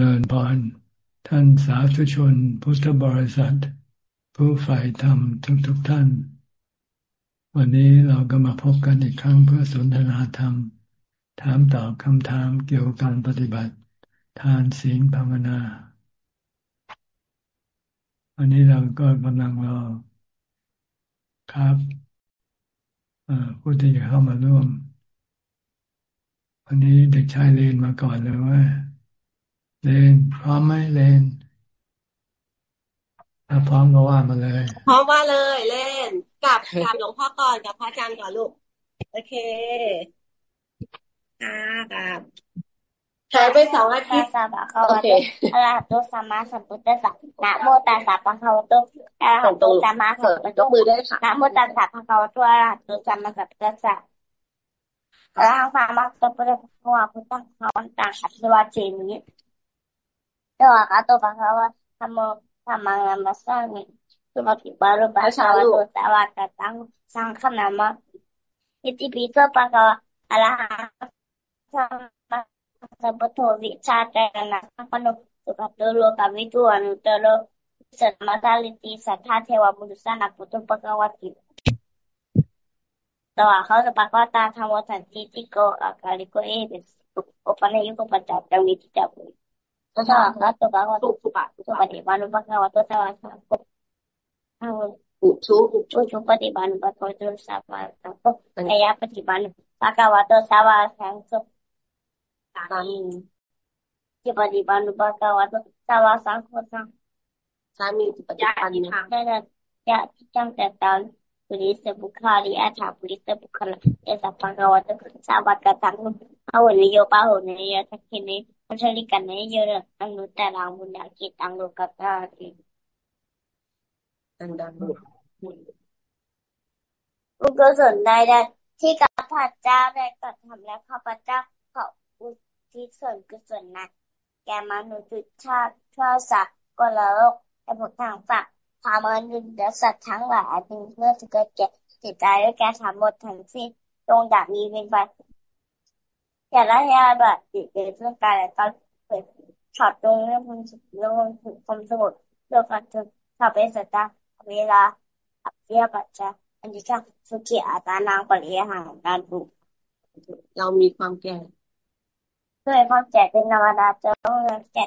ริญพร ท่านสาธุชน พุทธบริษัท ผู้ฝ่ายธรรมทุกๆทท่าน วันนี้เราก็มาพบกันอีกครั้งเพื่อสนทนาธรรม ถามตอบคำถามเกี่ยวกับการปฏิบัติ ทานศีลภาวนาวันนี้เราก็กำลังรอครับผู้ที่จะเข้ามาร่วมวันนี้เด็กชายเลนมาก่อนเลยว่า เลนพร้อมไหมเลนถ้าพร้อมก็ว่ามาเลย พร้อมว่าเลยเล่นกับกับหลวงพ่อก่อนกับพระอาจารย์ก่อนลูก โอเคอ่ากับหายไปสองอาทิตย์โอเคอะระตุสัมมาสัมพุทธัสสะนะโมตัสสะภะคะวะโตอะระหะโตสัมมาสัมพุทธัสสะมือได้ค่ะนะโมตัสสะภะคะวะโตอะระหะโตสัมมาสัมพุทธัสสะอะระหังสัมมาสัมพุทธัสสะพุทธังภะวันตังอัตวะเจมิ doa atau bahwa kamu sama masami seperti baru bahasa waktu tawa datang sang nama itu bisa bahwa Allah sama sebetul wicara penuh suka dulu kami tuan dulu semataliti satha tewa budusan aku tuh pegawati ต่อเขาจะปากว่าตาทำวัฏจิติโกอากาลิโกเอเบสอุปนัยยุกปัจจัยวิจิ ตาบุตถาคตบาวตุสุปะสุปฏิบานุปะกวะตุสวาสังโฆอุชุอุชุชุปฏิบานุปะโตตุสัพพะสังโฆอายะปฏิบานุปะกวะตุสวาสังโฆสามีจิปฏิบานุปะกวะตุสวาสังโฆสังสามีจิปฏิบานุได้จะจังแต่ตอนปุริสบุคาริอาถาปุริสบุคลเอสัพพะกวะตุสวัสดิ์ตังอาวนิโยปะโหนิยทักขินี Masyalikan na yun ang nutarang muna kitang lukakati. Tandaan mo. อุกศลใดๆที่ข้าพเจ้าได้กระทำและข้าพเจ้าขออุทิศส่วนกุศลนั้นแก่มนุษย์ชาติทั่วสักกลโลกและผลทางฝากความมนุษย์และสัตว์ทั้งหลายจึงเมื่อจะเกิดแก่จิตใจด้วยแก่ทำหมดทั้งสิ้นตรงดาบมีเป็นไป อย่าละยาแบบจิตเกิดเรื่องกายและก็เกิดช็อตตรงเรื่องความสุขเรื่องความสงบเรื่องการถึงถ้าเป็นสัจจะเวลาอัเรียปัจจัยอันที่ช่างสุขีอาตานางปริยห่างการปลูกเรามีความแก่ด้วยความแก่เป็นธรรมดาจะต้องแก่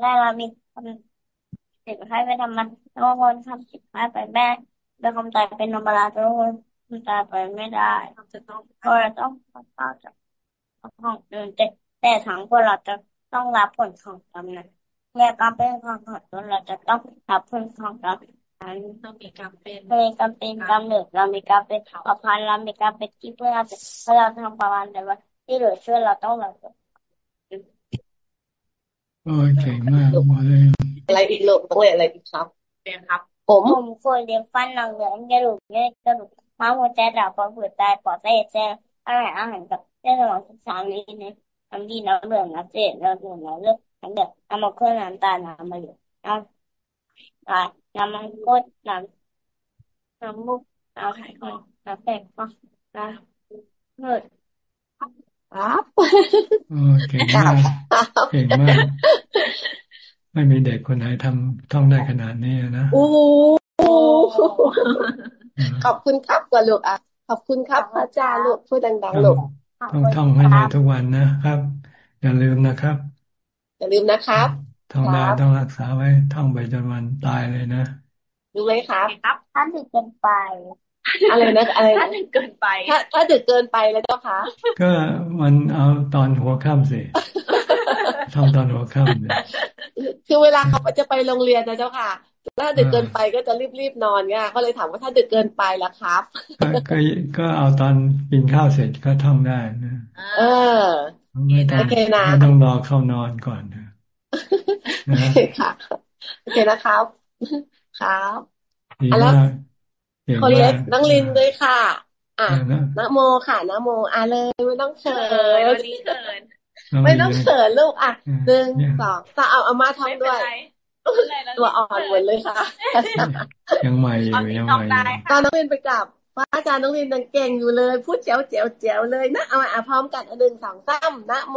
ได้เรามีความสิบให้ไปทำมันต้องคนทำสิบให้ไปแม่โดยความตายเป็นธรรมดาจะต้องคนตายไปไม่ได้จะต้องก็ต้องเข้าจาก ของเดินแต่แต่ทั้งคนเราจะต้องรับผลของกรรมนั้นเมื่อกรรมเป็นของของตนเราจะต้องรับผลของกรรมนั้นต้องมีกรรมเป็นมีกรรมเป็นกรรมเหนือเรามีกรรมเป็นประพันธ์เรามีกรรมเป็นที่เพื่อเราเพื่อเราทำประวันแต่ว่า ที่เหลือช่วยเราต้องรับโอ้ยเก่งมากมาเลยอะไรอีกลูกต้องเรียนอะไรอีกครับเรียนครับ ผมผมเคยเรียนฟันหนังเหลืองกระดูกเนื้อกระดูกม้าหัวใจดับความผืดตายปอดเส้นเส้นอาหารอาหารกับ เส้นสมองสามนี้เนี่ยทำดีน้ำเหลืองน้ำเจ็ดน้ำเหลืองน้ำเลือดน้ำเดือดน้ำมะขือน้ำตาลน้ำมะเหลืองน้ำตาน้ำมันก้นน้ำน้ำมุกน้ำไข่คนน้ำแป้งก็น้ำเลือดครับโอ้เก่งมากเก่งมาก ไม่มีเด็กคนไหนทำท่องได้ขนาดนี้นะโอ้ขอบคุณครับกว่าลูกอะขอบคุณครับพระอาจารย์ลูกพูดดังๆลูก ต้องท่องให้ได้ทุกวันนะครับ อย่าลืมนะครับ อย่าลืมนะครับท่องได้ต้องรักษาไว้ท่องไปจนวันตายเลยนะดูเลยครับครับถ้าดึกเกินไป อะไรนะอะไรถ้าดึกเกินไป ถ้าถ้าดึกเกินไปแล้วเจ้าคะก็มันเอาตอนหัวค่ำสิท่องตอนหัวค่ำเนี่ยคือเวลาเขาจะไปโรงเรียนนะเจ้าค่ะ ถ้าดึกเกินไปก็จะรีบๆนอนเนี่ยเขาเลยถามว่าถ้าดึกเกินไปล่ะครับ ก็ก็เอาตอนกินข้าวเสร็จก็ท่องได้นะเออไม่ต้องไม่ต้องรอเข้านอนก่อนนะค่ะโอเคนะครับ ครับแล้วคนเล็กนังลินด้วยค่ะ อะนโมค่ะนโมอะเลยไม่ต้องเขินไม่ต้องเขินลูกอะหนึ่งสองสามเอาเอามาทำด้วย ตัวอ่อนหมดเลยค่ะยังใหม่อยู่ยังใหม่ตอนน้องเรียนไปกับพระอาจารย์น้องเรียนยังเก่งอยู่เลย พูดเจ๋วเจ๋วเจ๋วเลยนะเอามาพร้อมกันหนึ่งสองสามนะโม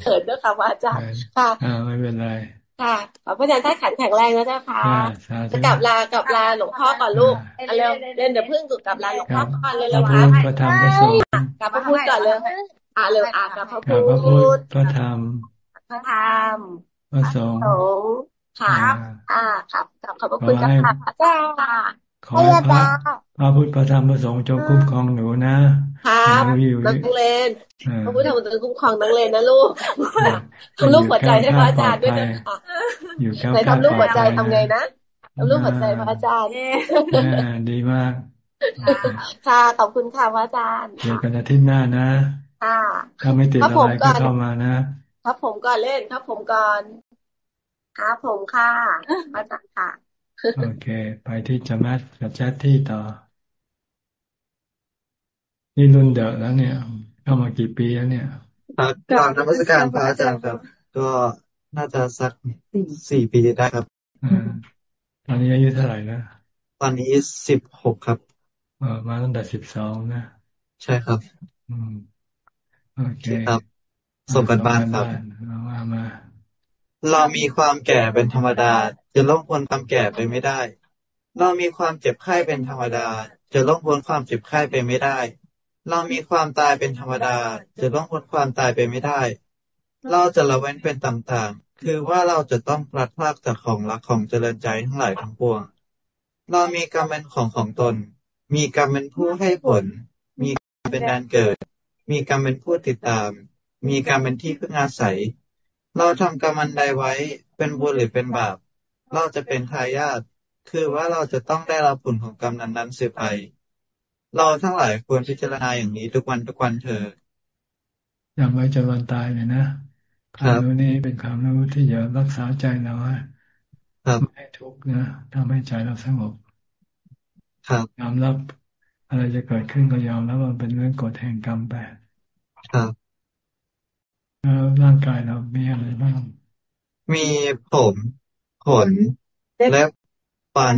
เขินด้วยค่ะพระอาจารย์ค่ะอ่าไม่เป็นไรค่ะขอพระอาจารย์ท่านขันแข็งแรงนะเจ้าค่ะจะกลับลากลับลาหลวงพ่อก่อนลูกเร็วเล่นเดี๋ยวพึ่งสุดกลับลาหลวงพ่อก่อนเลยเลยค่ะพระธรรมพระสงฆ์กลับพระพุทธก่อนเลยอ่าเร็วอ่ากลับพระพุทธพระธรรมพระธรรม พระสงฆ์ค่ะอ่าครับขอบพระคุณค่ะพระอาจารย์ขอพระพระพุทธพระธรรมพระสงฆ์จงคุ้มครองหนูนะครับนักเลนพระพุทธธรรมจงคุ้มครองนักเลนนะลูกทำลูกหัวใจให้พระอาจารย์ด้วยนะคะไหนทำลูกหัวใจทำไงนะทำลูกหัวใจพระอาจารย์ดีมากค่ะขอบคุณค่ะพระอาจารย์เจอกันอาทิตย์หน้านะค่ะถ้าไม่ติดอะไรก็เข้ามานะ ครับผมก่อนเล่นครับผมก่อนครับผมค่ะพระอาจารย์ค่ะ โอเค ไปที่จมัดกับแจ๊ที่ต่อ นี่รุ่นเดอะแล้วเนี่ย เข้ามากี่ปีแล้วเนี่ยครับกราบนมัสการพระอาจารย์ครับ ก็น่าจะสักสี่ปีได้ครับตอนนี้อายุเท่าไหร่นะตอนนี้สิบหกครับเออมาตั้งแต่สิบสองนะ ใช่ครับ อืมโอเคครับ ส่งกันบ้านครับมามาเรามีความแก่เป็นธรรมดา จะล่องพ้นความแก่ไปไม่ได้ เรามีความเจ็บไข้เป็นธรรมดา จะล่องพ้นความเจ็บไข้ไปไม่ได้ เรามีความตายเป็นธรรมดา จะล่องพ้นความตายไปไม่ได้ เราจะละเว้นเป็นต่างๆ คือว่าเราจะต้องพลัดพรากจากของรักของเจริญใจทั้งหลายทั้งปวง เรามีกรรมเป็นของของตน มีกรรมเป็นผู้ให้ผล มีกรรมเป็นแดนเกิด มีกรรมเป็นผู้ติดตาม มีกรรมเป็นที่พึ่งอาศัย เราทำกรรมันใดไว้เป็นบุญหรือเป็นบาป เราจะเป็นทายาทคือว่าเราจะต้องได้รับผลของกรรมนั้นๆสืบไป เราทั้งหลายควรพิจารณาอย่างนี้ทุกวันทุกวันเถอะจำไว้จนวันตายเลยนะความรู้นี้เป็นความรู้ที่จะรักษาใจเราไม่ให้ทุกข์นะทำให้ใจเราสงบยอมรับ อะไรจะเกิดขึ้นก็ยอมแล้วมันเป็นเรื่องกฎแห่งกรรมแปดครับ แล้วร่างกายเรามีอะไรบ้าง มีผมขนเล็บฟัน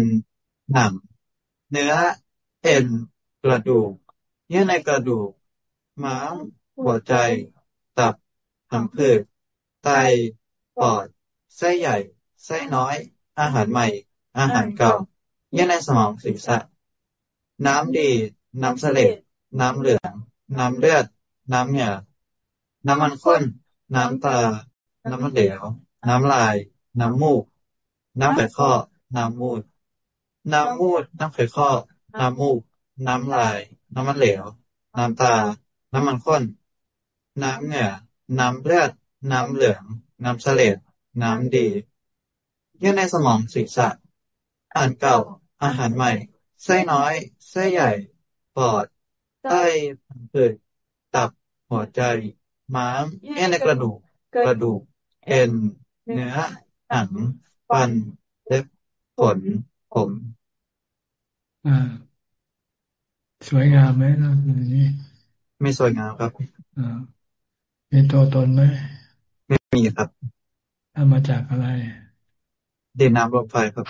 หนัง เนื้อ เอ็นกระดูกเยื่อในกระดูก ม้ามหัวใจ ตับผังผืดไตปอดไส้ใหญ่ไส้น้อย อาหารใหม่ อาหารเก่าเยื่อในสมองศีรษะ น้ำดี น้ำเสลดน้ำเหลือง น้ำเลือด น้ำเหงื่อ น้ำมันข้น น้ำตา น้ำมันเหลว น้ำลาย น้ำมูก น้ำไขข้อ น้ำมูด น้ำมูด น้ำไขข้อ น้ำมูก น้ำลาย น้ำมันเหลว น้ำตา น้ำมันข้น น้ำเหงื่อน้ำเลือด น้ำเหลือง น้ำเสลดน้ำดี เยื่อในสมองศีรษะอ่านเก่า อาหารใหม่ ไส้น้อย ไส้ใหญ่ ปอด ไตผืดตับ หัวใจ ม้ามเอ็นในกระดูก กระดูก เอ็น เนื้อ หนัง ฟัน เล็บ ขน ผม อ่า สวยงามไหมนะนี้ ไม่สวยงามครับ อ่ามีตัวตนไหม ไม่มีครับทำมาจากอะไร ดินน้ำลมไฟครับ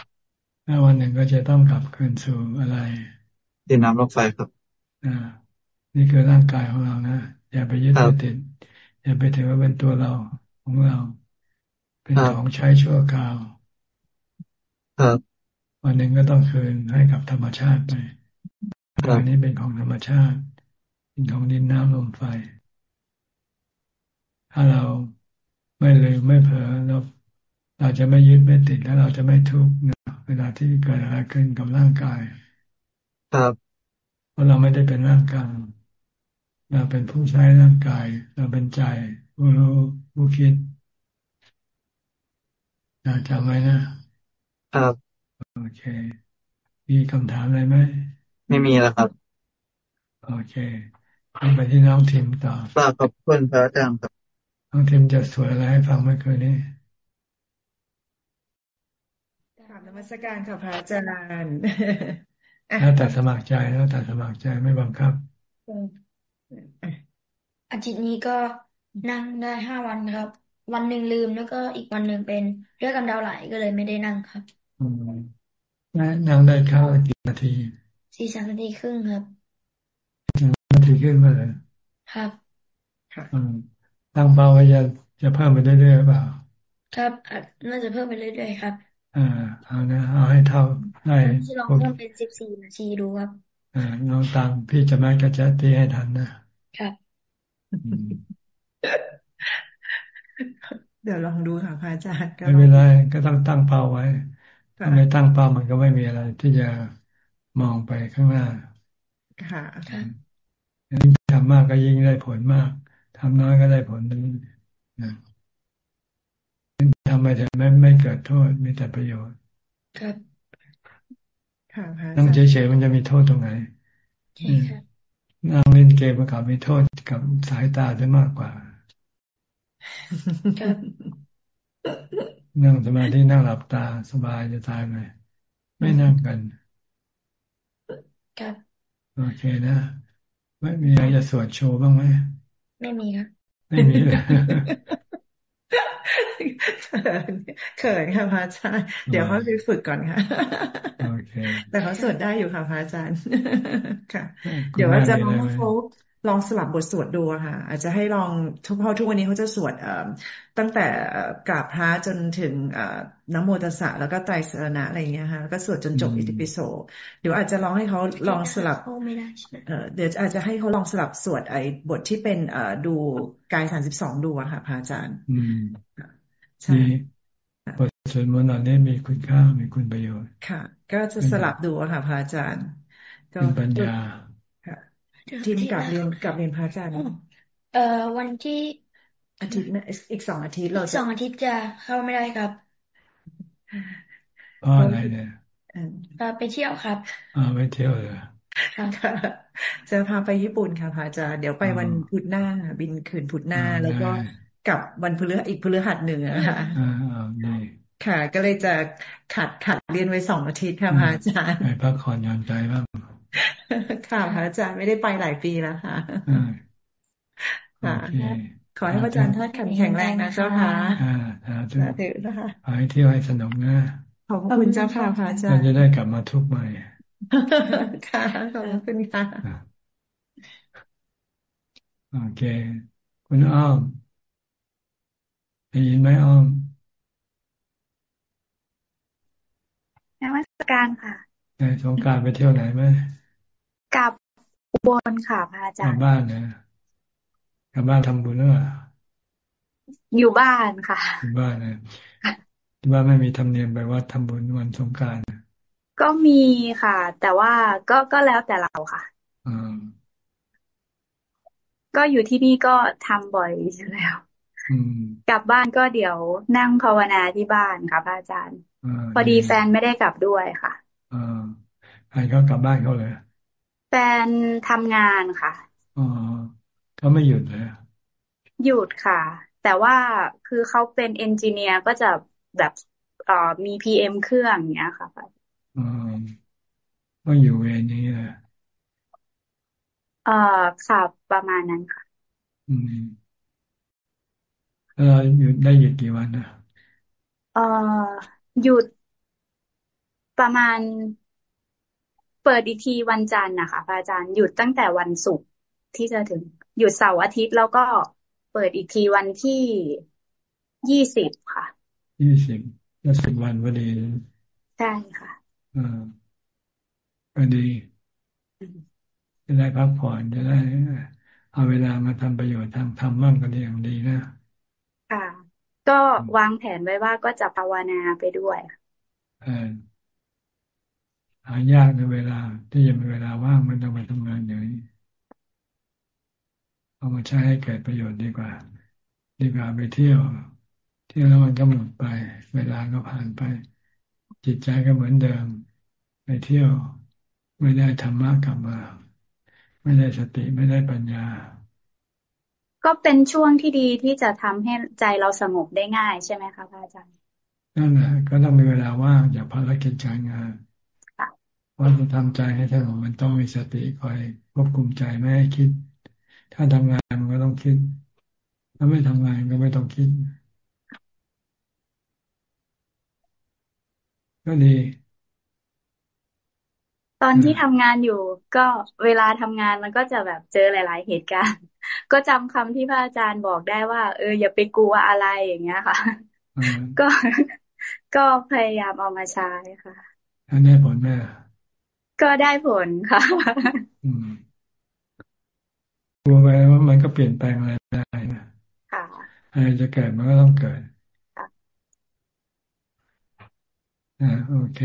ถ้าวันหนึ่งก็จะต้องกลับคืนสู่อะไร ดินน้ำลมไฟครับ อ่า นี่คือร่างกายของเรานะ อย่าไปยึดติด อย่าไปถือว่าเป็นตัวเราของเรา เป็นของใช้ชั่วคราววันหนึ่งก็ต้องคืนให้กับธรรมชาติไปกายนี้เป็นของธรรมชาติเป็นของดินน้ำลมไฟ ถ้าเราไม่ลืมไม่เผลอเราเราจะไม่ยึดไม่ติดแล้วเราจะไม่ทุกข์นะเวลาที่เกิดอะไรขึ้นกับร่างกาย ครับเพราะเราไม่ได้เป็นร่างกาย เราเป็นผู้ใช้ร่างกาย เราเป็นใจผู้รู้ผู้คิดจำไว้นะครับโอเค มีคำถามอะไรไหมไม่มีแล้วครับ โอเคไปที่น้องทิมต่อฝากขอบคุณพระอาจารย์ครับน้องทิมจะสวยอะไรให้ฟังเมื่อคืนนี้ถามนมัสการค่ะพระอาจารย์แล้วแต่สมัครใจแล้วแต่สมัครใจไม่บังคับ อาทิตย์นี้ก็นั่งได้ห้าวันครับ วันหนึ่งลืมแล้วก็อีกวันหนึ่งเป็นเรื่องกำเดาไหลก็เลยไม่ได้นั่งครับอืมนั่งได้เข้ากี่นาทีสี่สามนาทีครึ่งครับนาทีครึ่งมาเลยครับอืมตั้งเป้าไว้จะจะเพิ่มไปเรื่อยๆหรือเปล่า ครับน่าจะเพิ่มไปเรื่อยๆครับ อ่าเอานะเอาให้เท่าได้ที่ลองเพิ่มเป็นสิบสี่นาทีดูครับ อ่าลองตามพี่จะไม่ก็จะตีให้ทันนะครับเดี๋ยวลองดูค่ะพระอาจารย์ไม่เป็นไรก็ต้องตั้งเป้าไว้ ถ้าไม่ตั้งเป้ามันก็ไม่มีอะไร ที่จะมองไปข้างหน้า ค่ะยิ่งทำมากก็ยิ่งได้ผลมาก ทำน้อยก็ได้ผลนึงนะทำไปแต่ไม่ไม่เกิดโทษมีแต่ประโยชน์ ครับ นั่งเฉยๆมันจะมีโทษตรงไหนนั่งเล่นเกมมันกับมีโทษกับสายตาได้มากกว่านั่งสมาธินั่งหลับตาสบายจะตายไหมไม่นั่งกันครับโอเคนะ ไม่มีอะไรจะสวดโชว์บ้างไหม ไม่มีครับ ไม่มีเลย เขินค่ะพระอาจารย์เดี๋ยวเขาไปฝึกก่อนค่ะแต่เขาสวดได้อยู่ค่ะพระอาจารย์ค่ะ เดี๋ยวว่าจะลองเขา ลองสลับบทสวดดูค่ะ อาจจะให้ลองทุกพ่อทุกวันนี้เขาจะสวดตั้งแต่กราบพระจนถึงน้ำโมตสะแล้วก็ไตรสรณะอะไรเงี้ยค่ะแล้วก็สวดจนจบอิติปิโสเดี๋ยวอาจจะลองให้เขาลองสลับเดี๋ยวอาจจะให้เขาลองสลับสวดไอ้บทที่เป็นดูกายสามสิบสองดูอะค่ะพระอาจารย์อืมใช่บทสวดมนต์เหล่านี้มีคุณค่ามีคุณประโยชน์ค่ะ ก็จะสลับดูอะค่ะพระอาจารย์ก็ปัญญาค่ะ ทีมกับเรียนกับเรียนพระอาจารย์เอ่อวันที่อาทิตย์อีกสองอาทิตย์เราสองอาทิตย์จะเข้าไม่ได้ครับเพราะอะไรเนี่ยไปเที่ยวครับอ่าไปเที่ยวเลยค่ะจะพาไปญี่ปุ่นค่ะพระอาจารย์เดี๋ยวไปวันพุธหน้า บินคืนพุธหน้าแล้วก็กลับวันพฤหัสอีกพฤหัสหนึ่งอะค่ะค่ะ ก็เลยจะขัดขัดเรียนไว้สองอาทิตย์ค่ะพระอาจารย์ไปพักผ่อนยอนใจบ้าง ค่ะพระอาจารย์ไม่ได้ไปหลายปีแล้วค่ะค่ะขอให้พระอาจารย์ท่านแข็งแรงนะเจ้าค่ะอ่าสาธุนะคะขอให้เที่ยวให้สนุกนะขอบคุณเจ้าค่ะพระอาจารย์เราจะได้กลับมาทุกใหม่ค่ะขอบคุณค่ะโอเค คุณอ้อมได้ยินไหมอ้อมนมัสการค่ะในสงการไปเที่ยวไหนไหม กลับอุบลค่ะพระอาจารย์กลับบ้านนะกลับบ้านทำบุญหรือเปล่าอยู่บ้านค่ะอยู่บ้านนะที่บ้านไม่มีธรรมเนียมไปวัดทำบุญวันสงการ ก็มีค่ะ แต่ว่าก็ก็แล้วแต่เราค่ะอก็อยู่ที่นี่ก็ทำบ่อยอยู่แล้วกลับบ้านก็เดี๋ยวนั่งภาวนาที่บ้านค่ะพระอาจารย์ พอดีแฟนไม่ได้กลับด้วยค่ะอ่าใครเขากลับบ้านเขาเลย แฟนทำงานค่ะอ๋อเขาไม่หยุดเลยหยุดค่ะ แต่ว่าคือเขาเป็น engineer ก็จะแบบเอ่อมี PM เครื่องอย่างเงี้ยค่ะอ๋อก็อยู่เวรนี้แหละเอ่อค่ะประมาณนั้นค่ะ อืมเออหยุดได้หยุดกี่วันนะเอ่อหยุดประมาณ เปิดอีกทีวันจันทร์นะคะพระอาจารย์หยุดตั้งแต่วันศุกร์ที่จะถึง หยุดเสาร์อาทิตย์แล้วก็เปิดอีกทีวันที่ยี่สิบค่ะยี่สิบแล้วสิบวันพอดีใช่ค่ะอ่าพอดีจะได้พักผ่อนจะได้เอาเวลามาทำประโยชน์ทางธรรมมั่งก็ดีอย่างดีนะค่ะ ก็วางแผนไว้ว่าก็จะภาวนาไปด้วย หายากในเวลา ที่จะมีเวลาว่างมันต้องไปทำงานอย่างนี้ เอามาใช้ให้เกิดประโยชน์ดีกว่า ดีกว่าไปเที่ยว เที่ยวแล้วมันก็หมดไป เวลาก็ผ่านไป จิตใจก็เหมือนเดิม ไปเที่ยว ไม่ได้ธรรมะกลับมา ไม่ได้สติไม่ได้ปัญญา ก็เป็นช่วงที่ดีที่จะทำให้ใจเราสงบได้ง่ายใช่ไหมคะพระอาจารย์นั่นแหละก็ต้องมีเวลาว่างจากภารกิจการงาน ว่าจะทำใจให้สงบมันต้องมีสติคอยควบคุมใจไม่ให้คิด ถ้าทำงานมันก็ต้องคิด ถ้าไม่ทำงานก็ไม่ต้องคิด ก็ดี ตอนที่ทำงานอยู่ ก็เวลาทำงานมันก็จะแบบเจอหลาย ๆ เหตุการณ์ ก็จำคำที่พระอาจารย์บอกได้ว่า เออ อย่าไปกลัวอะไรอย่างเงี้ยค่ะ ก็ก็พยายามเอามาใช้ค่ะได้ผลไหม ก็ได้ผลค่ะกลัวไปว่ามันก็เปลี่ยนแปลงอะไรได้นะอะไรจะเกิดมันก็ต้องเกิดอ่าโอเค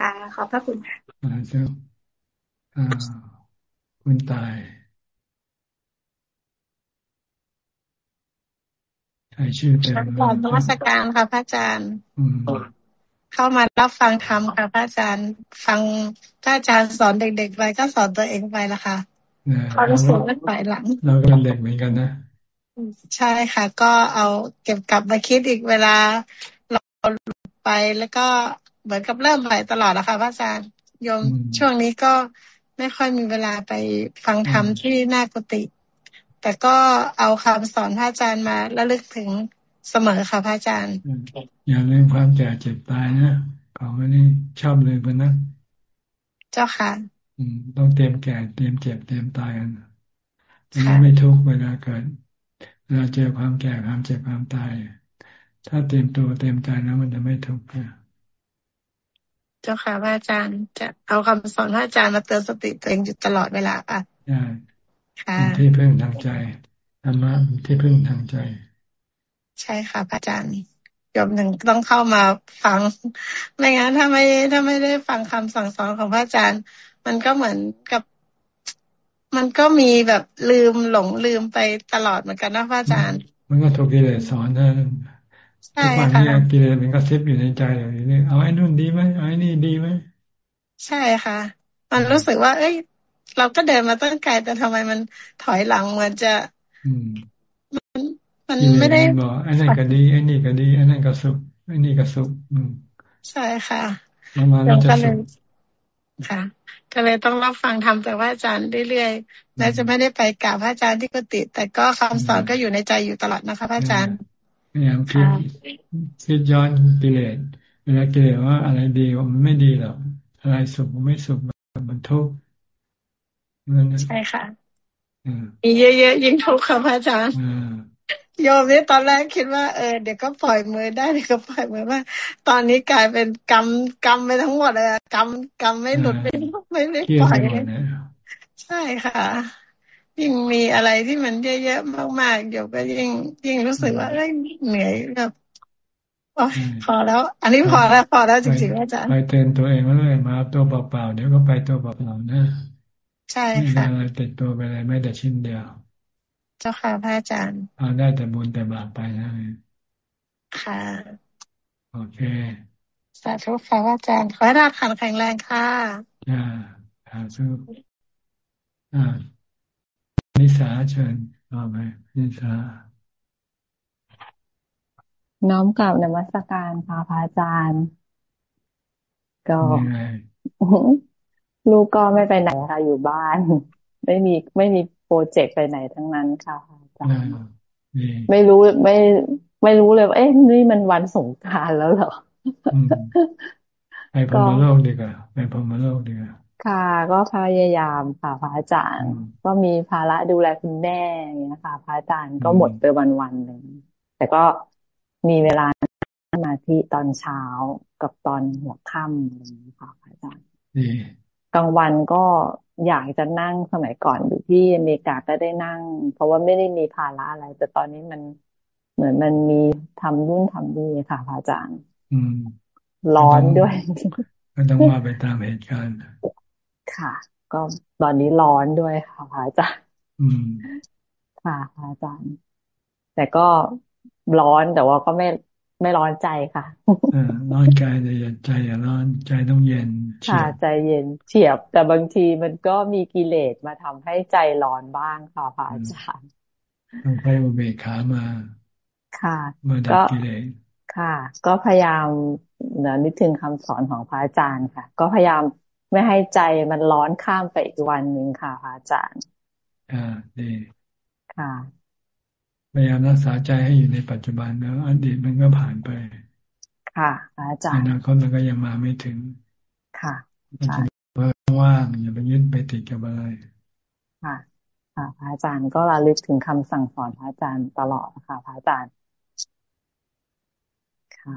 ค่ะขอบพระคุณค่ะอ่าเจ้าอ่าคุณตายใช้ชื่อเต็มขอบนมัสการค่ะพระอาจารย์ เข้ามารับฟังธรรมค่ะพระอาจารย์ฟังพระอาจารย์สอนเด็ก ๆ ไปก็สอนตัวเองไปละค่ะเขารู้สึกว่าไปหลัง เราก็เป็นเด็กเหมือนกันนะ ใช่ค่ะ ก็เอาเก็บกลับมาคิดอีกเวลาเราไปแล้วก็เหมือนกับเริ่มใหม่ตลอดนะคะพระอาจารย์โยมช่วงนี้ก็ไม่ค่อยมีเวลาไปฟังธรรมที่หน้ากุฏิแต่ก็เอาคำสอนพระอาจารย์มาแล้วลึกถึง เสมอค่ะพระอาจารย์ อย่าลืมความแก่เจ็บตายนะของอันนี้ชอบลืมกันนะเจ้าค่ะอืมต้องเตรียมแก่เตรียมเจ็บเตรียมตายกันจะไม่ทุกข์เวลาเกิดเวลาเจอความแก่ความเจ็บความตาย ถ้าเตรียมตัวเตรียมใจแล้วมันจะไม่ทุกข์เจ้าค่ะพระอาจารย์จะเอาคำสอนพระอาจารย์มาเตือนสติตัวเองอยู่ตลอดเวลาค่ะใช่ที่พึ่งทางใจธรรมะที่พึ่งทางใจ ใช่ค่ะพระอาจารย์ยมหนึ่งต้องเข้ามาฟัง ไม่งั้นถ้าไม่ถ้าไม่ได้ฟังคำสั่งสอนของพระอาจารย์ มันก็เหมือนกับ มันก็มีแบบลืมหลงลืมไปตลอดเหมือนกันนะพระอาจารย์ มันก็ถูกกิเลสสอนนะทุกวันนี้กิเลสมันก็ซิบอยู่ในใจอย่างนี้เอาไอ้นู่นดีไหมเอาไอ้นี่ดีไหมใช่ค่ะ มันรู้สึกว่า เอ้ย เราก็เดินมาตั้งไกลแต่ทำไมมันถอยหลังเหมือนจะ มันมันไม่ได้บอกไอ้นั่นก็ดีไอ้นี่ก็ดีไอ้นั่นก็สุขไอ้นี่ก็สุขใช่ค่ะแล้วมาเราจะสุขค่ะ ก็เลยต้องรับฟังทำแต่ว่าอาจารย์เรื่อยๆแม้จะไม่ได้ไปกราบพระอาจารย์ที่กุฏิแต่ก็คำสอนก็อยู่ในใจอยู่ตลอดนะคะพระอาจารย์พยายามคิดคิดย้อนกิเลสเวลากิเลสว่าอะไรดีมันไม่ดีหรอกอะไรสุขมันไม่สุขมันทุกข์ใช่ค่ะมีเยอะๆยิ่งทุกข์ค่ะพระอาจารย์ โยมนี่ตอนแรกคิดว่าเออเดี๋ยวก็ปล่อยมือได้เดี๋ยวก็ปล่อยมือว่า ตอนนี้กลายเป็นกรรมกรรมไปทั้งหมดเลยกรรมกรรมไม่หลุดไม่ไม่ได้ปล่อยใช่ค่ะ ยิ่งมีอะไรที่มันเยอะๆมากๆเดี๋ยวก็ยิ่งยิ่งรู้สึกว่าเหนื่อยแบบพอแล้ว อันนี้พอแล้วพอแล้วจริงๆอาจารย์ไปเตือนตัวเองว่าเลยมาตัวเปล่าๆเดี๋ยวก็ไปตัวเปล่าๆนะ ใช่ค่ะไม่ได้ติดตัวไปเลยไม่แต่ชิ้นเดียว เจ้าค่ะพระอาจารย์เอาได้แต่บุญแต่บาปไปนะค่ะ โอเค สาธุค่ะพระอาจารย์ ขอให้ราขันแข็งแรงค่ะจ้าสาธุอ่านิสาเชิญต่อไปนิสาน้อมกลับนมัสการค่ะพระอาจารย์ ก็ลูกก็ไม่ไปไหนค่ะอยู่บ้าน ไม่มีไม่มี โปรเจกต์ไปไหนทั้งนั้นค่ะอาจารย์ไม่รู้ไม่ไม่รู้เลยว่าเอ๊ะนี่มันวันสงการแล้วเหรอไปพมโลกดีกว่าไปพมโลกดีกว่าค่ะ ก็พยายามค่ะพระอาจารย์ ก็มีภาระดูแลคุณแม่อย่างเงี้ยค่ะพระอาจารย์ก็หมดไปวันวันหนึ่งแต่ก็มีเวลามาที่ตอนเช้ากับตอนหัวค่ำอย่างนี้ค่ะอาจารย์กลางวันก็ อยากจะนั่งสมัยก่อนอยู่ที่อเมริกาก็ได้นั่ง เพราะว่าไม่ได้มีภาระอะไร แต่ตอนนี้มันเหมือนมันมีทำยุ่นทำนี่ค่ะพระอาจารย์ร้อนด้วยก็ต้องว่าไปตามเหตุการณ์ค่ะ ก็ตอนนี้ร้อนด้วยค่ะพระอาจารย์ค่ะพระอาจารย์ แต่ก็ร้อนแต่ว่าก็ไม่ ไม่ร้อนใจค่ะร้อนกายแต่อย่าใจอย่าร้อนใจต้องเย็นค่ะใจเย็นเฉียบ แต่บางทีมันก็มีกิเลสมาทำให้ใจร้อนบ้างค่ะพระอาจารย์ต้องไปอุเบกขามา ค่ะมาดับกิเลสค่ะ ก็พยายามเนึกถึงคำสอนของพระอาจารย์ค่ะ ก็พยายามไม่ให้ใจมันร้อนข้ามไปอีกวันหนึ่งค่ะพระอาจารย์ อ่าดีค่ะ พยายามรักษาใจให้อยู่ในปัจจุบันแล้วอดีตมันก็ผ่านไป ค่ะอาจารย์อนาคตมันก็ยังมาไม่ถึง ค่ะปัจจุบันว่างอย่าไปยึดไปติดกับอะไร ค่ะค่ะพระอาจารย์ก็ระลึกถึงคำสั่งสอนพระอาจารย์ตลอดค่ะพระอาจารย์ ค่ะ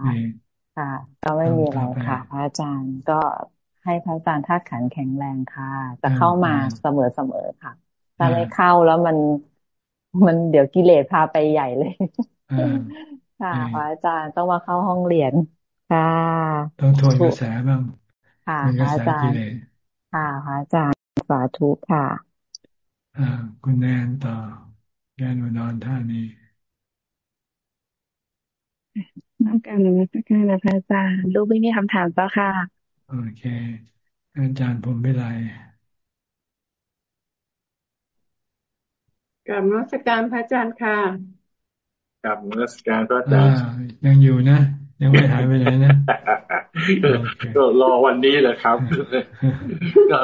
ค่ะ ก็ไม่มีอะไรค่ะ พระอาจารย์ก็ให้พระอาจารย์ท่าขันแข็งแรงค่ะ จะเข้ามาเสมอเสมอค่ะถ้าไม่เข้าแล้วมัน มันเดี๋ยวกิเลสพาไปใหญ่เลยค่ะพระอาจารย์ต้องมาเข้าห้องเรียนค่ะต้องทวนกระแสบ้างค่ะพระอาจารย์ค่ะพระอาจารย์สาธุค่ะอ่าคุณแนนต่อแนนอุดรธานีน้ำการนมัสการนะพระอาจารย์ลูกไม่มีคำถามเจ้าค่ะ โอเค อาจารย์ผมไม่ไร กับนมัสการพระอาจารย์ค่ะกับนมัสการพระอาจารย์ยังอยู่นะยังไม่หายไปไหนนะก็รอวันนี้แหละครับก็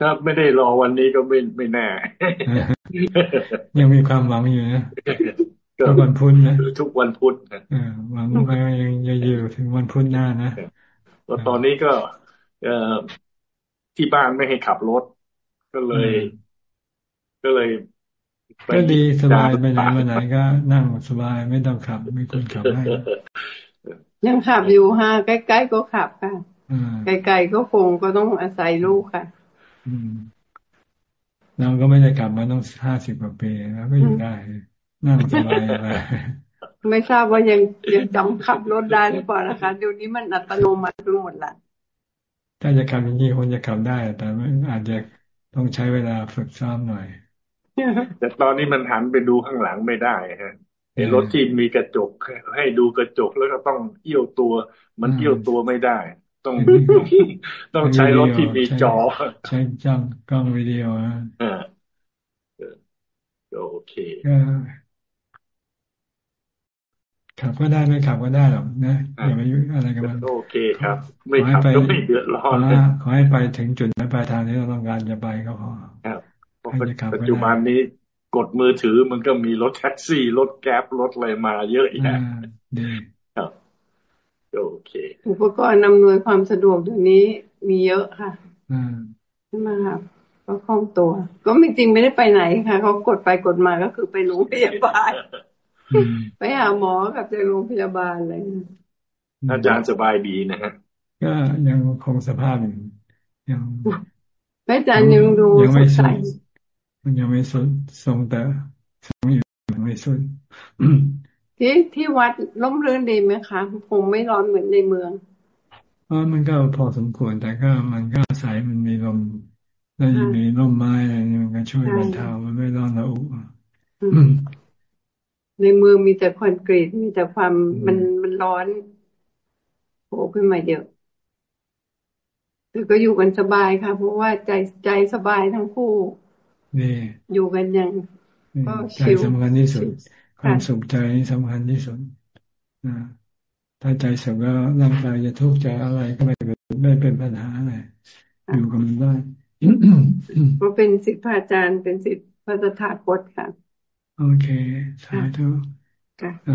ถ้าไม่ได้รอวันนี้ก็ไม่ไม่แน่ ยังมีความหวังอยู่นะทุกวันพุธนะทุกวันพุธนะหวังว่ายังยังอยู่ถึงวันพุธหน้านะแล้วตอนนี้ก็ เอที่บ้านไม่ให้ขับรถ ก็เลย ก็เลย ก็ดีสบายไปไหนมาไหนก็นั่งสบายไม่ต้องขับไม่คนขับให้ยังขับอยู่ฮะใกล้ๆก็ขับค่ะไกลๆก็คงก็ต้องอาศัยลูกค่ะเราก็ไม่ได้กลับมาต้องห้าสิบกว่าปีแล้วก็อยู่ได้ นั่งสบายอะไรไม่ทราบว่ายังยังจำขับรถได้หรือเปล่านะคะเดี๋ยวนี้มันอัตโนมัติไปหมดละถ้าจะขับจริงๆคนจะขับได้ แต่อาจจะต้องใช้เวลาฝึกซ้อมหน่อย แต่ตอนนี้มันหันไปดูข้างหลังไม่ได้ฮะไอ้รถที่มีกระจก ให้ดูกระจกแล้วก็ต้องเอี้ยวตัว มันเอี้ยวตัวไม่ได้ ต้องต้องใช้รถที่มีจอ ใช้จังกล้องวิดีโออ่าโอเคขับก็ได้ไม่ขับก็ได้หรอกนะอย่าไปยุ่งอะไรกับมันโอเคครับ ไม่ขับก็ไม่เดือดร้อนขอให้ไปถึงจุดและปลายทางที่เราต้องการจะไปก็พอครับ ปัจจุบันนี้กดมือถือมันก็มีรถแท็กซี่รถแก๊ปรถอะไรมาเยอะแยะครับโอเค อุปกรณ์นำนวยความสะดวกตรงนี้มีเยอะค่ะใช่ไหมครับก็คล่องตัว ก็ไม่จริงไม่ได้ไปไหนค่ะเขากดไปกดมาก็คือไปโรงพยาบาลไปหาหมอกับจากโรงพยาบาลอะไรอาจารย์สบายดีนะฮะก็ยังคงสภาพอยู่ยังอาจารย์ยังดูยังไม่สุด มันยังไม่สุดทรงแต่ทรงอยู่ยังไม่สุดที่ที่วัดร่มรื่นดีไหมคะคงไม่ร้อนเหมือนในเมืองอ๋อมันก็พอสมควรแต่ก็มันก็อาศัยมันมีลมแล้วยังมีร่มไม้อะไรนี่มันก็ช่วยบรรเทามันไม่ร้อนระอุในเมืองมีแต่คอนกรีตมีแต่ความมันมันร้อนโผล่ขึ้นมาเยอะแต่ก็อยู่กันสบายค่ะ เพราะว่าใจใจสบายทั้งคู่ นี่อยู่กันอย่างใจสำคัญที่สุด ความสุขใจสำคัญที่สุดถ้าใจสุขแล้วร่างกายจะทุกข์ใจอะไรก็ไม่เป็นไม่เป็นปัญหาอะไรอยู่กับมันได้ก็เป็นสิทธิพระอาจารย์เป็นสิทธิพระสถาคตค่ะ โอเคสาธุ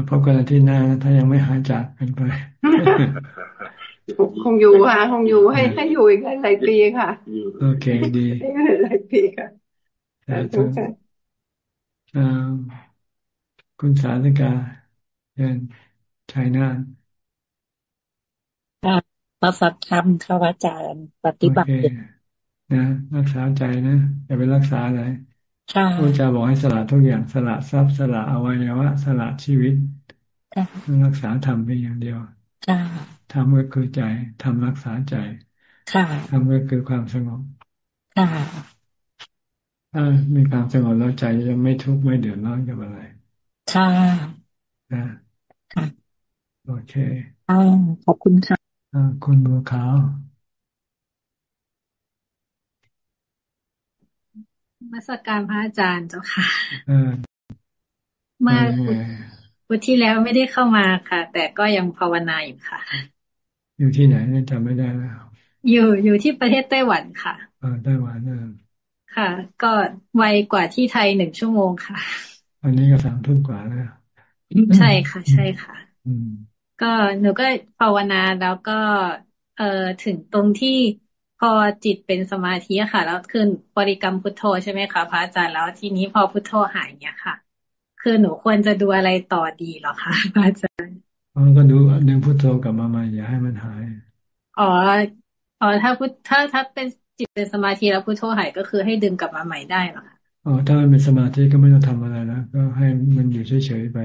พบกันที่หน้าถ้ายังไม่หายจากกันไปคงอยู่ค่ะ คงอยู่ให้ให้อยู่อีกหลายปีค่ะ โอเคดีหลายปีค่ะ สาธุค่ะคุณสาธิกาเรียนชัยนาทมาฟังธรรมค่ะอาจารย์ปฏิบัตินะรักษาใจนะอย่าไปรักษาอะไรพระเจ้าบอกให้สละทุกอย่างสละทรัพย์สละอวัยวะสละชีวิตรักษาธรรมเพียงอย่างเดียวทำก็คือใจทำรักษาใจทำก็คือความสงบ ถ้ามีความสงบแล้วใจจะไม่ทุกข์ไม่เดือดร้อนกับอะไรค่ะนะโอเคขอบคุณค่ะคุณบัวขาวมาสการพระอาจารย์เจ้าค่ะมาวันที่แล้วไม่ได้เข้ามาค่ะ แต่ก็ยังภาวนาอยู่ค่ะ อยู่ที่ไหนจำไม่ได้แล้ว อยู่อยู่ที่ประเทศไต้หวันค่ะอ่าไต้หวันเออ ค่ะ ก็ไวกว่าที่ไทยหนึ่งชั่วโมงค่ะ อันนี้ก็สามทุ่มกว่าแล้วใช่ค่ะ ใช่ค่ะก็หนูก็ภาวนาแล้วก็เอ่อถึงตรงที่พอจิตเป็นสมาธิค่ะ แล้วคือบริกรรมพุทโธใช่ไหมคะพระอาจารย์แล้วทีนี้พอพุทโธหายเนี่ยค่ะ คือหนูควรจะดูอะไรต่อดีหรอคะพระอาจารย์มันก็ดูดึงพุทโธกลับมาใหม่อย่าให้มันหายอ๋ออ๋อถ้าพุทถ้าถ้าเป็น จิตเป็นสมาธิแล้วพุทโธหายก็คือให้ดึงกลับมาใหม่ได้หรอคะอ๋อถ้ามันเป็นสมาธิก็ไม่ต้องทำอะไรนะก็ให้มันอยู่เฉยๆไป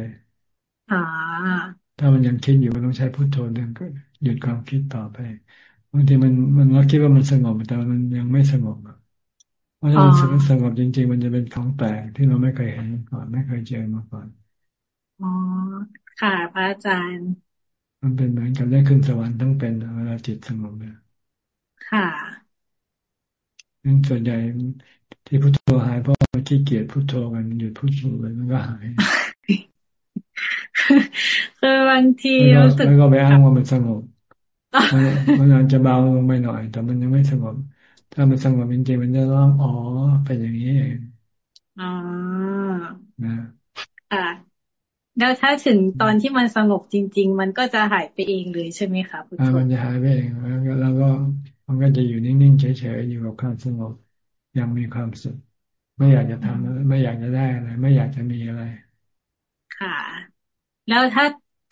อ่าถ้ามันยังคิดอยู่มันต้องใช้พุทโธดึงก็หยุดความคิดต่อไปบางทีมันมันเราคิดว่ามันสงบแต่มันยังไม่สงบเพราะฉะนั้นสงบจริง ๆ มันจะเป็นของแปลกที่เราไม่เคยเห็นมาก่อน ไม่เคยเจอมาก่อนอ๋อค่ะพระอาจารย์ มันเป็นเหมือนกับได้ขึ้นสวรรค์ทั้งเป็นเวลาจิตสงบเนี่ยค่ะ นั้นส่วนใหญ่ที่พุทโธหายเพราะมันขี้เกียจพุทโธกันหยุดพุทโธเลยมันก็หายคือบางทีรู้สึกแล้วก็ไปอ้างว่ามันสงบมันอาจจะเบาลงไปหน่อย แต่มันยังไม่สงบ ถ้ามันสงบจริงๆมันจะร้องอ๋อเป็นอย่างนี้เองอ๋อนะค่ะแล้วถ้าถึงตอนที่มันสงบจริง ๆ มันก็จะหายไปเองเลยใช่ไหมคะพุทโธมันจะหายไปเองแล้วก็ มันก็จะอยู่นิ่งๆเฉยๆอยู่กับความสงบยังมีความสุขไม่อยากจะทำไม่อยากจะได้อะไรไม่อยากจะมีอะไร ค่ะ แล้วถ้า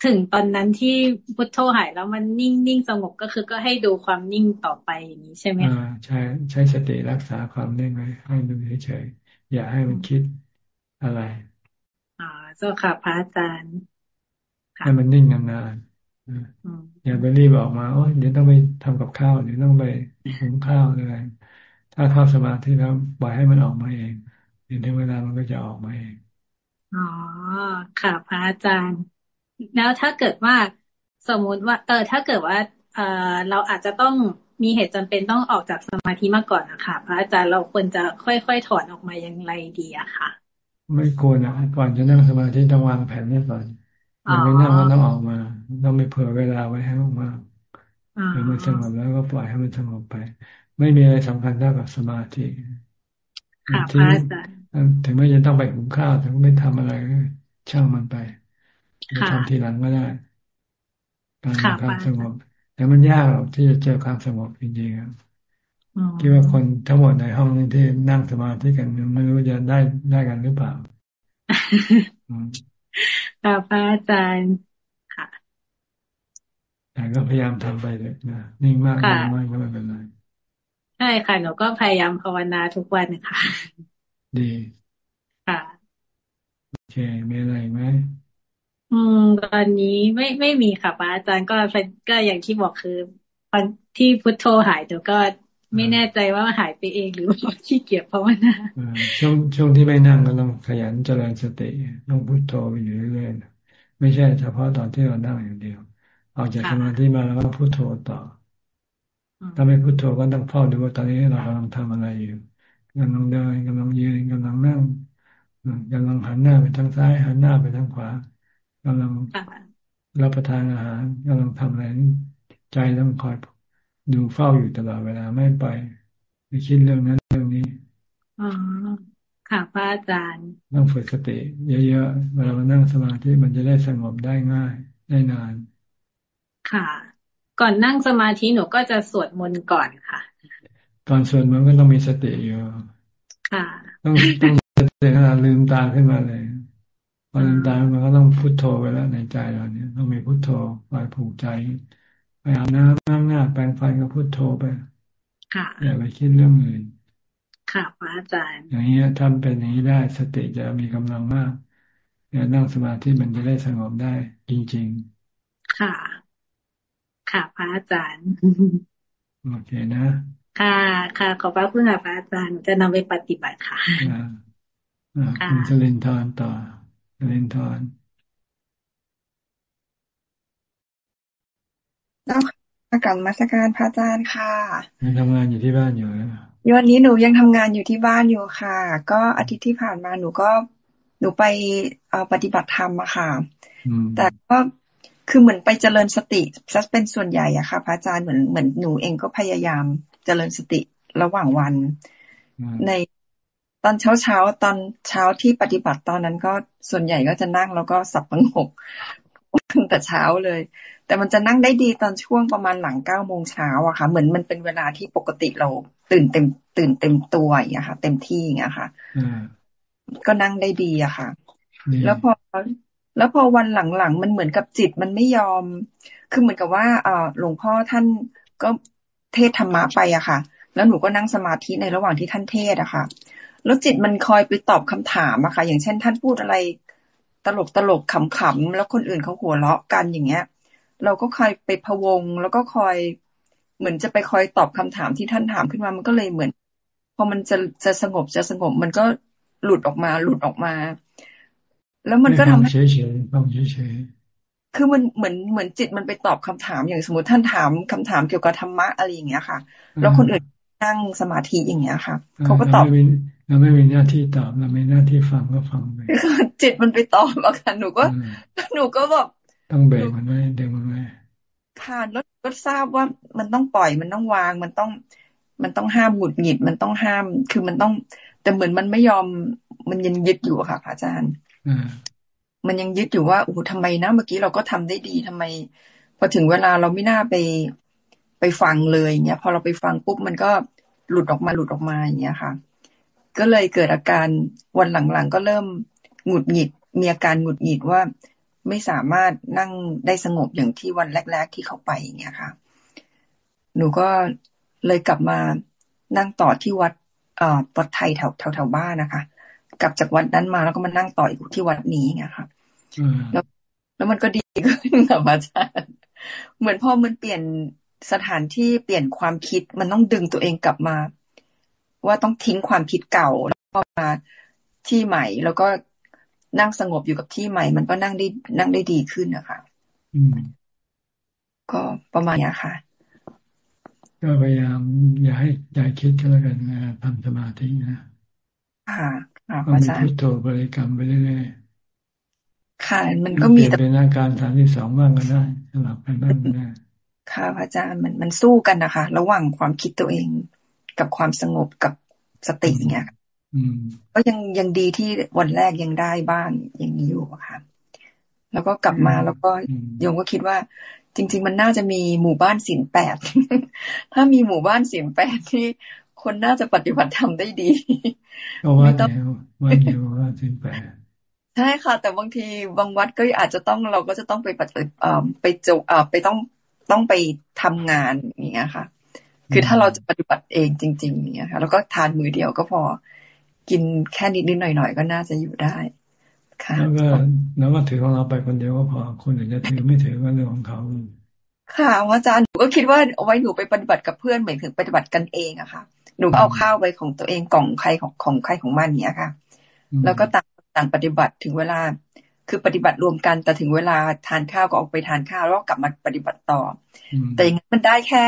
ถึงตอนนั้นที่พุทโธหายแล้วมันนิ่งนิ่งสงบก็คือก็ให้ดูความนิ่งต่อไปอย่างนี้ใช่ไหมอ่าใช่ใช้สติรักษาความนิ่งไว้ให้ดูเฉยๆอย่าให้มันคิดอะไรอ่าเจ้าค่ะพระอาจารย์ให้มันนิ่งนานๆ อย่าไปรีบออกมาโอ้ยเดี๋ยวต้องไปทำกับข้าวเดี๋ยวต้องไปหุงข้าวอะไรถ้าเข้าสมาธิแล้วปล่อยให้มันออกมาเองเดี๋ยวเวลามันก็จะออกมาเองอ๋อค่ะพระอาจารย์ แล้วถ้าเกิดว่าสมมุติว่า เออ ถ้าเกิดว่า เออเราอาจจะต้องมีเหตุจำเป็นต้องออกจากสมาธิมาก่อนนะคะพระอาจารย์เราควรจะค่อยๆถอนออกมาอย่างไรดีอะค่ะ ไม่ควรนะก่อนจะนั่งสมาธิต้องวางแผนนี่ก่อน ยังไม่นั่งก็ต้องออกมา ต้องไม่เผื่อเวลาไว้ให้มากๆเดี๋ยวมันสงบแล้วก็ปล่อยให้มันสงบไป ไม่มีอะไรสำคัญเท่ากับสมาธิค่ะพระอาจารย์ถึงไม่จะต้องไปหุงข้าวถึงไม่ทำอะไรช่างมันไปทำทีหลังก็ได้การความสงบแต่มันยากที่จะเจอความสงบจริงๆครับคิดว่าคนทั้งหมดในห้องนี้ที่นั่งสมาธิกันไม่รู้จะได้ได้กันหรือเปล่า ค่ะพระอาจารย์ค่ะแต่ก็พยายามทำไปเลยนะนิ่งมากนิ่งมากก็ไม่เป็นไรใช่ค่ะหนูก็พยายามภาวนาทุกวันค่ะ ดีค่ะโอเคมีอะไรไหมอืมตอนนี้ไม่ไม่มีค่ะป้าอาจารย์ก็ก็อย่างที่บอกคือตอนที่พุทโธหายเดี๋ยวก็ ไม่แน่ใจว่าหายไปเองหรือว่าขี้เกียจภาวนาช่วงช่วงที่ไม่นั่งก็ต้องขยันเจริญสติต้องพุทโธไปอยู่เรื่อยๆไม่ใช่เฉพาะตอนที่เรานั่งอย่างเดียวออกจากสมาธิมาแล้วก็พุทโธต่อ ถ้าไม่พุทโธก็ต้องเฝ้าดูว่าตอนนี้เรากำลังทำอะไรอยู่กำลังเดินกำลังยืนกำลังนั่งกำลังหันหน้าไปทางซ้าย หันหน้าไปทางขวากำลังรับประทานอาหารกำลังทำอะไรใจต้องคอย ดูเฝ้าอยู่ตลอดเวลาไม่ไปไปคิดเรื่องนั้นเรื่องนี้อ๋อค่ะพระอาจารย์ต้องฝึกสติเยอะๆเวลามานั่งสมาธิมันจะได้สงบได้ง่ายได้นาน ค่ะ ก่อนนั่งสมาธิหนูก็จะสวดมนต์ก่อนค่ะ ก่อนสวดมนต์ก็ต้องมีสติอยู่ค่ะต้องต้องสติขนาดลืมตาขึ้นมาเลยพอลืมตามันก็ต้องพุโทโธไปแล้วในใจเราเนี่ยต้องมีพุโทโธคอยผูกใจ ไปอาบน้ำนั่งหน้าแปรงฟันก็พุโทโธไป ค่ะอย่าไปคิดเรื่องอื่นค่ะพระอาจารย์ อย่างนี้ทำเป็นอย่างนี้ได้สติจะมีกำลังมากเนี่ยนั่งสมาธิมันจะได้สงบได้จริง ๆ ค่ะ ค่ะพระอาจารย์โอเคนะ ค่ะ ค่ะ ขอบพระคุณค่ะพระอาจารย์จะนำไปปฏิบัติค่ะคุณสลินทร์ต่อสลินทร์ แล้วการมาสการพระอาจารย์ค่ะยังทำงานอยู่ที่บ้านอยู่นะวันนี้หนูยังทำงานอยู่ที่บ้านอยู่ค่ะ ก็อาทิตย์ที่ผ่านมาหนูก็หนูไปปฏิบัติธรรมอะค่ะ แต่ก็คือเหมือนไปเจริญสติซะเป็นส่วนใหญ่อะค่ะ พระอาจารย์เหมือนเหมือนหนูเองก็พยายามเจริญสติระหว่างวัน ในตอนเช้าเช้าตอนเช้าที่ปฏิบัติตอนนั้นก็ส่วนใหญ่ก็จะนั่งแล้วก็สับประงก ตั้งแต่เช้าเลย แต่มันจะนั่งได้ดีตอนช่วงประมาณหลังเก้าโมงเช้าอะค่ะ เหมือนมันเป็นเวลาที่ปกติเราตื่นเต็ม ตื่นเต็มตัวอย่างเงี้ยค่ะ เต็มที่อย่างเงี้ยค่ะก็นั่งได้ดีอะค่ะ แล้วพอแล้วพอวันหลังๆมันเหมือนกับจิตมันไม่ยอม คือเหมือนกับว่าอ่าหลวงพ่อท่านก็เทศธรรมะไปอะค่ะ แล้วหนูก็นั่งสมาธิในระหว่างที่ท่านเทศอะค่ะ แล้วจิตมันคอยไปตอบคำถามอะค่ะ อย่างเช่นท่านพูดอะไร ตลกตลกขำๆแล้วคนอื่นเขาหัวเราะกันอย่างเงี้ย เราก็คอยไปพวง แล้วก็คอยเหมือนจะไปคอยตอบคำถามที่ท่านถามขึ้นมามันก็เลยเหมือน พอมันจะจะสงบจะสงบ มันก็หลุดออกมา หลุดออกมา แล้วมันก็ทำให้เฉยเฉยฟังเฉยเฉยคือมันเหมือนเหมือนจิตมันไปตอบคำถามอย่างสมมติท่านถามคำถามเกี่ยวกับธรรมะอะไรอย่างเงี้ยค่ะ แล้วคนอื่นนั่งสมาธิอย่างเงี้ยค่ะเขาก็ตอบ เราไม่มีหน้าที่ตอบเราไม่หน้าที่ฟังก็ฟังไปจิตมันไปตอบอะค่ะหนูก็ หนูก็แบบต้องเบรกมันไว้เดี๋ยวมันไว้ค่ะแล้วก็ทราบว่ามันต้องปล่อยมันต้องวางมันต้อง มันต้องห้ามหงุดหงิดมันต้องห้าม คือมันต้อง แต่เหมือนมันไม่ยอม มันยังยึดอยู่ค่ะพระอาจารย์มันยังยึดอยู่ว่าโอ้ทำไมนะเมื่อกี้เราก็ทำได้ดีทำไม พอถึงเวลาเราไม่น่าไปไปฟังเลยเงี้ยพอเราไปฟังปุ๊บมันก็หลุดออกมาหลุดออกมาอย่างเงี้ยค่ะ ก็เลยเกิดอาการวันหลังๆก็เริ่มหงุดหงิด มีอาการหงุดหงิดว่าไม่สามารถนั่งได้สงบอย่างที่วันแรก ๆ ที่เข้าไปอย่างเงี้ยค่ะ หนูก็เลยกลับมานั่งต่อที่วัดเอ่อวัดไทยแถวแถวบ้านนะคะ กลับจากวัดนั้นมาแล้วก็มานั่งต่ออีกที่วัดนี้ไงค่ะแล้วแล้วมันก็ดีขึ้นค่ะอาจารย์ เหมือนพอมันเปลี่ยนสถานที่เปลี่ยนความคิดมันต้องดึงตัวเองกลับมา ว่าต้องทิ้งความคิดเก่าแล้วก็มาที่ใหม่ แล้วก็นั่งสงบอยู่กับที่ใหม่ มันก็นั่งได้นั่งได้ดีขึ้นนะคะก็ประมาณนี้ค่ะ ก็พยายามอย่าให้ใจคิดก็แล้วกันนะทำสมาธินะค่ะค่ะอาจารย์พุทโธบริกรรมไปเรื่อยๆค่ะ มันก็มีแต่เป็นอาการสามที่สองบ้างก็ได้สลับไปบ้างก็ได้ค่ะอาจารย์มันมันสู้กันนะคะ ระหว่างความคิดตัวเอง กับความสงบกับสติเนี่ยก็ยังยังดีที่วันแรกยังได้บ้างอย่างนี้อยู่ค่ะ แล้วก็กลับมาแล้วก็โยมก็คิดว่า จริง ๆ มันน่าจะมีหมู่บ้านสินแปดถ้ามีหมู่บ้านสินแปดที่คนน่าจะปฏิบัติธรรมได้ดีก็ว่าแล้วว่าอยู่ว่าสินแปดใช่ค่ะ แต่บางทีบางวัดก็อาจจะต้องเราก็จะต้องไปปฏิไปจบไปต้องต้องไปทำงานอย่างเงี้ยค่ะ คือถ้าเราจะปฏิบัติเองจริงๆอย่างเงี้ยค่ะแล้วก็ทานมือเดียวก็พอกินแค่นิดนิดหน่อยหน่อยก็น่าจะอยู่ได้ ค่ะแล้วก็แล้วก็ถือของเราไปคนเดียวก็พอคนอื่นจะถือไม่ถือก็เรื่องของเขาค่ะอาจารย์หนูก็คิดว่าเอาไว้หนูไปปฏิบัติกับเพื่อนเหมือนถึงปฏิบัติกันเองอะค่ะ หนูเอาข้าวไปของตัวเองกล่องใครของของใครของมันเนี้ยค่ะ แล้วก็ต่างต่างปฏิบัติถึงเวลา คือปฏิบัติรวมกันแต่ถึงเวลาทานข้าวก็ออกไปทานข้าวแล้วกลับมาปฏิบัติต่อ แต่อย่างนี้มันได้แค่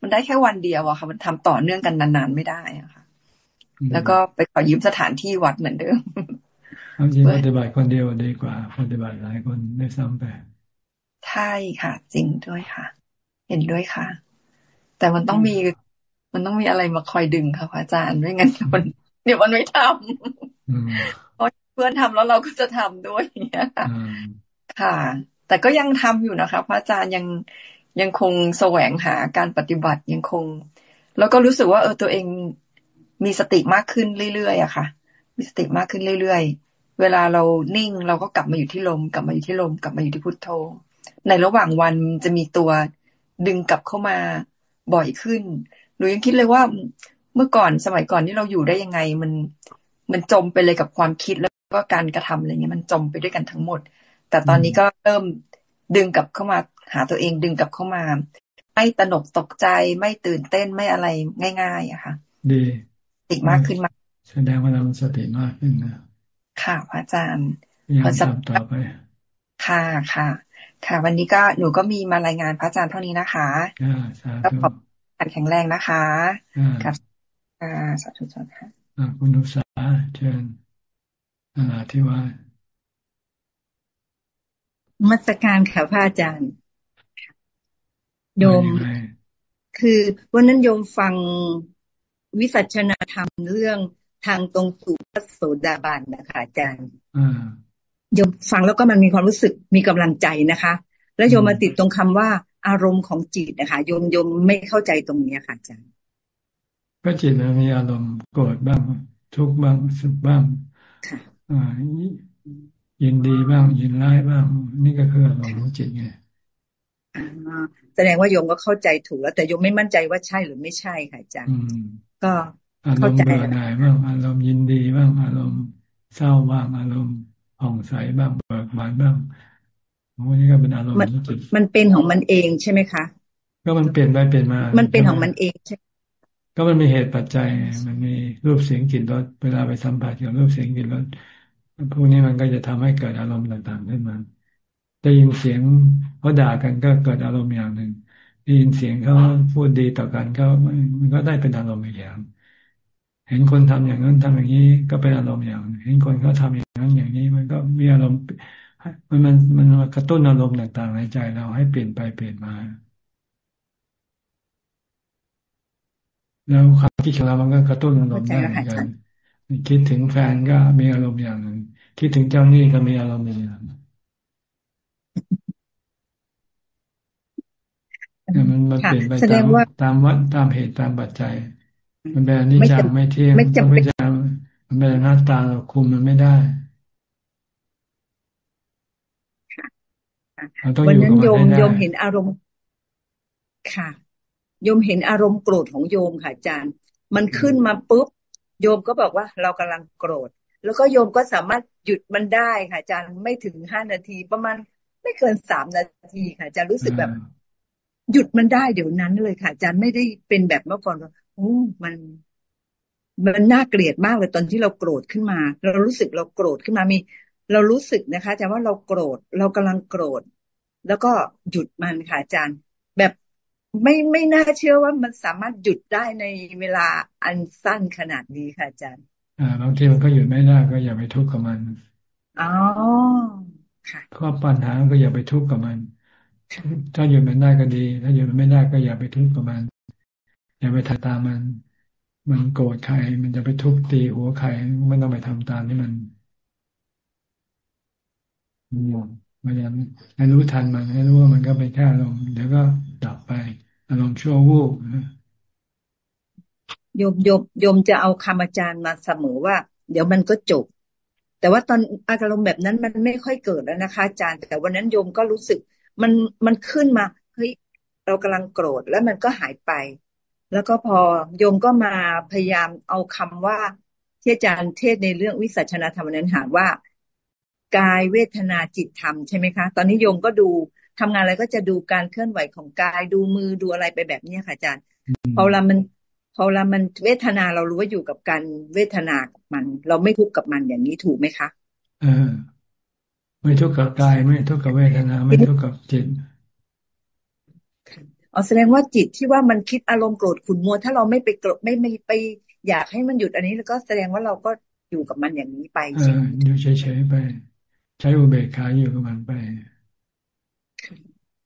มันได้แค่วันเดียวอะค่ะ มันทำต่อเนื่องกันนานๆไม่ได้อะค่ะ แล้วก็ไปขอยืมสถานที่วัดเหมือนเดิมจริงปฏิบัติคนเดียวดีกว่าปฏิบัติหลายคนได้ซ้ำไปใช่ค่ะ จริงด้วยค่ะ เห็นด้วยค่ะ แต่มันต้องมีมันต้องมีอะไรมาคอยดึงค่ะพระอาจารย์ไม่งั้นมันเดี๋ยวมันไม่ทำเพราะเพื่อนทำแล้วเราก็จะทำด้วยอย่างเงี้ยค่ะแต่ก็ยังทำอยู่นะคะ พระอาจารย์ยัง ยังคงแสวงหาการปฏิบัติยังคง แล้วก็รู้สึกว่าเออตัวเองมีสติมากขึ้นเรื่อยๆอะค่ะ มีสติมากขึ้นเรื่อยๆ เวลาเรานิ่งเราก็กลับมาอยู่ที่ลม กลับมาอยู่ที่ลม กลับมาอยู่ที่พุทโธ ในระหว่างวันจะมีตัวดึงกลับเข้ามาบ่อยขึ้น หนูยังคิดเลยว่าเมื่อก่อนสมัยก่อนที่เราอยู่ได้ยังไงมันมันจมไปเลยกับความคิดแล้วก็การกระทำอะไรเงี้ยมันจมไปด้วยกันทั้งหมด แต่ตอนนี้ก็เริ่มดึงกลับเข้ามา หาตัวเองดึงกลับเข้ามา ไม่ตนกตกใจไม่ตื่นเต้นไม่อะไรง่ายๆอะค่ะ ดีติมากขึ้นมา แสดงว่าเราสติมากขึ้นนะค่ะพระอาจารย์พอสับต่อไป ค่ะค่ะ ค่ะ วันนี้ก็หนูก็มีมารายงานพระอาจารย์เท่านี้นะคะก็ขอบแข็งแรงนะคะกับสาธุชนค่ะคุณดุษาเชิญนาที่ว่ามัสการค่ะพระอาจารย์ โยม คือวันนั้นโยมฟังวิสัชนาธรรมเรื่องทางตรงสู่พระโสดาบันนะคะ อาจารย์โยมฟังแล้วก็มันมีความรู้สึกมีกำลังใจนะคะ แล้วโยมมาติดตรงคำว่าอารมณ์ของจิตนะคะโยมโยมไม่เข้าใจตรงนี้ค่ะอาจารย์ก็จิตมันมีอารมณ์โกรธบ้าง ทุกข์บ้างสุขบ้างอ่ายินดีบ้างยินร้ายบ้าง นี่ก็คืออารมณ์ของจิตไง แสดงว่าโยมก็เข้าใจถูกแล้ว แต่โยมไม่มั่นใจว่าใช่หรือไม่ใช่ค่ะอาจารย์ก็เข้าใจอารมณ์เบื่อหน่ายบ้างอารมณ์ยินดีบ้างอารมณ์เศร้าบ้างอารมณ์ผ่องใสบ้างเบิกบานบ้างวันนี้ก็เป็นอารมณ์จิตมันเป็นของมันเองใช่ไหมคะ ก็มันเปลี่ยนไปเปลี่ยนมา มันเป็นของมันเองใช่ก็มันมีเหตุปัจจัย มันมีรูปเสียงกลิ่นรสเวลาไปสัมผัสกับรูปเสียงกลิ่นรสพวกนี้มันก็จะทำให้เกิดอารมณ์ต่างๆขึ้นมา ได้ยินเสียงเขาด่ากันก็เกิดอารมณ์อย่างหนึ่งได้ยินเสียงเขาพูดดีต่อกันก็มันก็ได้เป็นอารมณ์อีกอย่าง เห็นคนทำอย่างนั้นทำอย่างนี้ก็เป็นอารมณ์อย่าง เห็นคนเขาทาอย่างนั้นอย่างนี้ มันก็มีอารมณ์มันมันมันกระตุ้นอารมณ์ต่างๆในใจเราให้เปลี่ยนไปเปลี่ยนมา แล้วความคิดของเรามันก็กระตุ้นอารมณ์ได้เหมือนกัน คิดถึงแฟนก็มีอารมณ์อย่างหนึ่งคิดถึงเจ้าหนี้ก็มีอารมณ์อย่างหนึ่ง มันมันเปลี่ยนไปตามตามวัดตามเหตุตามปัจจัย มันเป็นอนิจจังไม่เที่ยงต้องไม่จำมันเป็นหน้าตาเราคุมมันไม่ได้วันนั้นโยมโยมเห็นอารมณ์ ค่ะ โยมเห็นอารมณ์โกรธของโยมค่ะอาจารย์ มันขึ้นมาปุ๊บ โยมก็บอกว่าเรากำลังโกรธ แล้วก็โยมก็สามารถหยุดมันได้ค่ะอาจารย์ไม่ถึงห้านาทีประมาณไม่เกินสามนาทีค่ะอาจารย์รู้สึกแบบ หยุดมันได้เดี๋ยวนั้นเลยค่ะ อาจารย์ไม่ได้เป็นแบบเมื่อก่อนว่าโอ้มันมันน่าเกลียดมากเลยตอนที่เราโกรธขึ้นมา เรารู้สึกเราโกรธขึ้นมามี เรารู้สึกนะคะอาจารย์ว่าเราโกรธเรากำลังโกรธ แล้วก็หยุดมันค่ะอาจารย์ แบบไม่ไม่น่าเชื่อว่ามันสามารถหยุดได้ในเวลาอันสั้นขนาดนี้ค่ะอาจารย์ อ่าบางทีมันก็หยุดไม่ได้ก็อย่าไปทุกข์กับมันอ๋อค่ะข้อปัญหาก็อย่าไปทุกข์กับมัน ถ้าหยุดมันได้ก็ดี ถ้าหยุดมันไม่ได้ก็อย่าไปทุกข์กับมัน อย่าไปทำตามมัน มันโกรธใคร มันจะไปทุบตีหัวใครไม่ต้องไปทำตามที่มันมันยังให้รู้ทันมันให้รู้ว่ามันก็เป็นแค่ลมเดี๋ยวก็ดับไป อารมณ์ชั่ววูบโยมโยมโยมจะเอาคำอาจารย์มาเสมอว่า เดี๋ยวมันก็จบ แต่ว่าตอนอารมณ์แบบนั้นมันไม่ค่อยเกิดแล้วนะคะ อาจารย์ แต่วันนั้นโยมก็รู้สึก มันมันขึ้นมาเฮ้ยเรากำลังโกรธแล้วมันก็หายไป แล้วก็พอโยมก็มาพยายามเอาคำว่าที่อาจารย์เทศในเรื่องวิสัชนาธรรมนั้นหาว่ากายเวทนาจิตธรรมใช่ไหมคะ ตอนนี้โยมก็ดูทำงานอะไรก็จะดูการเคลื่อนไหวของกายดูมือดูอะไรไปแบบนี้ค่ะอาจารย์พอเวลามันพอเวลามันเวทนาเรารู้ว่าอยู่กับการเวทนากับมัน เราไม่ทุกข์กับมันอย่างนี้ถูกไหมคะเออ ไม่ทุกข์กับกายไม่ทุกข์กับเวทนา ไม่ทุกข์กับจิตอ๋อแสดงว่าจิตที่ว่ามันคิดอารมณ์โกรธขุนมัว ถ้าเราไม่ไปโกรธไม่ไม่ไปอยากให้มันหยุดอันนี้ แล้วก็แสดงว่าเราก็อยู่กับมันอย่างนี้ไปใช่ไหมอยู่เฉยๆไป ใช้อุเบกขาอยู่กับมันไป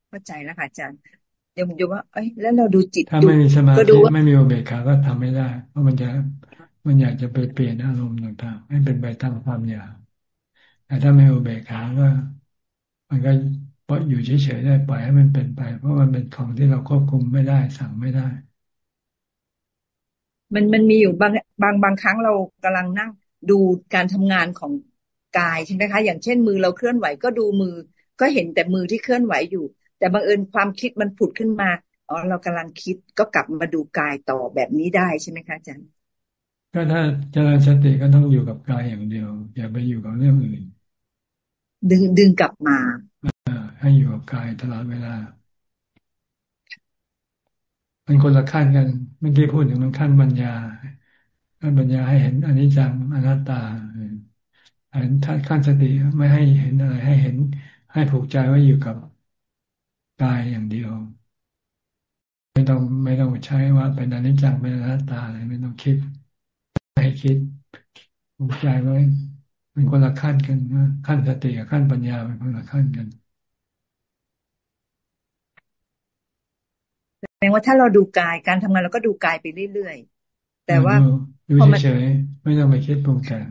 เข้าใจแล้วค่ะอาจารย์เดี๋ยวผมจะว่าเอ้ยแล้วเราดูจิตถ้าไม่มีสมาธิไม่มีอุเบกขาก็ทำไม่ได้ เพราะมันจะมันอยากจะไปเปลี่ยนอารมณ์ต่างๆให้เป็นไปตามความอยาก แต่ถ้าไม่อุเบกขาก็มันก็ปล่อยอยู่เฉยๆได้ปล่อยให้มันเป็นไป เพราะมันเป็นของที่เราควบคุมไม่ได้สั่งไม่ได้ มันมันมีอยู่บางบางบางครั้งเรากำลังนั่งดูการทำงานของกายใช่ไหมคะ อย่างเช่นมือเราเคลื่อนไหวก็ดูมือ ก็เห็นแต่มือที่เคลื่อนไหวอยู่ แต่บังเอิญความคิดมันผุดขึ้นมาอ๋อเรากำลังคิดก็กลับมาดูกายต่อแบบนี้ได้ใช่ไหมคะอาจารย์ก็ถ้าเจริญสติก็ต้องอยู่กับกายอย่างเดียว อย่าไปอยู่กับเรื่องอื่น ดึงดึงกลับมาให้อยู่กับกายตลอดเวลา มันคนละขั้นกันเมื่อกี้พูดถึงมันขั้นปัญญาขั้นปัญญาให้เห็นอนิจจังอนัตตาเห็นท่านขั้นสติไม่ให้เห็นอะไรให้เห็น ให้ผูกใจไว้อยู่กับกายอย่างเดียว ไม่ต้องไม่ต้องใช้ว่าเป็นอนิจจังเป็นอนัตตาอะไรไม่ต้องคิด ให้คิดผูกใจไว้ เป็นคนละขั้นกันขั้นสติกับขั้นปัญญาเป็นคนละขั้นกันแสดงว่าถ้าเราดูกายการทำงานเราก็ดูกายไปเรื่อยๆแต่ว่าดูเฉยๆไม่ต้องไปคิดปรุงแต่ง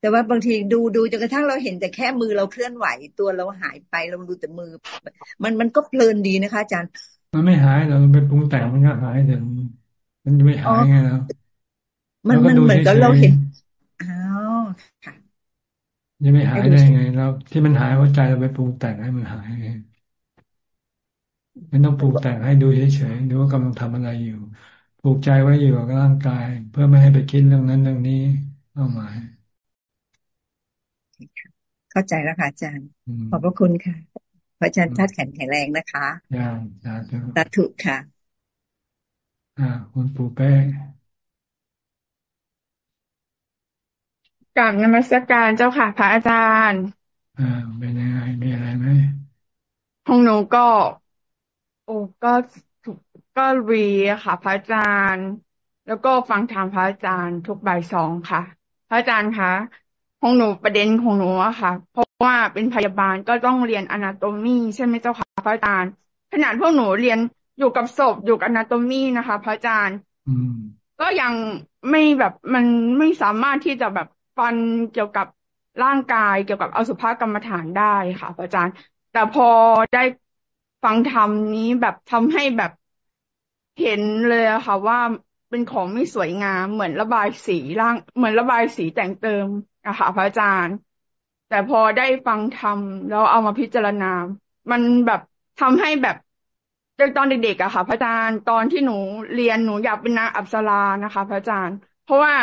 แต่ว่าบางทีดูดูจนกระทั่งเราเห็นแต่แค่มือเราเคลื่อนไหวตัวเราหายไปเราดูแต่มือ มันมันก็เพลินดีนะคะอาจารย์ มันไม่หายเราไปปรุงแต่งมันก็หายแต่มันจะไม่หายไงแล้ว มันมันเหมือนกับเราเห็นอ้าวค่ะยังไม่หายได้ไงแล้วที่มันหายเพราะใจเราไปปรุงแต่งให้มันหายไงไม่ต้องปรุงแต่งให้ดูเฉยๆดูว่ากำลังทำอะไรอยู่ ปลูกใจไว้อยู่กับร่างกาย เพื่อไม่ให้ไปคิดเรื่องนั้นเรื่องนี้เป้าหมายเข้าใจแล้วค่ะอาจารย์ ขอบพระคุณค่ะพระอาจารย์ทัดแข็งแข็งแรงนะคะยังสาธุสาธุค่ะ อ่าคุณปู่เป้ กลับนมัสการเจ้าค่ะ พระอาจารย์อ่าเป็นยังไงมีอะไรไหมของหนูก็ โอ้ก็ก็รีค่ะ พระอาจารย์ แล้วก็ฟังธรรมพระอาจารย์ทุกบ่ายสองค่ะ พระอาจารย์คะของหนูประเด็นของหนูอะค่ะ เพราะว่าเป็นพยาบาลก็ต้องเรียนอนาโตมีใช่ไหมเจ้าค่ะพระอาจารย์ ขนาดพวกหนูเรียนอยู่กับศพอยู่กับอนาโตมีนะคะ พระอาจารย์ก็ยังไม่แบบมันไม่สามารถที่จะแบบ ฟันเกี่ยวกับร่างกายเกี่ยวกับอสุภกรรมฐานได้ค่ะพระอาจารย์ แต่พอได้ฟังธรรมนี้แบบทำให้แบบเห็นเลยอะค่ะ ว่าเป็นของไม่สวยงาม เหมือนระบายสีร่าง เหมือนระบายสีแต่งเติมอะค่ะพระอาจารย์ แต่พอได้ฟังธรรมแล้วเอามาพิจารณา มันแบบทำให้แบบตอนเด็กๆอะค่ะ พระอาจารย์ตอนที่หนูเรียนหนูอยากเป็นนางอัปสรานะคะ พระอาจารย์ เพราะว่า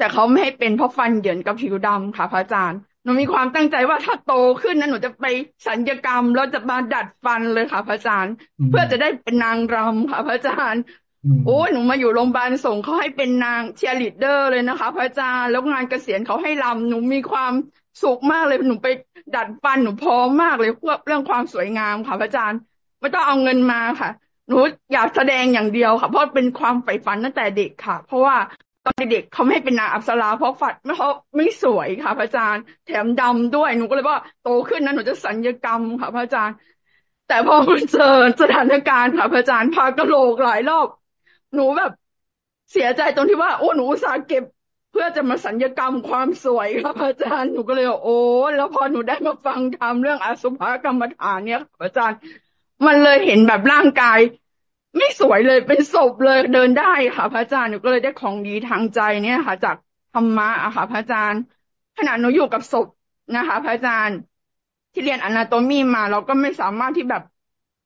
แต่เขาไม่ให้เป็นเพราะฟันเหยินกับผิวดำค่ะ พระอาจารย์หนูมีความตั้งใจว่าถ้าโตขึ้นนะหนูจะไปศัลยกรรมแล้วจะมาดัดฟันเลยค่ะพระอาจารย์ เพื่อจะได้เป็นนางรำค่ะพระอาจารย์โอ้หนูมาอยู่โรงพยาบาลสงฆ์เขาให้เป็นนางเชียร์ลีดเดอร์เลยนะคะ พระอาจารย์แล้วงานเกษียณเขาให้รำหนูมีความสุขมากเลยหนูไปดัดฟันหนูพร้อมมากเลยเรื่องความสวยงามค่ะพระอาจารย์ ไม่ต้องเอาเงินมาค่ะ หนูอยากแสดงอย่างเดียวค่ะ เพราะเป็นความใฝ่ฝันตั้งแต่เด็กค่ะ เพราะว่าต อนเด็กเขาไม่ให้เป็นนางอัปสราเพราะฝัดไม่เขาไม่สวยค่ะพระอาจารย์แถมดำด้วยหนูก็เลยว่าโตขึ้นนั้นหนูจะสัญญกรรมค่ะพระอาจารย์ แต่พอเจอสถานการณ์ค่ะพระอาจารย์พากระโหลกหลายรอบ หนูแบบเสียใจตรงที่ว่าโอ้หนูสาเก็บเพื่อจะมาสัญญกรรมความสวยครับอาจารย์หนูก็เลยโอ้แล้วพอหนูได้มาฟังทำเรื่องอสุภกรรมฐานเนี่ยอาจารย์ มันเลยเห็นแบบร่างกาย ไม่สวยเลยเป็นศพเลยเดินได้ค่ะ พระอาจารย์หนูก็เลยได้ของดีทางใจเนี่ยค่ะ จากธรรมะอะค่ะ พระอาจารย์ขณะหนูอยู่กับศพนะคะ พระอาจารย์ที่เรียนอนาโตมีมา เราก็ไม่สามารถที่แบบ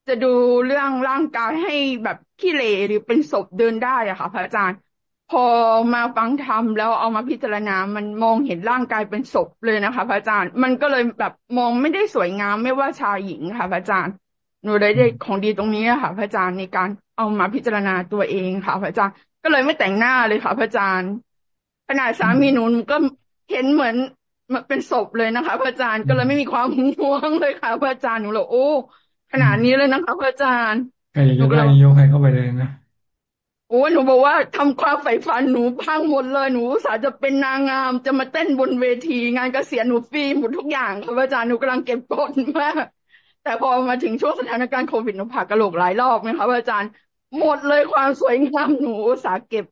จะดูเรื่องร่างกายให้แบบขี้เหร่หรือเป็นศพเดินได้อะค่ะ พระอาจารย์ พอมาฟังธรรมแล้วเอามาพิจารณา มันมองเห็นร่างกายเป็นศพเลยนะคะ พระอาจารย์ มันก็เลยแบบมองไม่ได้สวยงามไม่ว่าชายหญิงค่ะ พระอาจารย์ หนูได้ได้ของดีตรงนี้ค่ะ พระอาจารย์ในการเอามาพิจารณาตัวเองค่ะ พระอาจารย์ก็เลยไม่แต่งหน้าเลยค่ะ พระอาจารย์ขนาดสามีหนูก็เห็นเหมือนเป็นศพเลยนะคะ พระอาจารย์ก็เลยไม่มีความห่วงเลยค่ะ พระอาจารย์หนูเลยโอ้ขนาดนี้เลยนะคะ พระอาจารย์ใครอยากจะได้ยกให้เข้าไปเลยนะโอ้หนูบอกว่าทำความใฝ่ฝันหนูพังหมดเลยหนูสาจะเป็นนางงามจะมาเต้นบนเวที งานเกษียณหนูฟรีหมดทุกอย่างค่ะอาจารย์หนูกำลังเก็บกดมาก แต่พอมาถึงช่วงสถานการณ์โควิดหนูผ่ากระโหลกหลายรอบไหมคะอาจารย์หมดเลยความสวยงามหนูสาเก็บ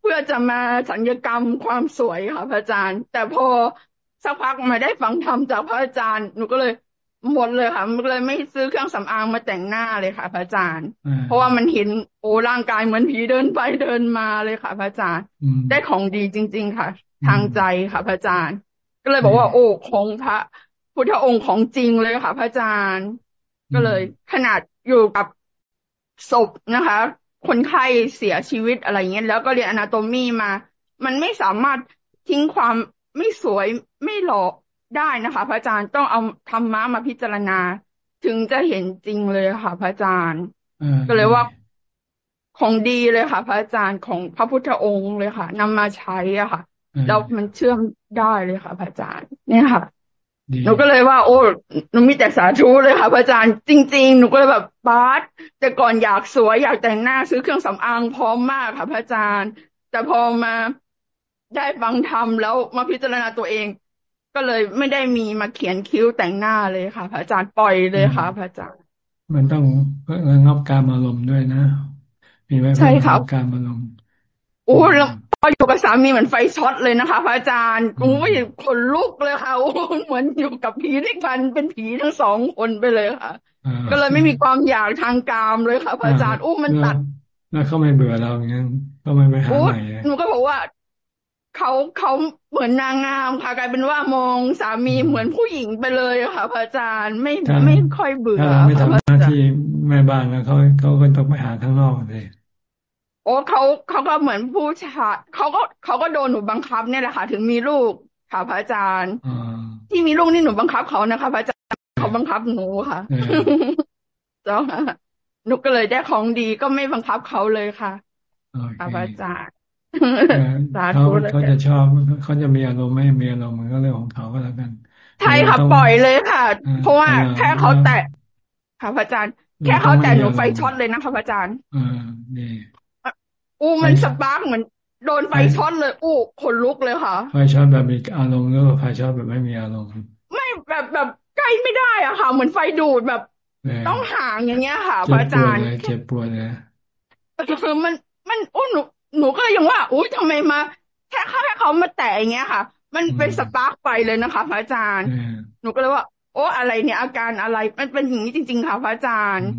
เพื่อจะมาสัญญกรรมความสวยค่ะพระอาจารย์ แต่พอสักพักมาได้ฟังธรรมจากพระอาจารย์หนูก็เลยหมดเลยค่ะมันเลยไม่ซื้อเครื่องสำอางมาแต่งหน้าเลยค่ะพระอาจารย์ เพราะว่ามันเห็นโอ้ร่างกายเหมือนผีเดินไปเดินมาเลยค่ะพระอาจารย์ ได้ของดีจริง ๆ ค่ะ ทางใจค่ะพระอาจารย์ ก็เลยบอกว่า โอ้ของพระ พุทธองค์ของจริงเลยค่ะ พระอาจารย์ ก็เลย ขนาดอยู่กับศพนะคะ คนไข้เสียชีวิตอะไรเงี้ยแล้วก็เรียนอนาโตมีมา มันไม่สามารถทิ้งความไม่สวยไม่หล่อได้นะคะ พระอาจารย์ต้องเอาธรรมะมาพิจารณา ถึงจะเห็นจริงเลยค่ะ พระอาจารย์ก็เลยว่าของดีเลยค่ะ พระอาจารย์ของพระพุทธองค์เลยค่ะนำมาใช้อะค่ะแล้วมันเชื่อมได้เลยค่ะ พระอาจารย์ เนี่ยค่ะ หนูก็เลยว่า โอ้หนูมีแต่สาธุเลยค่ะพระอาจารย์จริง ๆ หนูก็เลยแบบบาสแต่ก่อนอยากสวยอยากแต่งหน้าซื้อเครื่องสำอางพร้อมมากค่ะพระอาจารย์ แต่พอมาได้ฟังธรรมแล้วมาพิจารณาตัวเอง ก็เลยไม่ได้มีมาเขียนคิ้วแต่งหน้าเลยค่ะพระอาจารย์ปล่อยเลยค่ะพระอาจารย์ มันต้องระงับการอารมณ์ด้วยนะ มีไว้เพื่อระงับการอารมณ์โอ้ ออยู่กับสามีเหมือนไฟช็อตเลยนะคะพระอาจารย์โอ้ยขนลุกเลยค่ะเหมือนอยู่กับผีด้วยกันเป็นผีทั้งสองคนไปเลยค่ะ ก็เลยไม่มีความอยากทางกามเลยค่ะพระอาจารย์โอ้มันตัด แล้วเขาไม่เบื่อเราอย่างนั้นก็ไม่ไปหาใหม่หนูก็บอกว่าเขาเขาเหมือนนางงามค่ะกลายเป็นว่ามองสามีเหมือนผู้หญิงไปเลยค่ะพระอาจารย์ไม่ไม่ค่อยเบื่อถ้าไม่ทำหน้าที่แม่บ้านแล้วเขาเขาก็ต้องไปหาข้างนอกเลย โอ้เขาเขาก็เหมือนผู้ชายเขาก็เขาก็โดนหนูบังคับเนี่ยแหละค่ะ ถึงมีลูกค่ะพระอาจารย์ที่มีลูกนี่หนูบังคับเขานะคะพระอาจารย์เขาบังคับหนูค่ะเจ้าหนูก็เลยได้ของดีก็ไม่บังคับเขาเลยค่ะค่ะพระอาจารย์เขาเขาจะชอบเขาจะมีอารมณ์ไม่มีอารมณ์มันก็เรื่องของเขาก็แล้วกันใช่ค่ะปล่อยเลยค่ะ เพราะว่าแค่เขาแตะค่ะพระอาจารย์ แค่เขาแตะหนูไฟช็อตเลยนะคะพระอาจารย์อ่านี่ อู้มัน spark เหมือนโดนไฟช็อตเลย อู้ขนลุกเลยค่ะ ไฟช็อตแบบมีอารมณ์หรือว่าไฟช็อตแบบไม่มีอารมณ์ ไม่แบบแบบใกล้ไม่ได้อะค่ะ เหมือนไฟดูดแบบ ต้องห่างอย่างเงี้ยค่ะพระอาจารย์เจ็บปวดเลยคือมันมันอู้หนูหนูก็เลยยังว่าอุ้ยทำไมมาแค่เขาแค่เขามาแตะอย่างเงี้ยค่ะ มันเป็นสปาร์กไฟเลยนะคะพระอาจารย์ หนูก็เลยว่า โอ้อะไรเนี่ย อาการอะไรมันเป็นอย่างนี้จริง ๆ ค่ะพระอาจารย์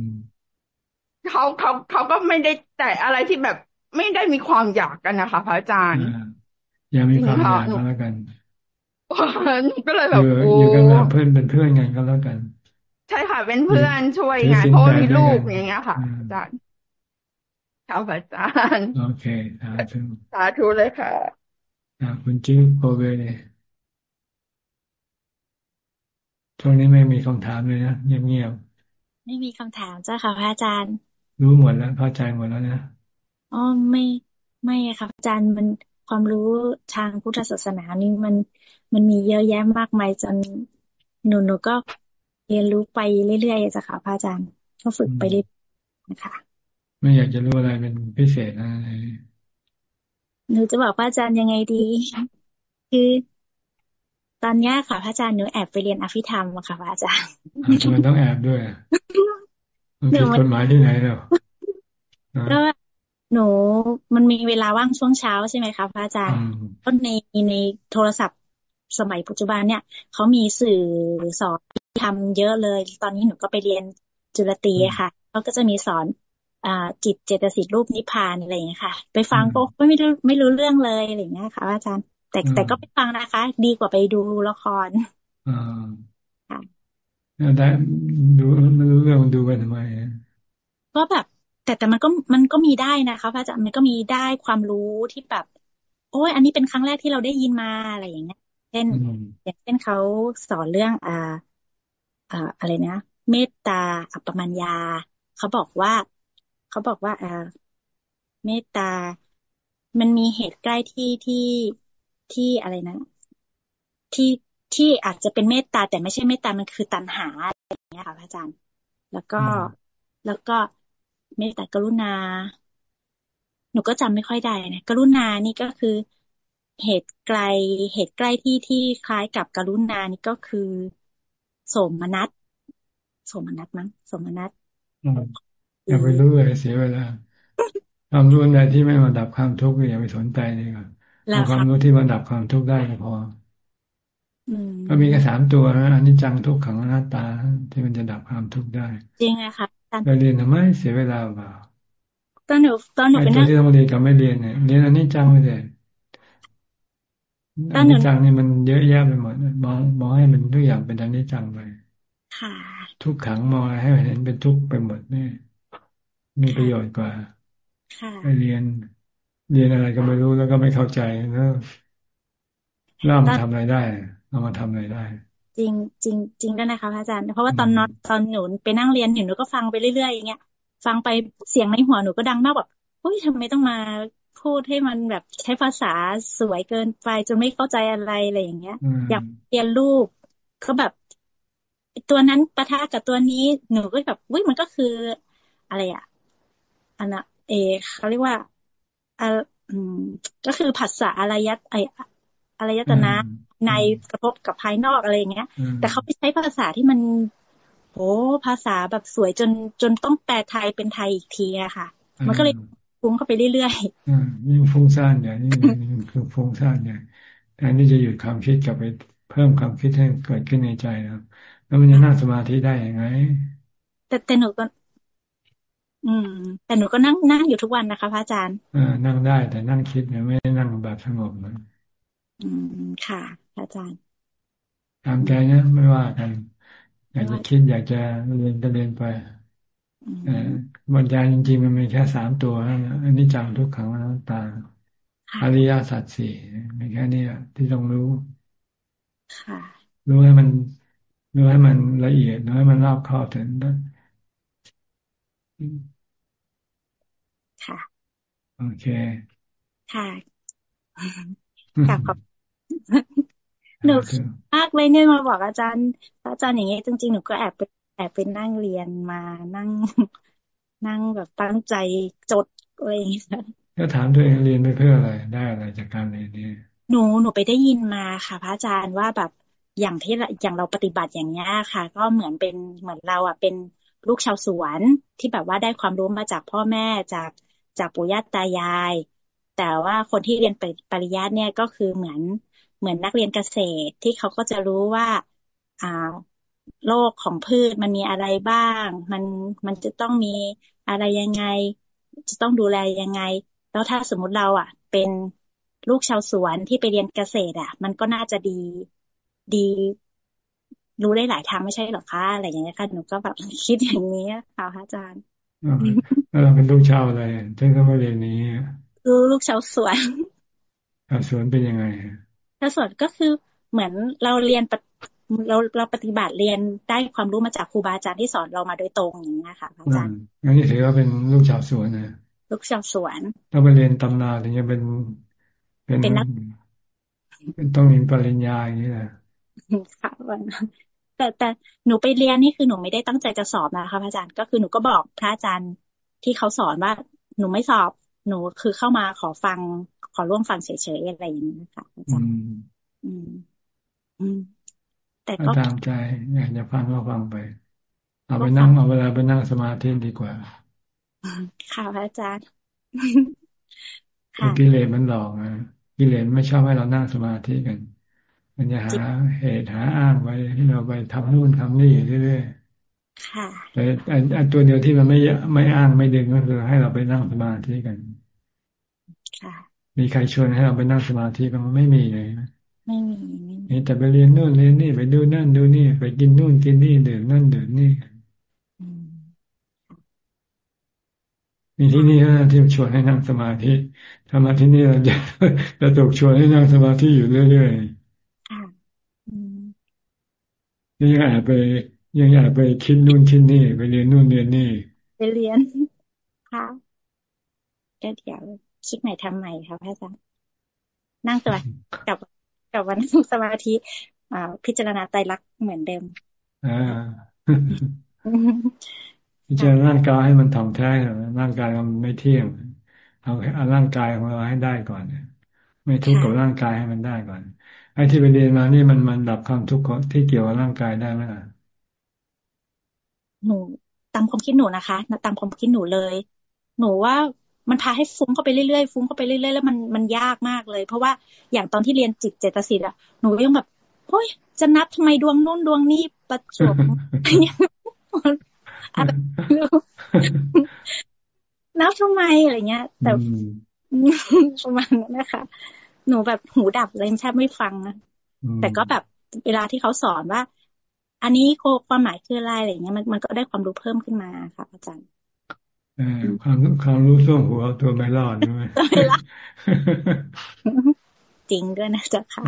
เขาเขาเขาก็ไม่ได้แต่อะไรที่แบบ ไม่ได้มีความอยากกันนะคะพระอาจารย์อย่ามีความอยากก็แล้วกันก็เลยแบบอยู่กันแบบเพื่อนเป็นเพื่อนกันก็แล้วกัน ใช่ค่ะ เป็นเพื่อนช่วยงานเพราะมีลูกอย่างเงี้ยค่ะอาจารย์ชาวอาจารย์โอเคสาธุสาธุเลยค่ะคุณจิ้งโปเวเลยช่วงนี้ไม่มีคำถามเลยนะเงียบๆไม่มีคำถามเจ้าค่ะพระอาจารย์ รู้หมดแล้วเข้าใจหมดแล้วนะ อ๋อไม่ไม่ค่ะอาจารย์มันความรู้ทางพุทธศาสนานี่มันมันมีเยอะแยะมากมายจนหนูหนูก็เรียนรู้ไปเรื่อยๆจ้ะค่ะพระอาจารย์ก็ฝึกไปเรื่อยนะคะไม่อยากจะรู้อะไรเป็นพิเศษนะหนูจะบอกพระอาจารย์ยังไงดี คือตอนนี้ค่ะพระอาจารย์หนูแอบไปเรียนอภิธรรมค่ะพระอาจารย์ทำไมต้องแอบด้วยมันผิดกฎหมายที่ไหนแล้วก็ หนูมันมีเวลาว่างช่วงเช้าใช่ไหมคะพระอาจารย์ก็ในในโทรศัพท์สมัยปัจจุบันเนี่ยเขามีสื่อสอนทำเยอะเลย ตอนนี้หนูก็ไปเรียนจุลตีค่ะเขาก็จะมีสอนอ่าจิตเจตสิกรูปนิพพานอะไรอย่างเงี้ยค่ะ ไปฟังก็ไม่รู้ไม่รู้เรื่องเลยอะไรอย่างเงี้ยค่ะอาจารย์ แต่แต่ก็ไปฟังนะคะ ดีกว่าไปดูละครอ่าค่ะได้ดูไม่รู้เรื่องดูไปทำไมก็แบบ แต่แต่มันก็มันก็มีได้นะคะพระอาจารย์มันก็มีได้ความรู้ที่แบบ โอ้ยอันนี้เป็นครั้งแรกที่เราได้ยินมาอะไรอย่างเงี้ยเช่นอย่างเช่นเขาสอนเรื่องอ่าอ่าอะไรนะเมตตาอัปปมัญญาเขาบอกว่าเขาบอกว่าอ่าเมตตา มันมีเหตุใกล้ที่ที่ที่อะไรนะ ที่ที่อาจจะเป็นเมตตาแต่ไม่ใช่เมตตามันคือตัณหาอะไรอย่างเงี้ยค่ะพระอาจารย์ แล้วก็แล้วก็ เมตตากรุณา หนูก็จำไม่ค่อยได้นะกรุณานี่ก็คือเหตุไกลเหตุใกล้ที่ที่คล้ายกับกรุณานี่ก็คือสมนัตสมนัตมั้งสมนัตอย่าไปรู้เลยเสียเวลาความรู้ใดที่ไม่มาดับความทุกข์อย่าไปสนใจเลยครับเอาความรู้ที่มาดับความทุกข์ได้ก็พอก็มีแค่สามตัวนะอันนี้จังทุกขังอนัตตาที่มันจะดับความทุกข์ได้ จริงอะค่ะ ไปเรียนทำไมเสียเวลาเปล่าตอนหนูตอนหนูเป็นนักที่ต้องเรียนกับไม่เรียนเนี่ยเรียนอันนี้จังไปเลยอันนี้จังนี่มันเยอะแยะไปหมดมองมองให้มันทุกอย่างเป็นอันนี้จังไปค่ะทุกขังมองให้เห็นเป็นทุกข์ไปหมดนี่มีประโยชน์กว่าไปเรียน เรียนอะไรก็ไม่รู้แล้วก็ไม่เข้าใจแล้วแล้วมาทำอะไรได้ เอามาทำอะไรได้ จริงจริงจริงด้วยนะคะอาจารย์ เพราะว่าตอนนอนตอนหนูไปนั่งเรียนอยู่หนูก็ฟังไปเรื่อยๆอย่างเงี้ยฟังไปเสียงในหัวหนูก็ดังมากแบบเฮ้ยทำไมต้องมาพูดให้มันแบบใช้ภาษาสวยเกินไปจนไม่เข้าใจอะไรอะไรอย่างเงี้ย อยากเรียนรูปก็แบบ ตัวนั้นปะทะกับตัวนี้หนูก็แบบวิมันก็คือ อะไรอะอันนะเอเขาเรียกว่าออืมก็คือผัสสะอารยัตไอ อารยตนะในกระทบกับภายนอกอะไรอย่างเงี้ย แต่เขาไปใช้ภาษาที่มันโอ้ภาษาแบบสวยจนจนต้องแปลไทยเป็นไทยอีกทีอะค่ะ มันก็เลยฟุ้งเข้าไปเรื่อยๆยิ่งฟุ้งซ่านอย่างนี้คือฟุ้งซ่านเนี่ยแทนที่จะหยุดความคิดกลับไปเพิ่มความคิดให้เกิดขึ้นในใจแล้วแล้วมันจะนั่งสมาธิได้ยังไง แต่แต่หนูก็ อืม แต่หนูก็นั่งนั่งอยู่ทุกวันนะคะพระอาจารย์อ่านั่งได้แต่นั่งคิดเนี่ยไม่ได้นั่งแบบสงบนะอื มค่ะพระอาจารย์ตามใจนะไม่ว่ากัน อยากจะคิดอยากจะเรียนก็เรียนไปบรรยายจริงๆ มันมีแค่สามตัวนะอันนี้จังทุกขังอนัตตา อริยสัจสี่มีแค่นี้ที่ต้องรู้รู้ให้มันรู้ให้มันละเอียดรู้ให้มันรอบคอบถึงค่ะ โอเค ค่ะ ค่ะขอบหนูมากเลยเนี่ยมาบอกอาจารย์อาจารย์อย่างเงี้ยจริงๆหนูก็แอบไปแอบไปนั่งเรียนมานั่ง นั่งแบบตั้งใจจดอะไรอย่างเงี้ยก็ถามตัวเองเรียนไปเพื่ออะไรได้อะไรจากการเรียนนี้หนูหนูไปได้ยินมาค่ะพระอาจารย์ว่าแบบอย่างที่อย่างเราปฏิบัติอย่างนี้ค่ะ ก็เหมือนเป็นเหมือนเราอะเป็นลูกชาวสวนที่แบบว่าได้ความรู้มาจากพ่อแม่จากจากปู่ย่าตายาย แต่ว่าคนที่เรียนปริยัติเนี่ยก็คือเหมือนเหมือนนักเรียนเกษตรที่เขาก็จะรู้ว่าอ่าโลกของพืชมันมีอะไรบ้าง มันมันจะต้องมีอะไรยังไง จะต้องดูแลยังไง แล้วถ้าสมมุติเราอะ เป็นลูกชาวสวนที่ไปเรียนเกษตร อะ มันก็น่าจะดีดีรู้ได้หลายทางไม่ใช่หรอคะอะไรอย่างเงี้ยค่ะหนูก็แบบคิดอย่างนี้ค่ะอาจารย์เราเป็นลูกชาวอะไรถึงก็มาเรียนนี้ ลูกลูกชาวสวนชาวสวนเป็นยังไงชาวสวนก็คือเหมือนเราเรียนเราเราปฏิบัติเรียนได้ความรู้มาจากครูบาอาจารย์ที่สอนเรามาโดยตรงอย่างนี้ค่ะอาจารย์งั้นนี่ถือว่าเป็นลูกชาวสวนนะลูกชาวสวนถ้าไปเรียนตำนาถึงจะเป็นเป็นนักเป็นต้องมีปริญญาอย่างนี้แหละค่ะวันแต่แต่หนูไปเรียนนี่คือหนูไม่ได้ตั้งใจจะสอบนะคะพระอาจารย์ก็คือหนูก็บอกพระอาจารย์ที่เขาสอนว่าหนูไม่สอบ หนูคือเข้ามาขอฟัง ขอร่วมฟังเฉยๆอะไรอย่างนี้นะคะอาจารย์อืมอืมแต่ก็ตามใจอยากจะฟังก็ฟังไป เอาไปนั่งเอาเวลาไปนั่งสมาธิดีกว่า ค่ะพระอาจารย์กิเลสมันหลอกนะกิเลสไม่ชอบให้เรานั่งสมาธิกัน มันจะหาเหตุหาอ้างไว้ให้เราไปทำนู่นทำนี่เรื่อยๆค่ะแต่อันตัวเดียวที่มันไม่ไม่อ้างไม่ดึงก็คือให้เราไปนั่งสมาธิกันค่ะ มีใครชวนให้เราไปนั่งสมาธิกันมันไม่มีเลยนะไม่มีนี่แต่ไปเรียนนู่นเรียนนี่ ไปดูนั่นดูนี่ ไปกินนู่นกินนี่ดื่มนั่นดื่มนี่มีที่นี่นะที่ชวนให้นั่งสมาธิทำมาที่นี่เราจะจะถูกชวนให้นั่งสมาธิอยู่เรื่อยๆยังแอบไป ยังแอบไปคิดนู่นคิดนี่ ไปเรียนนู่นเรียนนี่ ไปเรียนค่ะก็เดี๋ยว คิดใหม่ทำใหม่ค่ะพระอาจารย์นั่งตัวกับกับวันนั่งสมาธิอ่าพิจารณาไตรลักษณ์เหมือนเดิมอ่าพิจารณาร่างกายให้มันถ่องแท้ร่างกายมันไม่เที่ยงเอาเอาร่างกายของเราให้ได้ก่อนไม่ทุกข์กับร่างกายให้มันได้ก่อนไอ้ที่ไปเรียนมานี่มันมันดับความทุกข์ที่เกี่ยวกับร่างกายได้ไหมล่ะหนูตามความคิดหนูนะคะตามความคิดหนูเลย หนูว่า มันพาให้ฟุ้งเข้าไปเรื่อยๆฟุ้งเข้าไปเรื่อยๆแล้วมันมันยากมากเลย เพราะว่าอย่างตอนที่เรียนจิตเจตสิทธิ์อะหนูยังแบบเฮ้ยจะนับทำไมดวงนู้นดวงนี้ประจวบนับทำไมอะไรเงี้ย แต่ประมาณนั้นนะคะ หนูแบบหูดับเลยแทบไม่ฟังนะแต่ก็แบบเวลาที่เขาสอนว่า อันนี้ความหมายคืออะไรอะไรเงี้ยมันมันก็ได้ความรู้เพิ่มขึ้นมาค่ะอาจารย์ ความความรู้ส่วงหัวตัวไม่รอดด้วยจริงด้วยนะจ๊ะค่ะ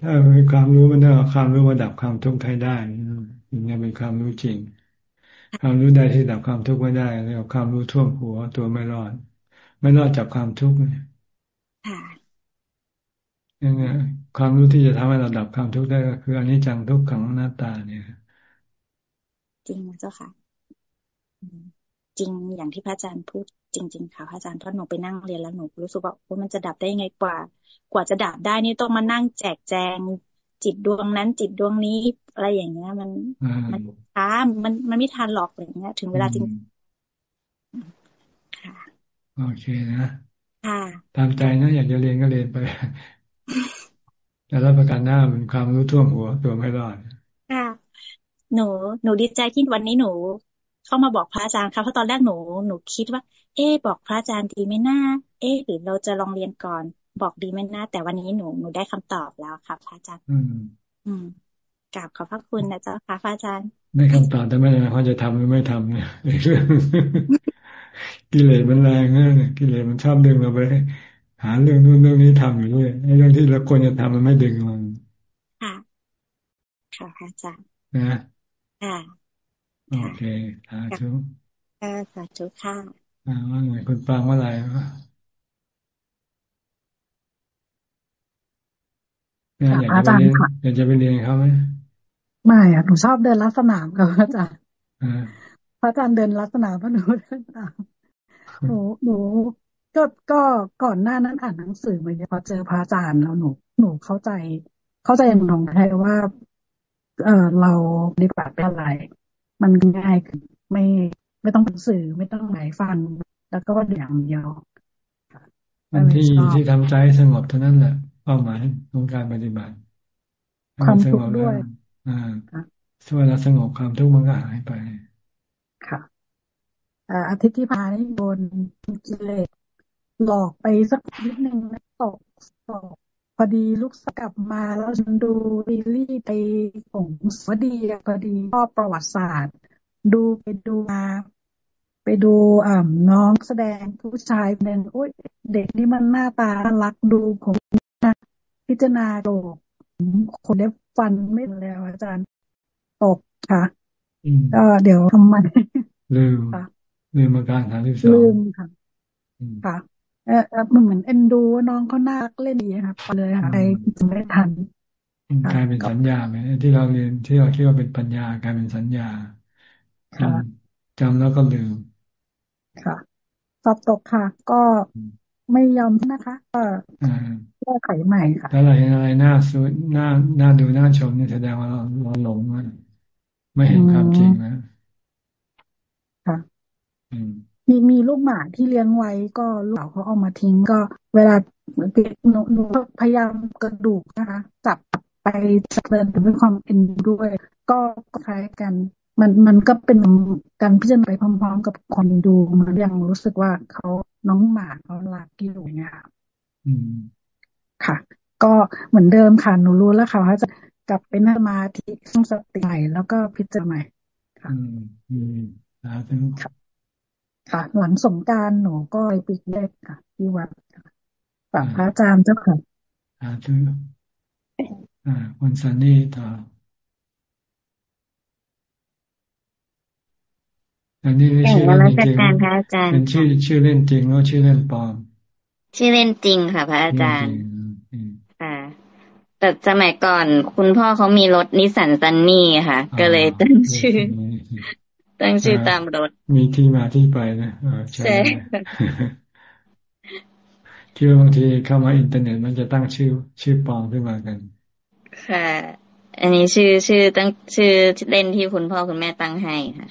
ถ้ามีความรู้มันต้องความรู้มาดับความทุกข์ให้ได้ถึงจะเป็นความรู้จริง ความรู้ได้ที่ดับความทุกข์ไม่ได้เรียกความรู้ท่วมหัวตัวไม่รอด ไม่รอดจากความทุกข์ค่ะยังไงความรู้ที่จะทำให้เราดับความทุกข์ได้ก็คืออันนี้จังทุกขังหน้าตาเนี่ย จริงเจ้าค่ะ จริงอย่างที่พระอาจารย์พูดจริง ๆ ค่ะพระอาจารย์เพราะหนูไปนั่งเรียนแล้วหนูรู้สึกว่าว่ามันจะดับได้ยังไงกว่า กว่าจะดับได้นี่ต้องมานั่งแจกแจง จิตดวงนั้น จิตดวงนี้อะไรอย่างเงี้ย มันมันช้ามันมันไม่ทันหรอกอะไรเงี้ย ถึงเวลาจริงค่ะโอเคนะค่ะตามใจนะอยากจะเรียนก็เรียนไปแต่รับประกันหน้ามันความรู้ท่วมหัวตัวไม่รอดค่ะหนูหนูดีใจที่วันนี้หนู เข้ามาบอกพระอาจารย์ค่ะเพราะตอนแรกหนูหนูคิดว่า เอ๊บอกพระอาจารย์ดีไหมน้าเอ๊หรือเราจะลองเรียนก่อน บอกดีไหมน้าแต่วันนี้หนูหนูได้คำตอบแล้วค่ะพระอาจารย์ อืม อืมกราบขอบพระคุณนะเจ้าค่ะพระอาจารย์ได้คำตอบแต่ไม่ได้เขาจะทำหรือไม่ทำเนี่ยเรื่องกิเลสมันแรงเนี่ยกิเลสมันชอบดึงเราไป หาเรื่องนู่นเรื่องนี้ทำอยู่ด้วยไอ้เรื่องที่เราควรจะทำมันไม่ดึงมันค่ะค่ะพระอาจารย์นะค่ะ โอเคสาธุค่ะสาธุค่ะอ่าว่าไงคุณฟังว่าอะไรวะอยากจะไปเรียนอยากจะไปเรียนเขาไหมไม่อะหนูชอบเดินลัดสนามกับพระอาจารย์พระอาจารย์เดินลัดสนามพระหนูเดินตามหนูหนูก็ก็ก่อนหน้านั้นอ่านหนังสือมาเยอะพอเจอพระอาจารย์แล้วหนู หนูเข้าใจ เข้าใจมองไทยว่า เออเราปฏิบัติเป็นอะไร มันง่ายขึ้นไม่ไม่ต้องเป็นสื่อไม่ต้องหมายฟันแล้วก็อย่างเดียวมันที่ที่ทำใจสงบเท่านั้นแหละเป้าหมายของการปฏิบัติความทุกข์ด้วยอ่าช่วยเราสงบความทุกข์มันก็หายไป ค่ะอาทิตย์ที่ผ่านนี้โดนกิเลสหลอกไปสักนิดนึงตกตก พอดีลูกสกลับมาแล้วฉันดูรีลี่ไปของสวัสดีพอดีชอบประวัติศาสตร์ ดูไปดูมาไปดูอ่าน้องแสดงผู้ชายหนึ่งอุ้ยเด็กนี่มันหน้าตารักดูผมนะพิจารณาโลกคนเล็บฟันไม่แล้วอาจารย์ตกค่ะก็เดี๋ยวทำไมลืมลืมอาการทางที่สองลืมค่ะค่ะ เออมันเหมือนเอ็นดูน้องเขาน่าเล่นดีค่ะพอเลยค่ะไปจะไม่ทันกลายเป็นสัญญาไหมที่เราเรียนที่เราคิดว่าเป็นปัญญากลายเป็นสัญญาจำแล้วก็ลืม ค่ะ สอบตกค่ะ ก็ไม่ยอมนะคะก็แก้ไขใหม่ค่ะอะไรอะไรน่าสุดน่าน่าดูน่าชมนี่แสดงว่าเราเราหลงมันไม่เห็นความจริงนะค่ะมี มีลูกหมาที่เลี้ยงไว้ก็ลูกเขาเอามาทิ้งก็เวลาหนูหนูพยายามกระดูกนะคะจับไปสักเดินด้วยความเอ็นดูด้วย ก็คล้ายกันมันมันก็เป็นการพิจารณาไปพร้อมๆ กับคนดูมันยังรู้สึกว่าเขาน้องหมาเขารักอยู่เนี่ยค่ะค่ะ ก็เหมือนเดิมค่ะหนูรู้แล้วค่ะว่าจะกลับไปนั่งมาที่สร้างสติใหม่แล้วก็พิจารณาใหม่ค่ะอืมอ่าถึง ค่ะ หลังสงการหนูก็ไปปีแรกค่ะ ที่วัดค่ะฝากพระอาจารย์เจ้าค่ะอ่าถึงอ่าวันซันนี่ต่ออันนี้ชื่อเล่นจริงเป็นชื่อชื่อเล่นจริงหรือชื่อเล่นปลอม ชื่อเล่นจริงค่ะ พระอาจารย์ค่ะแต่สมัยก่อนคุณพ่อเขามีรถนิสสันซันนี่ค่ะ ก็เลยตั้งชื่อ ตั้งชื่อตามรถ มีที่มาที่ไปนะใช่คิดว่าบางทีเข้ามาอินเทอร์เน็ตมันจะตั้งชื่อ ชื่อปลอมขึ้นมากัน ค่ะ อันนี้ชื่อชื่อตั้งชื่อเล่นที่คุณพ่อคุณแม่ตั้งให้ค่ะ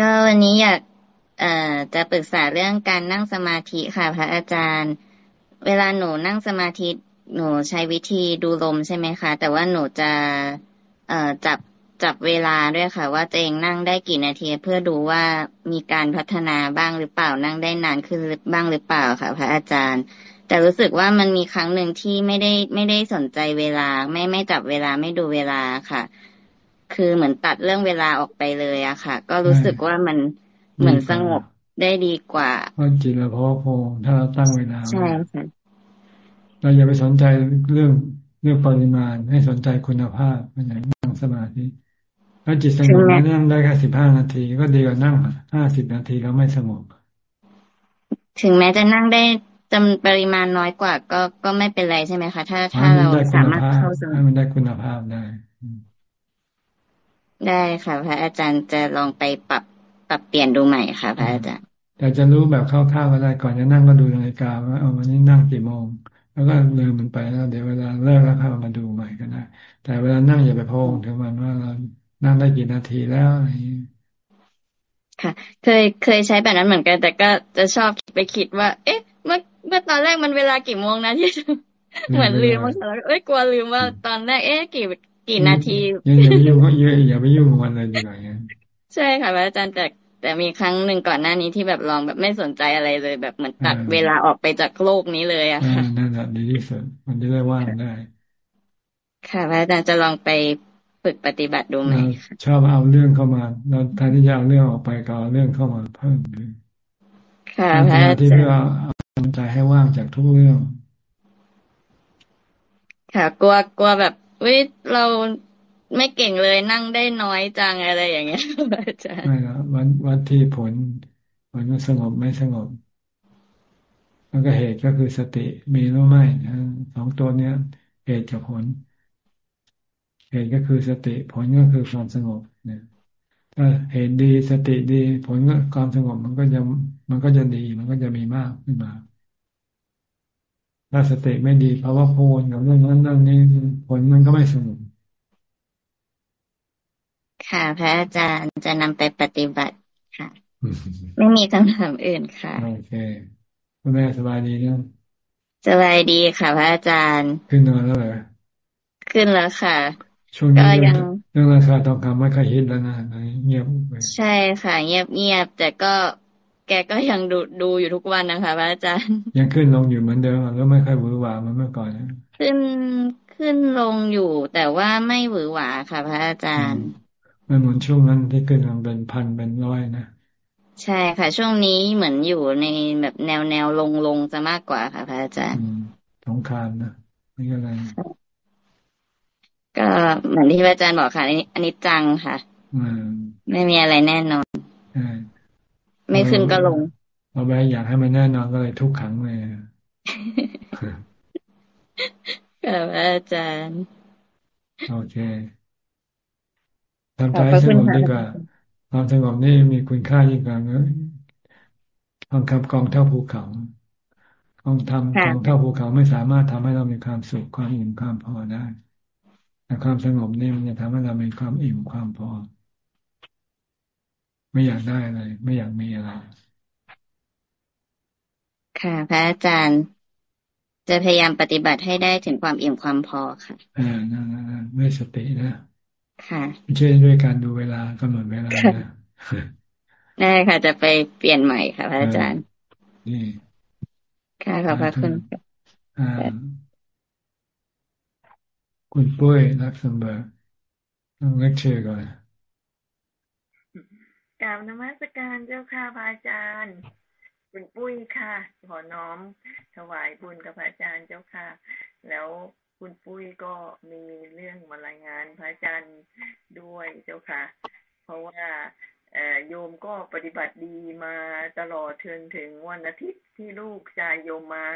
ก็วันนี้อยากเอ่อจะปรึกษาเรื่องการนั่งสมาธิค่ะ พระอาจารย์ เวลาหนูนั่งสมาธิหนูใช้วิธีดูลมใช่ไหมคะ แต่ว่าหนูจะ เอ่อจับ จับเวลาด้วยค่ะ ว่าตัวเองนั่งได้กี่นาทีเพื่อดูว่ามีการพัฒนาบ้างหรือเปล่านั่งได้นานขึ้นบ้างหรือเปล่าค่ะ พระอาจารย์ แต่รู้สึกว่ามันมีครั้งหนึ่งที่ไม่ได้ไม่ได้สนใจเวลา ไม่ไม่จับเวลาไม่ดูเวลาค่ะ คือเหมือนตัดเรื่องเวลาออกไปเลยอะค่ะ ก็รู้สึกว่ามันเหมือนสงบได้ดีกว่าเพราะจิตเราพอพงถ้าเราตั้งเวลาใช่ค่ะเราอย่าไปสนใจเรื่องเรื่องปริมาณให้สนใจคุณภาพเป็นอย่างนั่งสมาธิ ถ้าจิตสงบนั่งได้แค่สิบห้านาทีก็ดีกว่านั่งห้าสิบนาทีแล้วไม่สงบถึงแม้จะนั่งได้จำปริมาณน้อยกว่า ก็ก็ไม่เป็นไรใช่ไหมคะ ถ้าถ้าเราสามารถเข้าสมาธิมันได้คุณภาพได้ ได้ค่ะ พระอาจารย์จะลองไปปรับปรับเปลี่ยนดูใหม่ค่ะ พระอาจารย์แต่จะรู้แบบคร่าวๆก็ได้ก่อนจะนั่งก็ดูนาฬิกาว่าเอาวันนี้นั่งกี่โมง แล้วก็ลืมมันไปแล้วเดี๋ยวเวลาเลิกแล้วค่อยมาดูใหม่ก็ได้แต่เวลานั่งอย่าไปพงถึงมันว่าเรา นั่งได้กี่นาทีแล้วอะไรค่ะ เคยเคยใช้แบบนั้นเหมือนกัน แต่ก็จะชอบไปคิดว่า เอ๊ะ เมื่อเมื่อตอนแรกมันเวลากี่โมงนะที่เหมือนลืมว่าเอ้ยกลัวลืมว่าตอนแรกเอ๊ะกี่กี่นาทียังอย่าไปยุ่งเยอะอย่าไปยุ่งวันเลยดีกว่าใช่ค่ะพระอาจารย์แต่แต่มีครั้งหนึ่งก่อนหน้านี้ที่แบบลองแบบไม่สนใจอะไรเลย แบบเหมือนตัดเวลาออกไปจากโลกนี้เลยอะค่ะนั่นแหละดีที่สุดมันจะได้ว่างได้ ค่ะพระอาจารย์จะลองไป ฝึกปฏิบัติดูไหมชอบเอาเรื่องเข้ามาเราแทนที่จะเอาเรื่องออกไปก็เอาเรื่องเข้ามาเพิ่มเลยค่ะพระอาจารย์ที่เพื่อเอาใจให้ว่างจากทุกเรื่อง ค่ะ กลัวกลัวแบบวิเราไม่เก่งเลยนั่งได้น้อยจังอะไรอย่างเงี้ยอาจารย์ไม่ละวันวันที่ผลผลมันสงบไม่สงบแล้วก็เหตุก็คือสติมีหรือไม่สองตัวเนี้ยเหตุกับผลเห ตุก็คือสติผลก็คือความสงบเนี่ยถ้าเหตุดีสติดี ผลก็ความสงบมันก็จะมันก็จะดี มันก็จะมีมากขึ้นมา ถ้าสติไม่ดีเพราะว่าโพนกับเรื่องนั้นเรื่องนี้ผลมันก็ไม่สงบค่ะ พระอาจารย์จะนำไปปฏิบัติค่ะ ไม่มีคำถามอื่นค่ะโอเคคุณแม่สบายดีนะสบายดีค่ะ พระอาจารย์ ขึ้นนอนแล้วเหรอขึ้นแล้วค่ะ ช่วงนี้ยังเรื่องราคาทองคำไม่ค่อยฮิตแล้วนะเงียบใช่ค่ะ เงียบเงียบแต่ก็แกก็ยังดูดูอยู่ทุกวันนะคะพระอาจารย์ ยังขึ้นลงอยู่เหมือนเดิมแล้วไม่ค่อยหวือหวาเหมือนเมื่อก่อนนะขึ้นขึ้นลงอยู่ แต่ว่าไม่หวือหวาค่ะ พระอาจารย์มันเหมือนช่วงนั้นที่ขึ้นมันเป็นพันเป็นร้อยนะใช่ค่ะ ช่วงนี้เหมือนอยู่ในแบบแนวแนวลงลงจะมากกว่าค่ะ พระอาจารย์สงครามนะนี่อะไร ก็เหมือนที่พระอาจารย์บอกค่ะอันนี้จังค่ะไม่มีอะไรแน่นอนไม่ขึ้นก็ลงเราไปอยากให้มันแน่นอนก็เลยทุกขังเลยค่ะพระอาจารย์โอเคทำใจให้สงบดีกว่าความสงบนี่มีคุณค่ายิ่งกว่าเงินทองคำกองเท่าภูเขากองทำกองเท่าภูเขาไม่สามารถทำให้เรามีความสุขความอิ่มความพอได้ แต่ความสงบนี่มันจะทำให้เรามีความอิ่มความพอ ไม่อยากได้อะไร ไม่อยากมีอะไร ค่ะ พระอาจารย์ จะพยายามปฏิบัติให้ได้ถึงความอิ่มความพอค่ะอ่านั่นไม่สตินะ ค่ะไม่ใช่ด้วยการดูเวลากำหนดเวลานะได้ค่ะ จะไปเปลี่ยนใหม่ค่ะ พระอาจารย์ นี่ ค่ะ ขอบพระคุณ คุณปุ้ยรักสมบัติต้องเลคเชอร์ก่อนกล่าวนมัสการเจ้าค่ะพระอาจารย์ คุณปุ้ยค่ะ ขอน้อม ถวายบุญกับพระอาจารย์เจ้าค่ะ แล้วคุณปุ้ยก็มีเรื่องมารายงานพระอาจารย์ด้วยเจ้าค่ะ เพราะว่าโยมก็ปฏิบัติดีมาตลอดถึงถึงวันอาทิตย์ที่ลูกชายโยมมา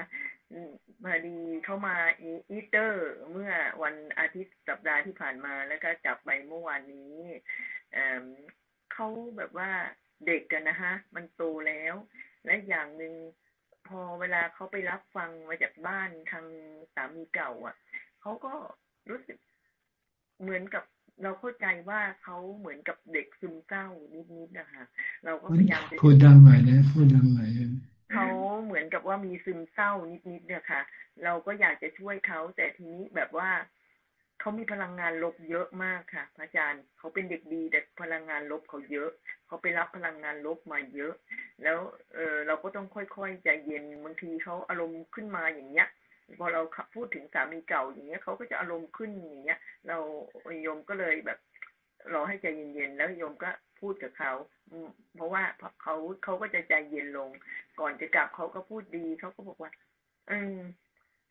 พอดีเข้ามาอีเตอร์ เมื่อวันอาทิตย์สัปดาห์ที่ผ่านมา แล้วก็จับไปเมื่อวานนี้เขาแบบว่าเด็กกันนะฮะ มันโตแล้ว และอย่างหนึ่งพอเวลาเขาไปรับฟังมาจากบ้านทางสามีเก่า อะเขาก็รู้สึกเหมือนกับเราเข้าใจว่าเขาเหมือนกับเด็กซึมเศร้านิดๆนะคะเราก็พยายามพูดดังหน่อยนะพูดดังหน่อย เขาเหมือนกับว่ามีซึมเศร้านิดๆเนี่ยค่ะ เราก็อยากจะช่วยเขาแต่ทีนี้แบบว่าเขามีพลังงานลบเยอะมากค่ะพระอาจารย์เขาเป็นเด็กดีแต่พลังงานลบเขาเยอะ เขาไปรับพลังงานลบมาเยอะ แล้วเออเราก็ต้องค่อยๆใจเย็นบางทีเขาอารมณ์ขึ้นมาอย่างเงี้ยพอเราพูดถึงสามีเก่าอย่างเงี้ยเขาก็จะอารมณ์ขึ้นอย่างเงี้ย เราโยมก็เลยแบบรอให้ใจเย็นๆแล้วโยมก็ พูดกับเขาเพราะว่าเขาเขาก็จะใจเย็นลง ก่อนจะกลับเขาก็พูดดีเขาก็บอกว่า อืม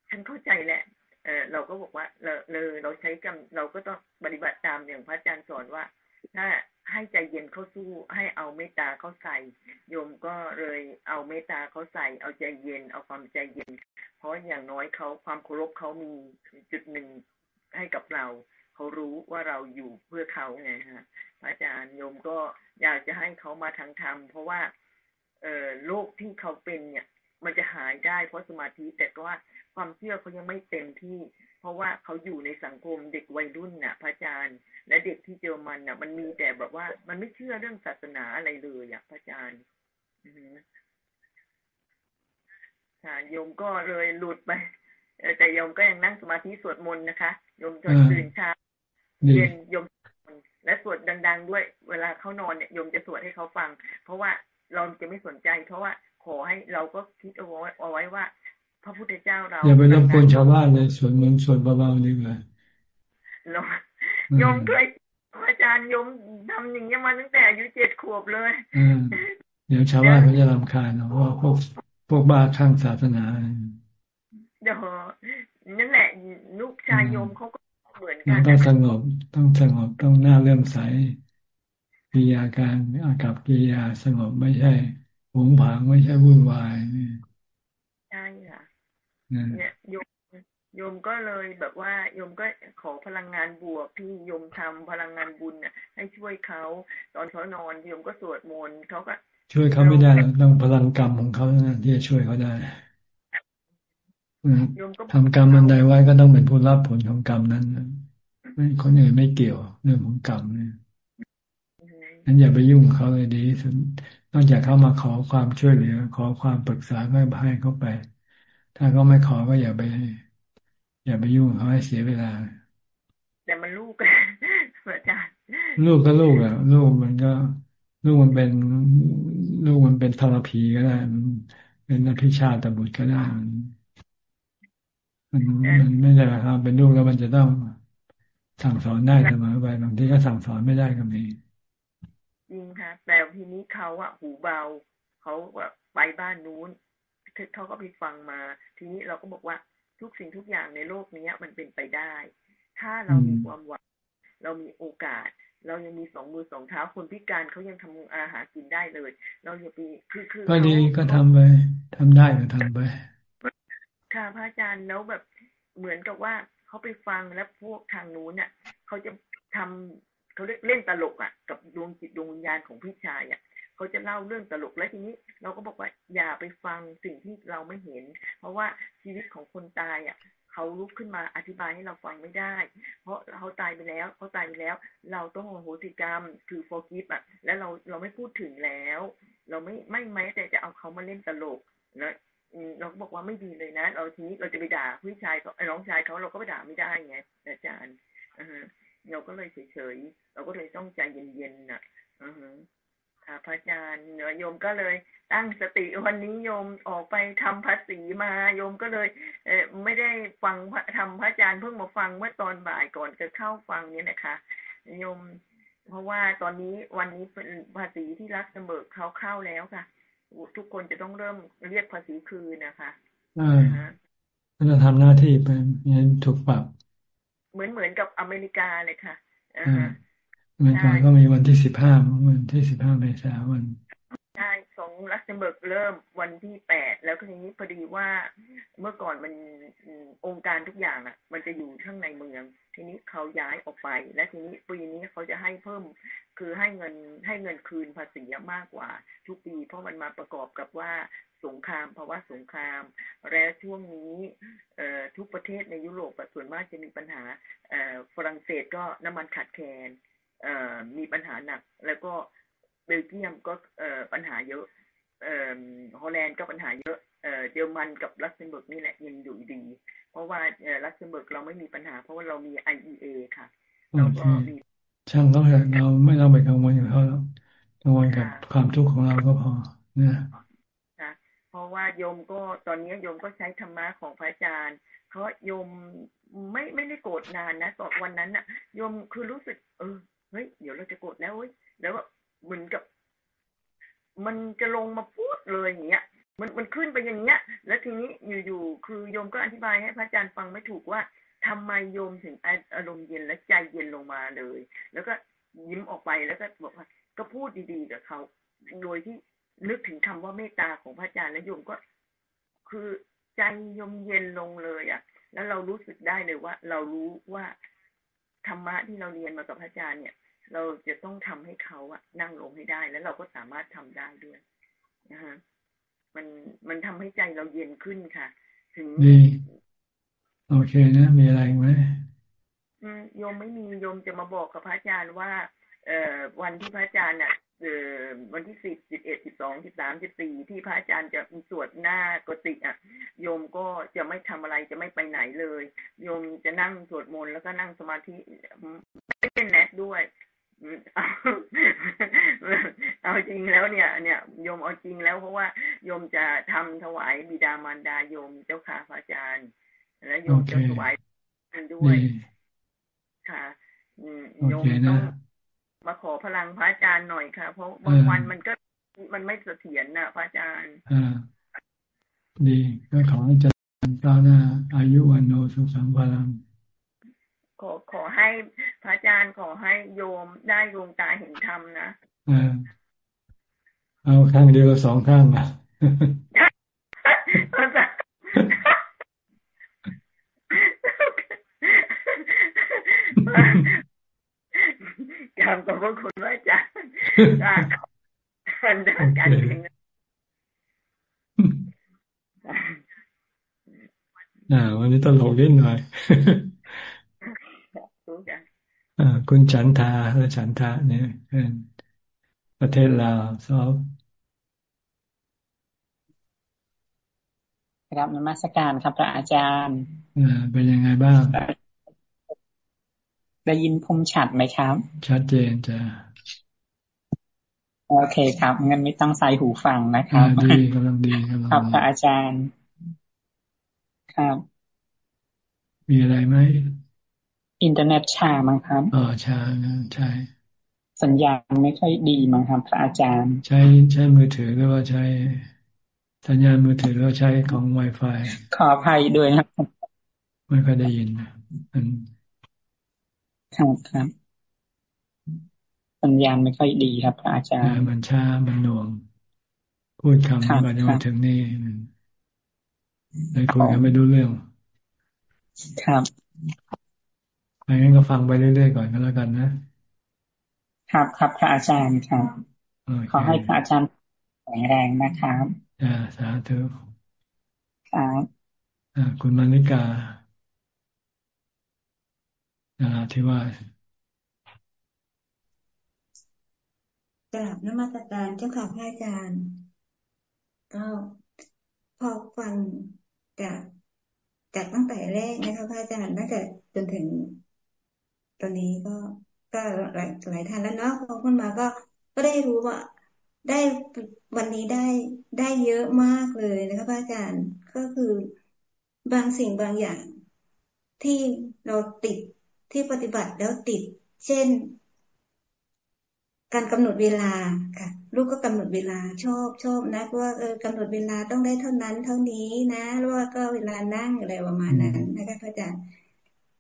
ฉันเข้าใจแหละเออเราก็บอกว่าเราเลยเราใช้กำเราก็ต้องปฏิบัติตามอย่างพระอาจารย์สอนว่า ถ้าให้ใจเย็นเขาสู้ให้เอาเมตตาเขาใส่โยมก็เลยเอาเมตตาเขาใส่ เอาใจเย็น เอาความใจเย็น เพราะอย่างน้อยเขาความเคารพเขามีจุดหนึ่งให้กับเรา เขารู้ว่าเราอยู่เพื่อเขาไงฮะ อาจารย์โยมก็อยากจะให้เขามาทางธรรมเพราะว่า เออโลกที่เขาเป็นเนี่ย มันจะหายได้เพราะสมาธิแต่ก็ว่าความเชื่อเขายังไม่เต็มที่ เพราะว่าเขาอยู่ในสังคมเด็กวัยรุ่นน่ะ พระอาจารย์ และเด็กที่เจอมันน่ะ มันมีแต่แบบว่า มันไม่เชื่อเรื่องศาสนาอะไรเลยอะพระอาจารย์ค่ะโยมก็เลยหลุดไปแต่โยมก็ยังนั่งสมาธิสวดมนต์นะคะโยมจนตื่นเช้าเย็นโยม และสวดดัง ๆ ด้วย เวลาเขานอนเนี่ยโยมจะสวดให้เขาฟัง เพราะว่าเราจะไม่สนใจ เพราะว่าขอให้เราก็คิดเอาไว้เอาไว้ว่า พระพุทธเจ้าเรา อย่าไปรบกวนชาวบ้านเลยสวดมนต์สวดเบาๆดีกว่าโยมเคยอาจารย์โยมทำอย่างนี้มาตั้งแต่อายุเจ็ดขวบเลยเดี๋ยวชาวบ้านเขาจะรำคาญเพราะว่าพวกพวกบ้าข้างศาสนาเดี๋ยวนั่นแหละลูกชายโยมเขาก็ เหมือนกันต้องสงบต้องสงบต้องหน้าเริ่มใสกิยาการอากับกิยาสงบไม่ใช่หงผางไม่ใช่วุ่นวายใช่ค่ะเนี่ยโยมโยมก็เลยแบบว่าโยมก็ขอพลังงานบวกที่โยมทำพลังงานบุญน่ะ ให้ช่วยเขาตอนเขานอนโยมก็สวดมนต์เขาก็ ช่วยเขาไม่ได้ต้องพลังกรรมของเขาที่จะช่วยเขาได้ ทำกรรมอันใดไว้ก็ต้องเป็นผู้รับผลของกรรมนั้นไม่คนอื่นไม่เกี่ยวเรื่องของกรรมเนี่ยนั้นอย่าไปยุ่งเขาเลยดีสุดนอกจากเขามาขอความช่วยเหลือ ขอความปรึกษาก็ให้เขาไป ถ้าเขาไม่ขอก็อย่าไปอย่าไปยุ่งเขาให้เสียเวลา แต่มันลูกอาจารย์ลูกก็ลูกอะลูกมันก็ ลูกมันเป็น ลูกมันเป็นทรพีก็ได้เป็นอภิชาตบุตรก็ได้ มันมันไม่ได้ครับเป็นลูกแล้วมันจะต้องสั่งสอนได้เสมอไปบางทีก็สั่งสอนไม่ได้ก็มีจริงค่ะ แต่ทีนี้เขาอะหูเบาเขาแบบไปบ้านนู้นเขาก็ไปฟังมา ทีนี้เราก็บอกว่าทุกสิ่งทุกอย่างในโลกนี้มันเป็นไปได้ ถ้าเรามีความหวังเรามีโอกาส เรายังมีสองมือสองเท้าคนพิการเขายังทำอาหารกินได้เลย เราอย่าไปคือคือก็ดีก็ทำไปทำได้ก็ทำไป ค่ะพระอาจารย์แล้วแบบเหมือนกับว่าเขาไปฟังแล้วพวกทางนู้นเนี่ยเขาจะทำเขาเรียกเล่นตลกอะ กับดวงจิตดวงวิญญาณของพี่ชายอะเขาจะเล่าเรื่องตลกแล้วทีนี้ เราก็บอกว่าอย่าไปฟังสิ่งที่เราไม่เห็น เพราะว่าชีวิตของคนตายอะเขาลุกขึ้นมาอธิบายให้เราฟังไม่ได้ เพราะเขาตายไปแล้วเขาตายไปแล้ว เราต้องโหติกรรม คือ forgive อะ แล้วเราเราไม่พูดถึงแล้ว เราไม่ไม่แม้แต่จะเอาเขามาเล่นตลกนะ เราก็บอกว่าไม่ดีเลยนะ เราทีนี้เราจะไปด่าพี่ชายเขาไอ้น้องชายเขาเราก็ไปด่าไม่ได้ไงอาจารย์เราก็เลยเฉยๆเราก็เลยต้องใจเย็นๆน่ะค่ะพระอาจารย์เนโยมก็เลยตั้งสติวันนี้โยมออกไปทำภาษีมาโยมก็เลยเออไม่ได้ฟังทำพระอาจารย์เพิ่งมาฟังเมื่อตอนบ่ายก่อนจะเข้าฟังเนี่ยนะคะโยม เพราะว่าตอนนี้วันนี้ภาษีที่รักเสมอเขาเข้าแล้วค่ะ ทุกคนจะต้องเริ่มเรียกภาษีคืนนะคะอ่าจะทำหน้าที่เป็นยันถูกปรับ เหมือนเหมือนกับอเมริกาเลยค่ะอ่าอเมริกาก็มีวันที่สิบห้าวันที่สิบห้าเมษายน ใช่สองลักเซมเบิร์กเริ่มวันที่แปดแล้วทีนี้พอดีว่าเมื่อก่อนมันองค์การทุกอย่างอะ มันจะอยู่ข้างในเมือง ทีนี้เขาย้ายออกไป และทีนี้ปีนี้เขาจะให้เพิ่ม คือให้เงินให้เงินคืนภาษีมากกว่า ทุกปี เพราะมันมาประกอบกับว่าสงครามภาวะสงคราม และช่วงนี้ทุกประเทศในยุโรปส่วนมากจะมีปัญหาฝรั่งเศสก็น้ำมันขาดแคลนมีปัญหาหนัก แล้วก็ เบลเยียมก็ปัญหาเยอะฮอลแลนด์ก็ปัญหาเยอะเยอรมันกับลักเซมเบิร์กนี่แหละยังอยู่ดี เพราะว่าลักเซมเบิร์กเราไม่มีปัญหา เพราะว่าเรามี IEA ค่ะเราก็มีช่างเขาเถอะเราไม่ต้องไปกังวลกับเขาแล้วกังวลกับความทุกข์ของเราก็พอนะเพราะว่าโยมก็ตอนนี้โยมก็ใช้ธรรมะของพระอาจารย์เพราะโยมไม่ไม่ได้โกรธนานนะตอนวันนั้นน่ะโยมคือรู้สึก เออเฮ้ยเดี๋ยวเราจะโกรธแล้วเว้ยแล้ว เหมือนกับ มันจะลงมาพูดเลยอย่างเงี้ย มันมันขึ้นไปอย่างเงี้ย แล้วทีนี้อยู่ๆคือโยมก็อธิบายให้พระอาจารย์ฟังไม่ถูกว่าทำไมโยมถึงอารมณ์เย็นและใจเย็นลงมาเลย แล้วก็ยิ้มออกไปแล้วก็บอกว่าก็พูดดีๆกับเขาโดยที่นึกถึงคำว่าเมตตาของพระอาจารย์แล้วโยมก็ คือใจโยมเย็นลงเลยอะ แล้วเรารู้สึกได้เลยว่า เรารู้ว่าธรรมะที่เราเรียนมากับพระอาจารย์เนี่ย เราจะต้องทำให้เขาอะนั่งลงให้ได้ แล้วเราก็สามารถทำได้ด้วยนะฮะมันมันทำให้ใจเราเย็นขึ้นค่ะ ถึงดีโอเคนะ มีอะไรไหมโยมไม่มีโยมจะมาบอกกับพระอาจารย์ว่า เอ่อวันที่พระอาจารย์อะเอ่อวันที่สิบสิบเอ็ดสิบสองสิบสามสิบสี่ที่พระอาจารย์จะสวดหน้ากติอะ โยมก็จะไม่ทำอะไรจะไม่ไปไหนเลย โยมจะนั่งสวดมนต์แล้วก็นั่งสมาธิไม่เป็นแนทด้วย เอาจริงแล้วเนี่ย เนี่ยโยมเอาจริงแล้วเพราะว่าโยมจะทำถวายบิดามารดาโยมเจ้าค่ะพระอาจารย์ และโยมจะถวายด้วย ค่ะโยมต้องมาขอพลังพระอาจารย์หน่อยค่ะ เพราะบางวันมันก็มันไม่เสถียรนะพระอาจารย์อ่าดีก็ขอให้เจริญก้าวหน้าอายุวันโนสุขังพลัง ขอขอให้พระอาจารย์ขอให้โยมได้ดวงตาเห็นธรรมนะเอาข้างเดียวสองข้างนะกรรมขอบพระคุณพระอาจารย์การด้านการเงินอ่า วันนี้ตลกนิดหน่อย คุณฉันทาและฉันทาเนี่ยเป็นประเทศลาวซอฟครับนมัสการครับพระอาจารย์เป็นยังไงบ้าง ได้ยินผมชัดไหมครับ ชัดเจนจ้ะโอเคครับงั้นไม่ต้องใส่หูฟังนะครับดีกำลังดีกำลังครับพระอาจารย์ ครับ มีอะไรไหม อินเทอร์เน็ตชามั้งครับอ๋อชาใช่ สัญญาณไม่ค่อยดีมั้งครับพระอาจารย์ ใช้ใช้มือถือหรือว่าใช้สัญญาณมือถือหรือใช้ของ Wi-Fi ขออภัยด้วยครับไม่ค่อยได้ยินมันครับครับ สัญญาณไม่ค่อยดีครับพระอาจารย์มันช้ามันหน่วง พูดคำที่มาถึงนี่เลยคุยกันไม่ดูเรื่อง ครับไม่ งั้นก็ฟังไปเรื่อยๆก่อนก็แล้วกันนะ ครับครับพระอาจารย์ครับ ขอให้พระอาจารย์แข็งแรงนะครับอ่าสาธุครับอ่าคุณมานิกาอ่าที่ว่ากราบนมัสการเจ้าค่ะพระอาจารย์ ก็พอฟังจากจากตั้งแต่แรกนะคะพระอาจารย์น่าจะจนถึง ตอนนี้ก็ก็หลายหลายท่านแล้วเนาะพอขึ้นมาก็ก็ได้รู้ว่า ได้วันนี้ได้ได้เยอะมากเลยนะคะพระอาจารย์ก็คือบางสิ่งบางอย่างที่เราติดที่ปฏิบัติแล้วติด เช่น การกำหนดเวลาค่ะ ลูกก็กำหนดเวลาชอบชอบนะว่าเออกำหนดเวลาต้องได้เท่านั้น เท่านี้นะแล้วว่าก็เวลานั่งอะไรประมาณนั้นนะคะพระอาจารย์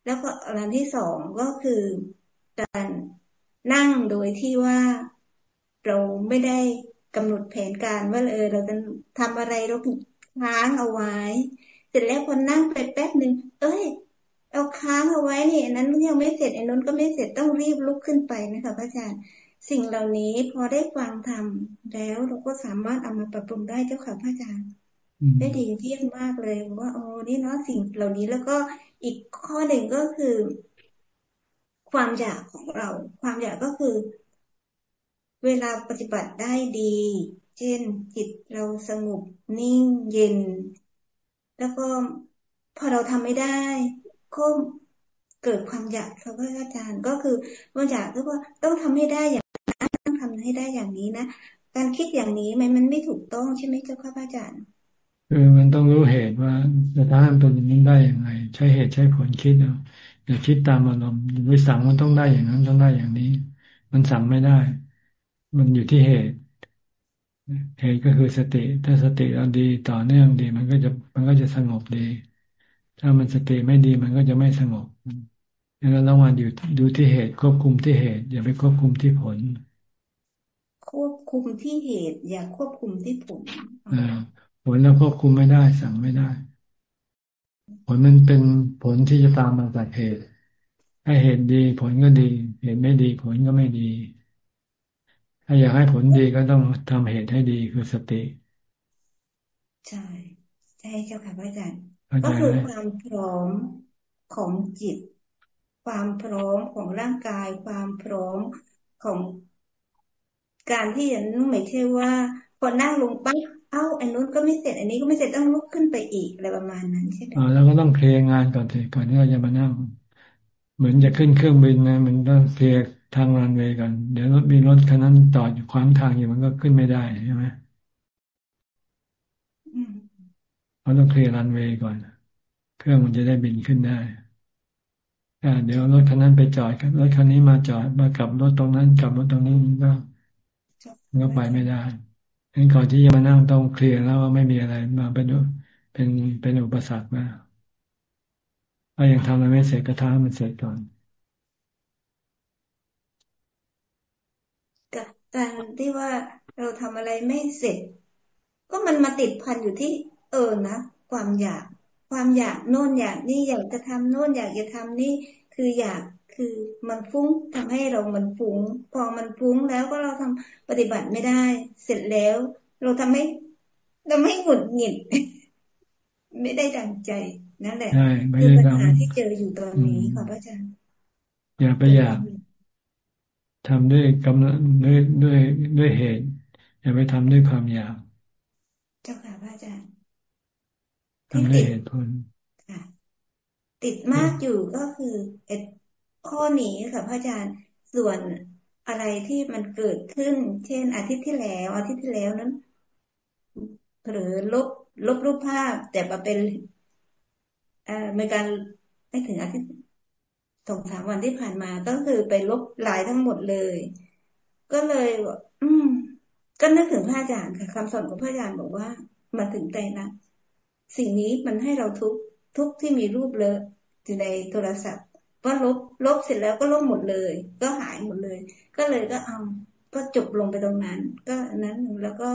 แล้วก็อันที่สองก็คือการนั่งโดยที่ว่าเราไม่ได้กำหนดแผนการว่าเออเราจะทำอะไรเราค้างเอาไว้ เสร็จแล้วพอนั่งไปแป๊บหนึ่งเอ้ยเอาค้างเอาไว้เนี่ยนั้นยังไม่เสร็จไอ้นนก็ไม่เสร็จต้องรีบลุกขึ้นไปนะคะพระอาจารย์สิ่งเหล่านี้พอได้ฟังทำแล้วเราก็สามารถเอามาปรับปรุงได้เจ้าค่ะพระอาจารย์ได้ดีเยี่ยมมากเลยว่าโอ้นี่เนาะสิ่งเหล่านี้แล้วก็ อีกข้อหนึ่งก็คือ ความอยากของเรา ความอยากก็คือ เวลาปฏิบัติได้ดี เช่นจิตเราสงบนิ่งเย็น แล้วก็พอเราทำไม่ได้ก็เกิดความอยากค่ะพระอาจารย์ก็คือความอยากก็ว่าต้องทำให้ได้อย่างนั้นต้องทำให้ได้อย่างนี้นะการคิดอย่างนี้มันมันไม่ถูกต้องใช่ไหมเจ้าค่ะพระอาจารย์ คือมันต้องรู้เหตุว่าจะทำให้เป็นอย่างนี้ได้อย่างไรใช้เหตุใช้ผลคิดเอาอย่าคิดตามอารมณ์วิสั่งมันต้องได้อย่างนั้นต้องได้อย่างนี้ มันสั่งไม่ได้ มันอยู่ที่เหตุ เหตุก็คือสติ ถ้าสติเราดีต่อเนื่องดี มันก็จะมันก็จะสงบดี ถ้ามันสติไม่ดีมันก็จะไม่สงบดังนั้นเรามาอยู่ดูที่เหตุควบคุมที่เหตุ อย่าไปควบคุมที่ผล ควบคุมที่เหตุ อย่าควบคุมที่ผลอ่า ผลเราควบคุมไม่ได้ สั่งไม่ได้ ผลมันเป็นผลที่จะตามมาจากเหตุถ้าเหตุดี ผลก็ดี เหตุไม่ดี ผลก็ไม่ดี ถ้าอยากให้ผลดีก็ต้องทำเหตุให้ดีคือสติ ใช่ใช่เจ้าค่ะพระอาจารย์ก็คือความพร้อมของจิต ความพร้อมของร่างกาย ความพร้อมของการที่อย่างนู้นไม่ใช่ว่าพอนั่งลงปั๊บ เอ้าอันนู้นก็ไม่เสร็จ อันนี้ก็ไม่เสร็จต้องลุกขึ้นไปอีกอะไรประมาณนั้นใช่ไหมอ๋อแล้วก็ต้องเคลียร์งานก่อนสิก่อนที่เราจะมานั่ง เหมือนจะขึ้นเครื่องบินนะมันต้องเคลียร์ทางรันเวย์ก่อนเดี๋ยวรถมีรถคันนั้นจอดอยู่ขวางทางอยู่มันก็ขึ้นไม่ได้ใช่ไหมเราต้องเคลียร์รันเวย์ก่อน เครื่องมันจะได้บินขึ้นได้เดี๋ยวรถคันนั้นไปจอดรถคันนี้มาจอดมากลับรถตรงนั้นกลับรถตรงนี้มันก็มันก็ไปไม่ได้ งั้นก่อนที่จะมานั่งต้องเคลียร์แล้วว่าไม่มีอะไรมาเป็นเป็นเป็นอุปสรรคมาถ้ายังทำอะไรไม่เสร็จก็ทำมันเสร็จก่อนกับการที่ว่าเราทำอะไรไม่เสร็จ ก็มันมาติดพันอยู่ที่ เออนะความอยาก ความอยากโน่นอยากนี่อยากจะทำโน่นอยากจะทำนี่คืออยาก คือมันฟุ้งทำให้เรามันฟุ้ง พอมันฟุ้งแล้วก็เราทำปฏิบัติไม่ได้ เสร็จแล้ว เราทำให้เราไม่หงุดหงิด ไม่ได้ดังใจนั่นแหละคือปัญหาที่เจออยู่ตอนนี้ค่ะพระอาจารย์อย่าไปอยากทำด้วยกำลังด้วยด้วยด้วยเหตุ อย่าไปทำด้วยความอยากเจ้าค่ะพระอาจารย์ทำด้วยเหตุผลติดมากอยู่ก็คือเอ็ด ข้อนี้ค่ะพระอาจารย์ส่วนอะไรที่มันเกิดขึ้น เช่น อาทิตย์ที่แล้วอาทิตย์ที่แล้วนั้นหรือลบลบรูปภาพ แต่มาเป็นเอ่อในการไม่ถึงอาทิตย์สองสามวันที่ผ่านมา ก็คือไปลบลายทั้งหมดเลย ก็เลย อืม ก็นึกถึงพระอาจารย์ค่ะคำสอนของพระอาจารย์บอกว่ามาถึงใจนะสิ่งนี้มันให้เราทุกทุกที่มีรูปเลอะอยู่ในโทรศัพท์ ว่าลบลบเสร็จแล้วก็ลบหมดเลย ก็หายหมดเลย ก็เลยก็เอาก็จบลงไปตรงนั้น ก็นั้นแล้วก็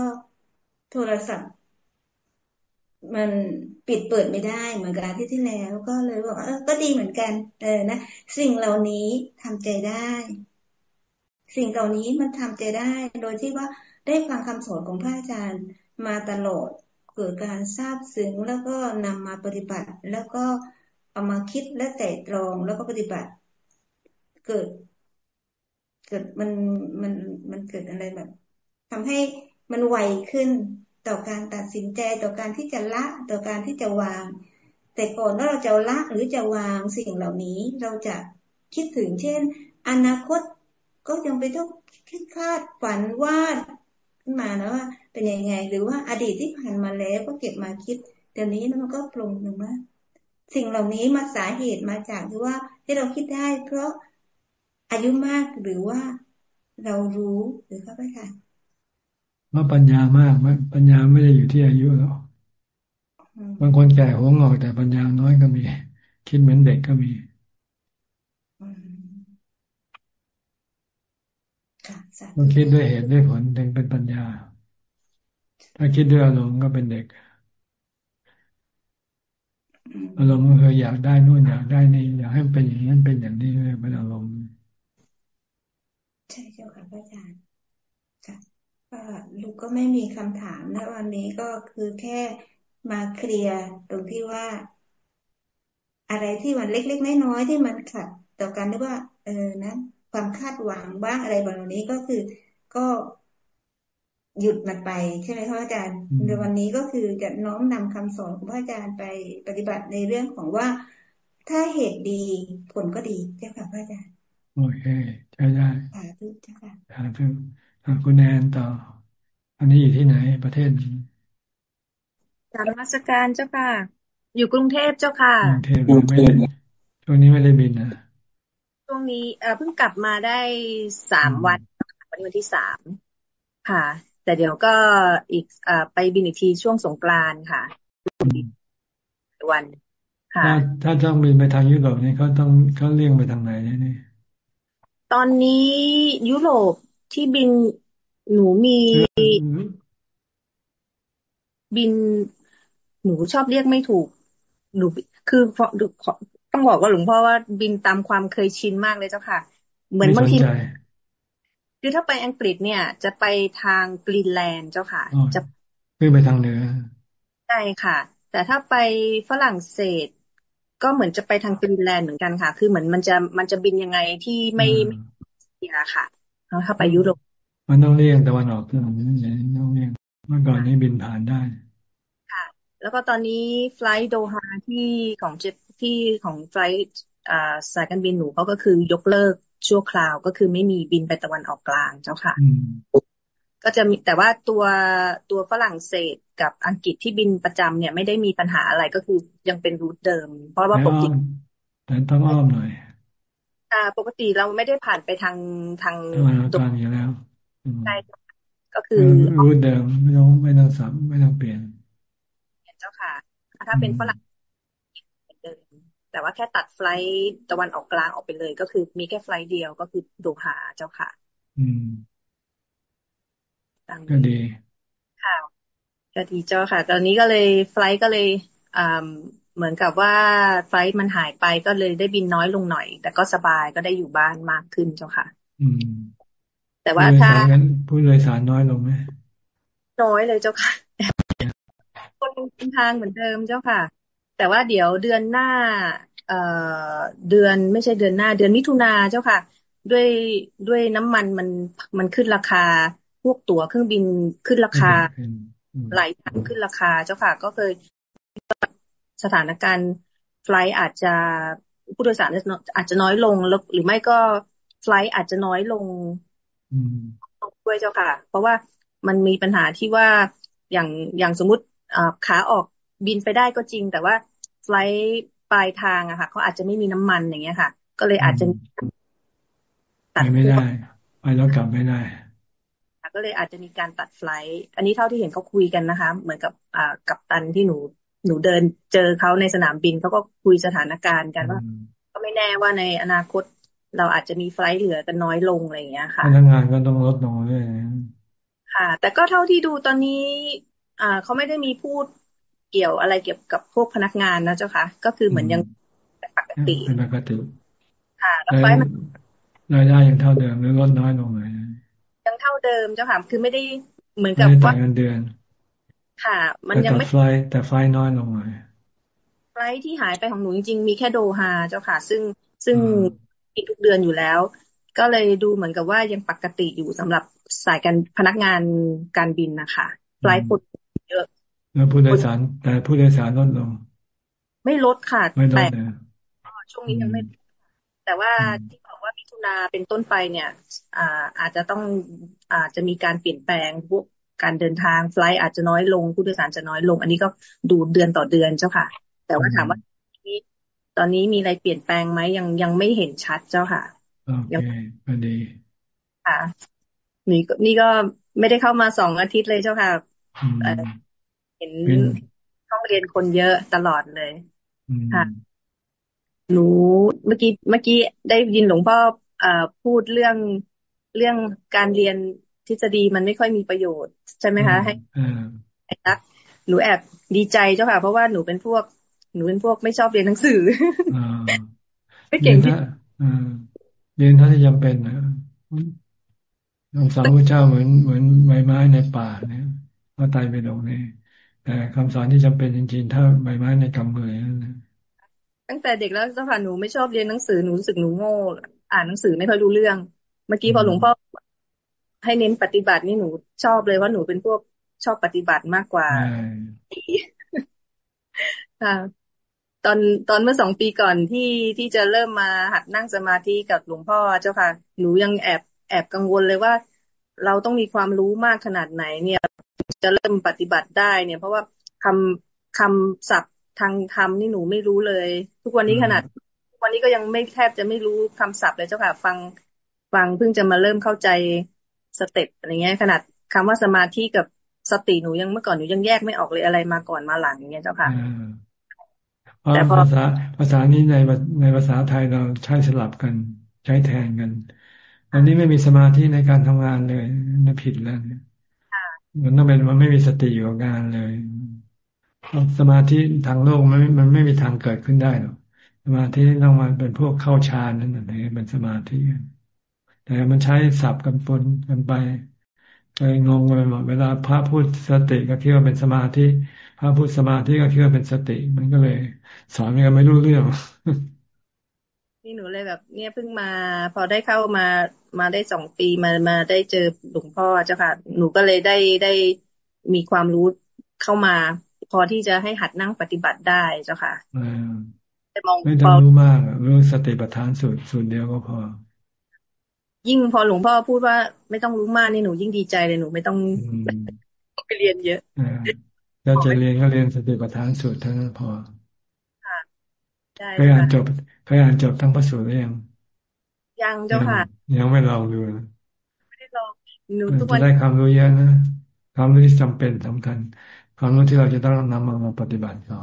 โทรศัพท์ มันปิดเปิดไม่ได้เหมือนกับที่ที่แล้ว ก็เลยบอกเออก็ดีเหมือนกัน เออนะสิ่งเหล่านี้ทำใจได้ สิ่งเหล่านี้มันทำใจได้ โดยที่ว่าได้ฟังคำสอนของพระอาจารย์มาตลอดเกิดการทราบซึ้งแล้วก็นำมาปฏิบัติ แล้วก็ เอามาคิดและแต่ตรองแล้วก็ปฏิบัติ เกิด เกิดมันมันมันเกิดอะไรแบบทำให้มันไวขึ้นต่อการตัดสินใจต่อการที่จะละต่อการที่จะวาง แต่ก่อนว่าเราจะละหรือจะวางสิ่งเหล่านี้ เราจะคิดถึงเช่น อนาคตก็ยังไปต้องคิดคาดฝันวาดขึ้นมานะว่าเป็นยังไง หรือว่าอดีตที่ผ่านมาแล้วก็เก็บมาคิดเดี๋ยวนี้มันก็ปรุงหนึ่งว่า สิ่งเหล่านี้มาสาเหตุมาจากที่ว่าที่เราคิดได้ เพราะอายุมากหรือว่าเรารู้หรือครับอาจารย์ว่าปัญญามากปัญญาไม่ได้อยู่ที่อายุหรอกบางคนแก่หัวงอกแต่ปัญญาน้อยก็มี คิดเหมือนเด็กก็มีต้องคิดด้วยเหตุด้วยผลถึงเป็นปัญญา ถ้าคิดด้วยอารมณ์ก็เป็นเด็กอารมณ์ก็คืออยากได้นู่นอยากได้นี่อยากให้เป็นอย่างนั้นเป็นอย่างนี้เลยเป็นอารมณ์ใช่เจ้าค่ะพระอาจารย์ค่ะลูกก็ไม่มีคำถามนะวันนี้ก็คือแค่มาเคลียร์ตรงที่ว่า อะไรที่มันเล็ก ๆ น้อยๆที่มันขัดต่อกันหรือว่า เออนะ ความคาดหวังบ้างอะไรบางนี้ก็คือก็ หยุดมันไปใช่ไหมคะอาจารย์ในวันนี้ก็คือจะน้อมนำคำสอนของพระอาจารย์ไปปฏิบัติในเรื่องของว่าถ้าเหตุดีผลก็ดีเจ้าค่ะพระอาจารย์โอเคใช่ได้สาธุเจ้าค่ะสาธุคุณแอนต่อ อันนี้อยู่ที่ไหนประเทศสารมัสการเจ้าค่ะ อยู่กรุงเทพเจ้าค่ะกรุงเทพไม่ได้ช่วงนี้ไม่ได้บินนะช่วงนี้เพิ่งกลับมาได้สามวันวันวันที่สามค่ะ แต่เดี๋ยวก็อีกอไปบินอีกทีช่วงสงกรานค่ะวันค่ะถ้าต้องบินไปทางยุโรปนี่เขาต้องเขาเลี่ยงไปทางไหนนี่ตอนนี้ยุโรปที่บินหนูมีบินหนูชอบเรียกไม่ถูก หนูคือต้องบอกว่าหลวงพ่อว่าบินตามความเคยชินมากเลยเจ้าค่ะ เหมือนบางที คือถ้าไปอังกฤษเนี่ย จะไปทางกรีนแลนด์เจ้าค่ะ จะขึ้นไปทางเหนือใช่ค่ะ แต่ถ้าไปฝรั่งเศส ก็เหมือนจะไปทางฟินแลนด์เหมือนกันค่ะ คือเหมือนมันจะมันจะบินยังไงที่ไม่ไม่เสียค่ะแล้วถ้าไปยุโรปมันต้องเลี่ยงตะวันออกตะวันนี้ต้องเลี่ยงเมื่อก่อนนี้บินผ่านได้ค่ะ แล้วก็ตอนนี้ไฟล์โดฮาที่ของเจ็ที่ของไฟล์สายการบินหนูเขาก็คือยกเลิก ชั่วคราวก็คือไม่มีบินไปตะวันออกกลางเจ้าค่ะก็จะมีแต่ว่าตัวตัวฝรั่งเศสกับอังกฤษที่บินประจำเนี่ยไม่ได้มีปัญหาอะไรก็คือยังเป็นรูทเดิม เพราะว่าปกติแต่ต้องอ้อมหน่อยอ่าปกติเราไม่ได้ผ่านไปทางทางตรงอยู่แล้วใช่ก็คือรูทเดิมไม่ต้องไม่ต้องสับไม่ต้องเปลี่ยนเจ้าค่ะ ถ้าเป็นฝรั่งเดิม แต่ว่าแค่ตัดไฟล์ตะวันออกกลางออกไปเลย ก็คือมีแค่ไฟล์เดียวก็คือโดฮาเจ้าค่ะ อืมก็ดีค่ะก็ดีเจ้าค่ะ ตอนนี้ก็เลยไฟล์ก็เลยอ่าเหมือนกับว่าไฟล์มันหายไปก็เลยได้บินน้อยลงหน่อย แต่ก็สบายก็ได้อยู่บ้านมากขึ้นเจ้าค่ะ อืม แต่ว่าถ้าผู้โดยสารน้อยลงไหมน้อยเลยเจ้าค่ะ คนเดินทางเหมือนเดิมเจ้าค่ะ แต่ว่าเดี๋ยวเดือนหน้า เอ่อเดือนไม่ใช่เดือนหน้า เดือนมิถุนาเจ้าค่ะ ด้วยด้วยน้ำมันมันมันขึ้นราคา พวกตั๋วเครื่องบินขึ้นราคาหลายทังขึ้นราคาเจ้าค่ะ ก็เคยสถานการณ์ไฟล์อาจจะผู้โดยสารอาจจะน้อยลงหรือไม่ก็ไฟล์อาจจะน้อยลงด้วยเจ้าค่ะ เพราะว่ามันมีปัญหาที่ว่าอย่างอย่างสมมุติขาออก บินไปได้ก็จริง แต่ว่าไฟล์ปลายทางอะค่ะเขาอาจจะไม่มีน้ำมันอย่างเงี้ยค่ะ ก็เลยอาจจะตัดไม่ได้ไปแล้วกลับไม่ได้ก็เลยอาจจะมีการตัดไฟล์อันนี้เท่าที่เห็นเขาคุยกันนะคะ เหมือนกับอ่ากับตันที่หนูหนูเดินเจอเขาในสนามบินเขาก็คุยสถานการณ์กันว่า ก็ไม่แน่ว่าในอนาคตเราอาจจะมีไฟล์เหลือกันน้อยลงอะไรอย่างเงี้ยค่ะพนักงานก็ต้องลดลงเลยค่ะ แต่ก็เท่าที่ดูตอนนี้ อ่าเขาไม่ได้มีพูด เกี่ยวอะไรเกี่ยวกับพวกพนักงานนะเจ้าค่ะก็คือเหมือนยังปกติเป็นปกติค่ะแล้วไฟมันรายได้ยังเท่าเดิมหรือลดน้อยลงเลยยังเท่าเดิมเจ้าค่ะคือไม่ได้เหมือนกับว่าเงินเดือน ค่ะ มันยังไม่ไฟแต่ไฟน้อยลงเลยไฟที่หายไปของหนูจริงๆมีแค่โดฮาเจ้าค่ะ ซึ่งซึ่งมีทุกเดือนอยู่แล้ว ก็เลยดูเหมือนกับว่ายังปกติอยู่สำหรับสายการพนักงานการบินนะคะไฟล์คนเยอะ แล้วผู้โดยสารแต่ผู้โดยสารลดลง ไม่ลดค่ะแต่ช่วงนี้ยังไม่ แต่ว่าที่ว่ามิถุนาเป็นต้นไปเนี่ย อ่าอาจจะต้องอาจจะมีการเปลี่ยนแปลงพวกการเดินทางไฟล์อาจจะน้อยลงผู้โดยสารจะน้อยลง อันนี้ก็ดูเดือนต่อเดือนเจ้าค่ะ แต่ว่าถามว่าตอนนี้มีอะไรเปลี่ยนแปลงไหมยังยังไม่เห็นชัดเจ้าค่ะโอเคพอดีค่ะนี่นี่ก็ไม่ได้เข้ามาสองอาทิตย์เลยเจ้าค่ะเห็นห้องเรียนคนเยอะตลอดเลยค่ะหนูเมื่อกี้เมื่อกี้ได้ยินหลวงพ่ออพูดเรื่องเรื่องการเรียนทฤษฎีมันไม่ค่อยมีประโยชน์ใช่ไหมคะให้ให้รักหนูแอบดีใจเจ้าค่ะ เพราะว่าหนูเป็นพวก หนูเป็นพวกไม่ชอบเรียนหนังสือไม่เก่งที่เรียนเท่าที่จำเป็นนะคำสอนพระเจ้าเหมือนเหมือนใบไม้ในป่าเนี่ยว่าตายไปลงนี่ แต่คำสอนที่จำเป็นจริงๆ ถ้าใบไม้ในกำมือนั่นตั้งแต่เด็กแล้วเจ้าค่ะหนูไม่ชอบเรียนหนังสือหนูรู้สึกหนูโง่อ่านหนังสือไม่ค่อยรู้เรื่อง เมื่อกี้พอหลวงพ่อให้เน้นปฏิบัตินี่หนูชอบเลยว่าหนูเป็นพวกชอบปฏิบัติมากกว่าค่ะตอนตอนเมื่อสองปีก่อนที่ที่จะเริ่มมาหัดนั่งสมาธิกับหลวงพ่อเจ้าค่ะ หนูยังแอบแอบกังวลเลยว่า เราต้องมีความรู้มากขนาดไหนเนี่ย จะเริ่มปฏิบัติได้เนี่ย เพราะว่าคำคำศัพท์ทางธรรมนี่หนูไม่รู้เลย ทุกวันนี้ขนาดทุกวันนี้ก็ยังไม่แทบจะไม่รู้คำศัพท์เลยเจ้าค่ะ ฟังฟังเพิ่งจะมาเริ่มเข้าใจสเต็ปอะไรเงี้ย ขนาดคำว่าสมาธิกับสติหนูยังเมื่อก่อนหนูยังแยกไม่ออกเลยอะไรมาก่อนมาหลังอย่างเงี้ยเจ้าค่ะแต่พอภาษาภาษานี้ในในภาษาไทยเราใช้สลับกัน ใช้แทนกัน อันนี้ไม่มีสมาธิในการทำงานเลยน่ผิดแล้วเนี่ย มันต้องเป็นมันไม่มีสติอยู่กับงานเลยสมาธิทางโลกมันมันไม่มีทางเกิดขึ้นได้หรอกสมาธิต้องมาเป็นพวกเข้าฌานนั่นเองเป็นสมาธิแต่มันใช้สับกันปนกันไปเลยงงไปหมดเวลาพระพูดสติก็คิดว่าเป็นสมาธิ พระพุทธสมาธิก็คิดว่าเป็นสติ มันก็เลย สอนกันไม่รู้เรื่อง นี่หนูเลยแบบ เนี่ยเพิ่งมา พอได้เข้ามามาได้สองปีมามาได้เจอหลวงพ่อเจ้าค่ะ หนูก็เลยได้ได้มีความรู้เข้ามา พอที่จะให้หัดนั่งปฏิบัติได้เจ้าค่ะไม่ต้องรู้มากรู้สติปัฏฐานสูตรสูตรเดียวก็พอ ยิ่งพอหลวงพ่อพูดว่าไม่ต้องรู้มากนี่หนูยิ่งดีใจเลยหนูไม่ต้องไปเรียนเยอะเราจะเรียนก็เรียนสติปัฏฐานสูตรเท่านั้นพอเคยอ่านจบ เคยอ่านจบทั้งพระสูตรหรือยัง ยังเจ้าค่ะ ยังไม่ลองดูไม่ได้ลองหนูจะได้ความรู้เยอะนะความรู้ที่จำเป็นสำคัญ ความรู้ที่เราจะต้องนำมาปฏิบัติต่อ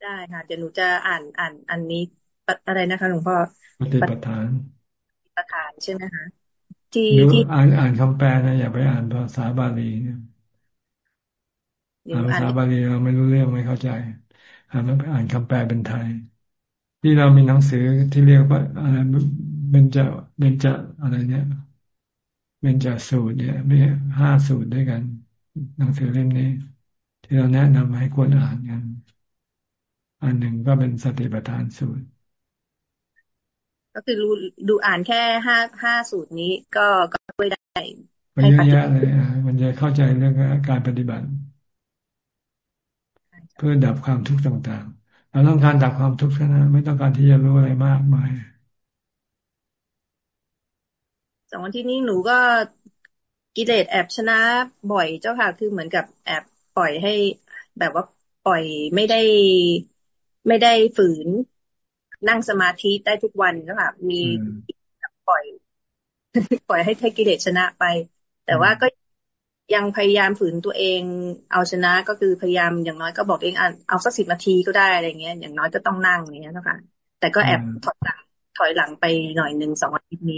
ได้ค่ะเดี๋ยวหนูจะอ่านอ่านอันนี้อะไรนะคะหลวงพ่อปฏิบัติฐานปฏิบัติฐานใช่ไหมคะที่ที่อ่านอ่านคำแปลนะอย่าไปอ่านภาษาบาลีอ่านภาษาบาลีเราไม่รู้เรื่องไม่เข้าใจอ่านแล้วไปอ่านคำแปลเป็นไทย ที่เรามีหนังสือที่เรียกว่าอะไรเป็นจะเป็นจะอะไรเนี่ยเป็นจะสูตรเนี่ยมีห้าสูตรด้วยกัน หนังสือเล่มนี้ ที่เราแนะนำให้ควรอ่านกัน อันหนึ่งก็เป็นสติปัฏฐานสูตร ก็คือรู้ดูอ่านแค่ห้าห้าสูตรนี้ก็ก็ช่วยได้มันเยอะแยะเลยมันจะเข้าใจเรื่องการปฏิบัติ เพื่อดับความทุกข์ต่างๆ เราต้องการดับความทุกข์แค่นั้นไม่ต้องการที่จะรู้อะไรมากมายสองวันที่นี้หนูก็กิเลสแอบชนะบ่อยเจ้าค่ะคือเหมือนกับแอบปล่อยให้ แบบว่าปล่อยไม่ได้ไม่ได้ฝืนนั่งสมาธิได้ทุกวันนะคะมีปล่อย ปล่อยให้ให้กิเลสชนะไป แต่ว่าก็ ยังพยายามฝืนตัวเองเอาชนะก็คือพยายามอย่างน้อยก็บอกเองเอาสักสิบนาทีก็ได้อะไรเงี้ย อย่างน้อยก็ต้องนั่งอย่างเงี้ยนะคะแต่ก็แอบถอยหลังถอยหลังไปหน่อยหนึ่งสองอาทิตย์นี้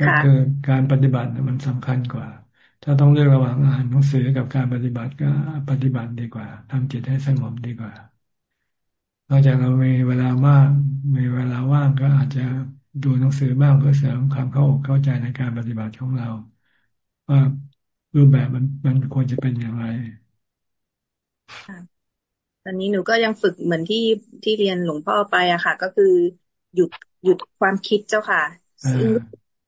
ก็คือการปฏิบัติมันสำคัญกว่า ถ้าต้องเลือกระหว่างอ่านหนังสือกับการปฏิบัติก็ปฏิบัติดีกว่าทำจิตให้สงบดีกว่านอกจากเรามีเวลามากมีเวลาว่างก็อาจจะดูหนังสือบ้างเพื่อเสริมความเข้าอกเข้าใจในการปฏิบัติของเรา ว่า รูปแบบมันมันควรจะเป็นอย่างไรตอนนี้หนูก็ยังฝึกเหมือนที่ที่เรียนหลวงพ่อไปอะค่ะ ก็คือหยุดหยุดความคิดเจ้าค่ะซึ่ง